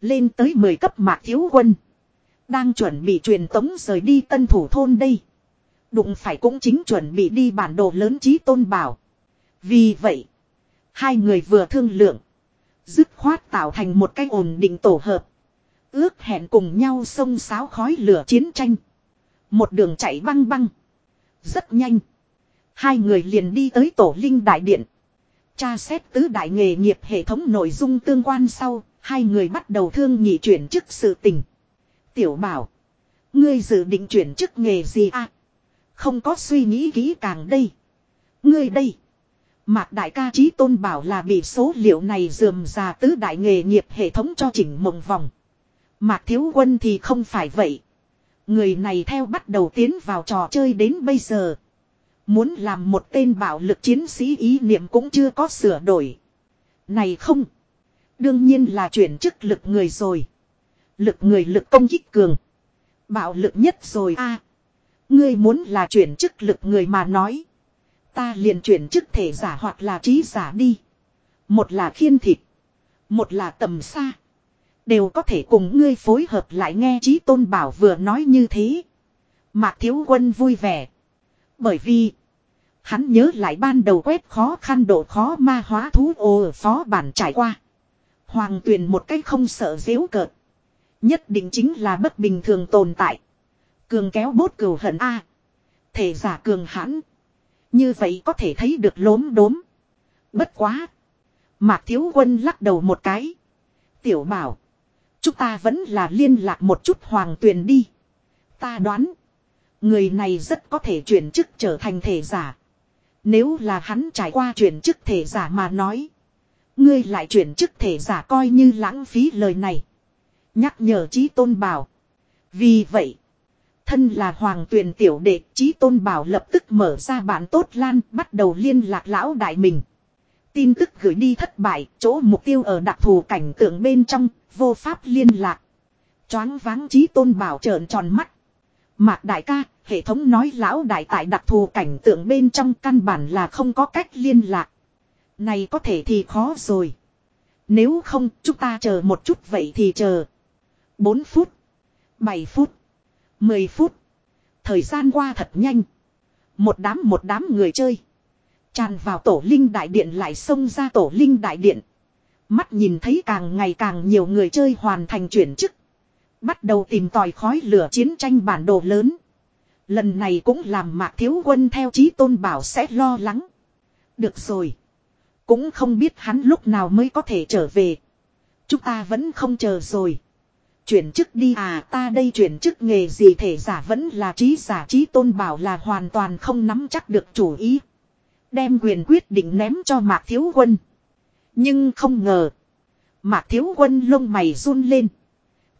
[SPEAKER 1] Lên tới 10 cấp mạc thiếu quân. Đang chuẩn bị truyền tống rời đi tân thủ thôn đây. Đụng phải cũng chính chuẩn bị đi bản đồ lớn trí tôn bảo. Vì vậy. Hai người vừa thương lượng. Dứt khoát tạo thành một cái ổn định tổ hợp. Ước hẹn cùng nhau xông sáo khói lửa chiến tranh. Một đường chạy băng băng. Rất nhanh. Hai người liền đi tới tổ linh đại điện. Tra xét tứ đại nghề nghiệp hệ thống nội dung tương quan sau, hai người bắt đầu thương nghị chuyển chức sự tình. Tiểu bảo. Ngươi dự định chuyển chức nghề gì à? Không có suy nghĩ kỹ càng đây. Ngươi đây. Mạc đại ca trí tôn bảo là bị số liệu này dườm ra tứ đại nghề nghiệp hệ thống cho chỉnh mộng vòng. Mạc thiếu quân thì không phải vậy. Người này theo bắt đầu tiến vào trò chơi đến bây giờ. Muốn làm một tên bạo lực chiến sĩ ý niệm cũng chưa có sửa đổi. Này không. Đương nhiên là chuyển chức lực người rồi. Lực người lực công kích cường. Bạo lực nhất rồi a. ngươi muốn là chuyển chức lực người mà nói. Ta liền chuyển chức thể giả hoặc là trí giả đi. Một là khiên thịt. Một là tầm xa. Đều có thể cùng ngươi phối hợp lại nghe trí tôn bảo vừa nói như thế. Mạc thiếu quân vui vẻ. Bởi vì. Hắn nhớ lại ban đầu quét khó khăn độ khó ma hóa thú ô ở phó bản trải qua. Hoàng tuyền một cách không sợ dễu cợt. Nhất định chính là bất bình thường tồn tại. Cường kéo bốt cừu hận A. Thể giả cường hãn. Như vậy có thể thấy được lốm đốm. Bất quá. Mạc thiếu quân lắc đầu một cái. Tiểu bảo. Chúng ta vẫn là liên lạc một chút hoàng tuyền đi. Ta đoán. Người này rất có thể chuyển chức trở thành thể giả. Nếu là hắn trải qua chuyển chức thể giả mà nói. Ngươi lại chuyển chức thể giả coi như lãng phí lời này. Nhắc nhở trí tôn bảo. Vì vậy. Thân là hoàng tuyền tiểu đệ, trí tôn bảo lập tức mở ra bản tốt lan, bắt đầu liên lạc lão đại mình. Tin tức gửi đi thất bại, chỗ mục tiêu ở đặc thù cảnh tượng bên trong, vô pháp liên lạc. Choáng váng trí tôn bảo trợn tròn mắt. Mạc đại ca, hệ thống nói lão đại tại đặc thù cảnh tượng bên trong căn bản là không có cách liên lạc. Này có thể thì khó rồi. Nếu không, chúng ta chờ một chút vậy thì chờ. 4 phút. 7 phút. 10 phút. Thời gian qua thật nhanh. Một đám một đám người chơi. Tràn vào tổ linh đại điện lại xông ra tổ linh đại điện. Mắt nhìn thấy càng ngày càng nhiều người chơi hoàn thành chuyển chức. Bắt đầu tìm tòi khói lửa chiến tranh bản đồ lớn. Lần này cũng làm mạc thiếu quân theo chí tôn bảo sẽ lo lắng. Được rồi. Cũng không biết hắn lúc nào mới có thể trở về. Chúng ta vẫn không chờ rồi. Chuyển chức đi à ta đây chuyển chức nghề gì thể giả vẫn là trí giả trí tôn bảo là hoàn toàn không nắm chắc được chủ ý. Đem quyền quyết định ném cho Mạc Thiếu Quân. Nhưng không ngờ. Mạc Thiếu Quân lông mày run lên.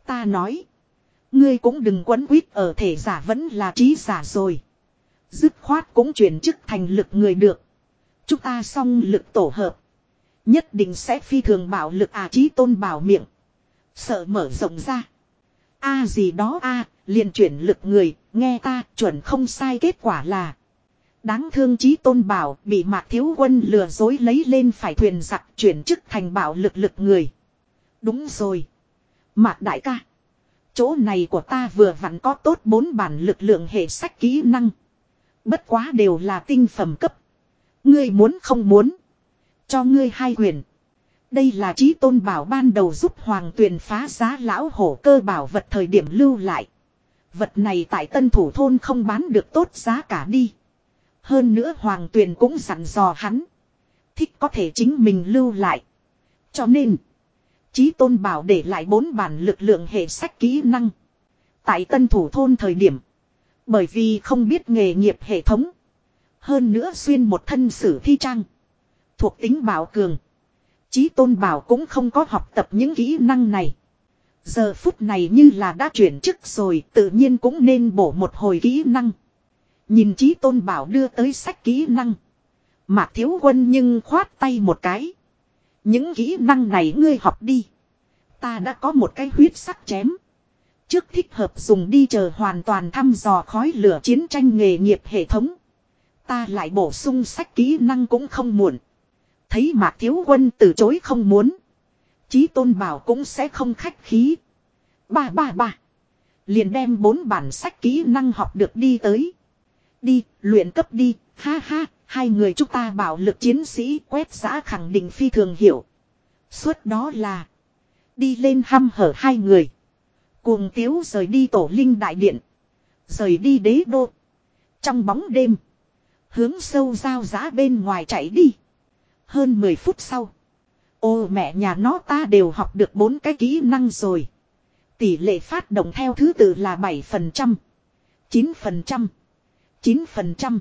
[SPEAKER 1] Ta nói. Ngươi cũng đừng quấn quýt ở thể giả vẫn là trí giả rồi. Dứt khoát cũng chuyển chức thành lực người được. Chúng ta xong lực tổ hợp. Nhất định sẽ phi thường bảo lực à trí tôn bảo miệng. Sợ mở rộng ra. a gì đó a liền chuyển lực người, nghe ta chuẩn không sai kết quả là. Đáng thương trí tôn bảo bị mạc thiếu quân lừa dối lấy lên phải thuyền giặc chuyển chức thành bảo lực lực người. Đúng rồi. Mạc đại ca. Chỗ này của ta vừa vặn có tốt bốn bản lực lượng hệ sách kỹ năng. Bất quá đều là tinh phẩm cấp. Ngươi muốn không muốn. Cho ngươi hai quyền. Đây là trí tôn bảo ban đầu giúp hoàng tuyền phá giá lão hổ cơ bảo vật thời điểm lưu lại. Vật này tại tân thủ thôn không bán được tốt giá cả đi. Hơn nữa hoàng tuyền cũng dặn dò hắn. Thích có thể chính mình lưu lại. Cho nên. Chí tôn bảo để lại bốn bản lực lượng hệ sách kỹ năng. Tại tân thủ thôn thời điểm. Bởi vì không biết nghề nghiệp hệ thống. Hơn nữa xuyên một thân sử thi trang. Thuộc tính bảo cường. Chí tôn bảo cũng không có học tập những kỹ năng này. Giờ phút này như là đã chuyển chức rồi, tự nhiên cũng nên bổ một hồi kỹ năng. Nhìn chí tôn bảo đưa tới sách kỹ năng. Mạc thiếu quân nhưng khoát tay một cái. Những kỹ năng này ngươi học đi. Ta đã có một cái huyết sắc chém. Trước thích hợp dùng đi chờ hoàn toàn thăm dò khói lửa chiến tranh nghề nghiệp hệ thống. Ta lại bổ sung sách kỹ năng cũng không muộn. Thấy mạc thiếu quân từ chối không muốn. Chí tôn bảo cũng sẽ không khách khí. Ba ba ba. Liền đem bốn bản sách kỹ năng học được đi tới. Đi, luyện cấp đi, ha ha, hai người chúng ta bảo lực chiến sĩ quét giã khẳng định phi thường hiểu. Suốt đó là. Đi lên hăm hở hai người. Cuồng tiếu rời đi tổ linh đại điện. Rời đi đế đô. Trong bóng đêm. Hướng sâu giao giá bên ngoài chạy đi. Hơn 10 phút sau. Ô mẹ nhà nó ta đều học được bốn cái kỹ năng rồi. Tỷ lệ phát động theo thứ tự là 7%, 9%, 9%,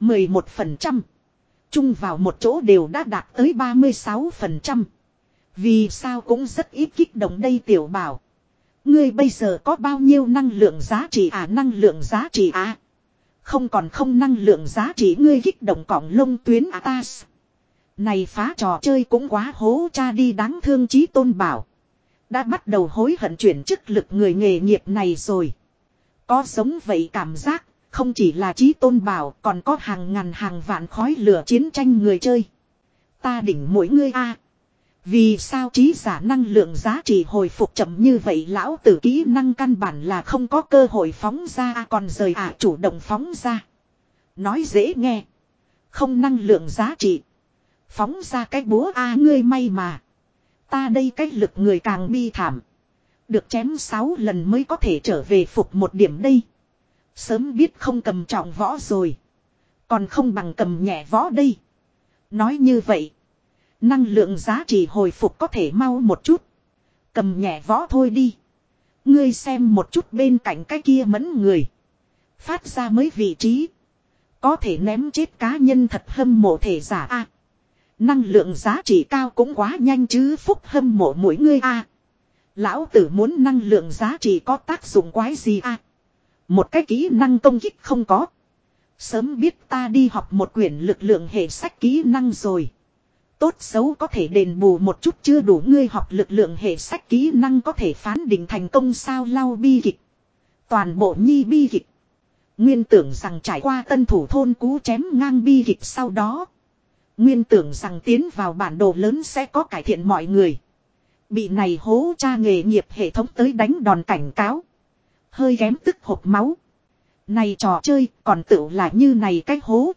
[SPEAKER 1] 11%. Chung vào một chỗ đều đã đạt tới 36%. Vì sao cũng rất ít kích động đây tiểu bảo. Ngươi bây giờ có bao nhiêu năng lượng giá trị à năng lượng giá trị à. Không còn không năng lượng giá trị ngươi kích động cỏng lông tuyến à ta. Này phá trò chơi cũng quá hố cha đi đáng thương chí tôn bảo. Đã bắt đầu hối hận chuyển chức lực người nghề nghiệp này rồi. Có giống vậy cảm giác, không chỉ là chí tôn bảo còn có hàng ngàn hàng vạn khói lửa chiến tranh người chơi. Ta đỉnh mỗi ngươi a Vì sao trí giả năng lượng giá trị hồi phục chậm như vậy lão tử kỹ năng căn bản là không có cơ hội phóng ra à còn rời à chủ động phóng ra. Nói dễ nghe. Không năng lượng giá trị. Phóng ra cái búa a ngươi may mà. Ta đây cái lực người càng bi thảm. Được chém 6 lần mới có thể trở về phục một điểm đây. Sớm biết không cầm trọng võ rồi. Còn không bằng cầm nhẹ võ đây. Nói như vậy. Năng lượng giá trị hồi phục có thể mau một chút. Cầm nhẹ võ thôi đi. Ngươi xem một chút bên cạnh cái kia mẫn người. Phát ra mới vị trí. Có thể ném chết cá nhân thật hâm mộ thể giả a Năng lượng giá trị cao cũng quá nhanh chứ, phúc hâm mộ mỗi người a Lão tử muốn năng lượng giá trị có tác dụng quái gì a Một cái kỹ năng công kích không có. Sớm biết ta đi học một quyển lực lượng hệ sách kỹ năng rồi. Tốt xấu có thể đền bù một chút chưa đủ ngươi học lực lượng hệ sách kỹ năng có thể phán định thành công sao lau bi kịch. Toàn bộ nhi bi kịch. Nguyên tưởng rằng trải qua tân thủ thôn cú chém ngang bi kịch sau đó. Nguyên tưởng rằng tiến vào bản đồ lớn sẽ có cải thiện mọi người. Bị này hố cha nghề nghiệp hệ thống tới đánh đòn cảnh cáo. Hơi ghém tức hộp máu. Này trò chơi còn tự là như này cách hố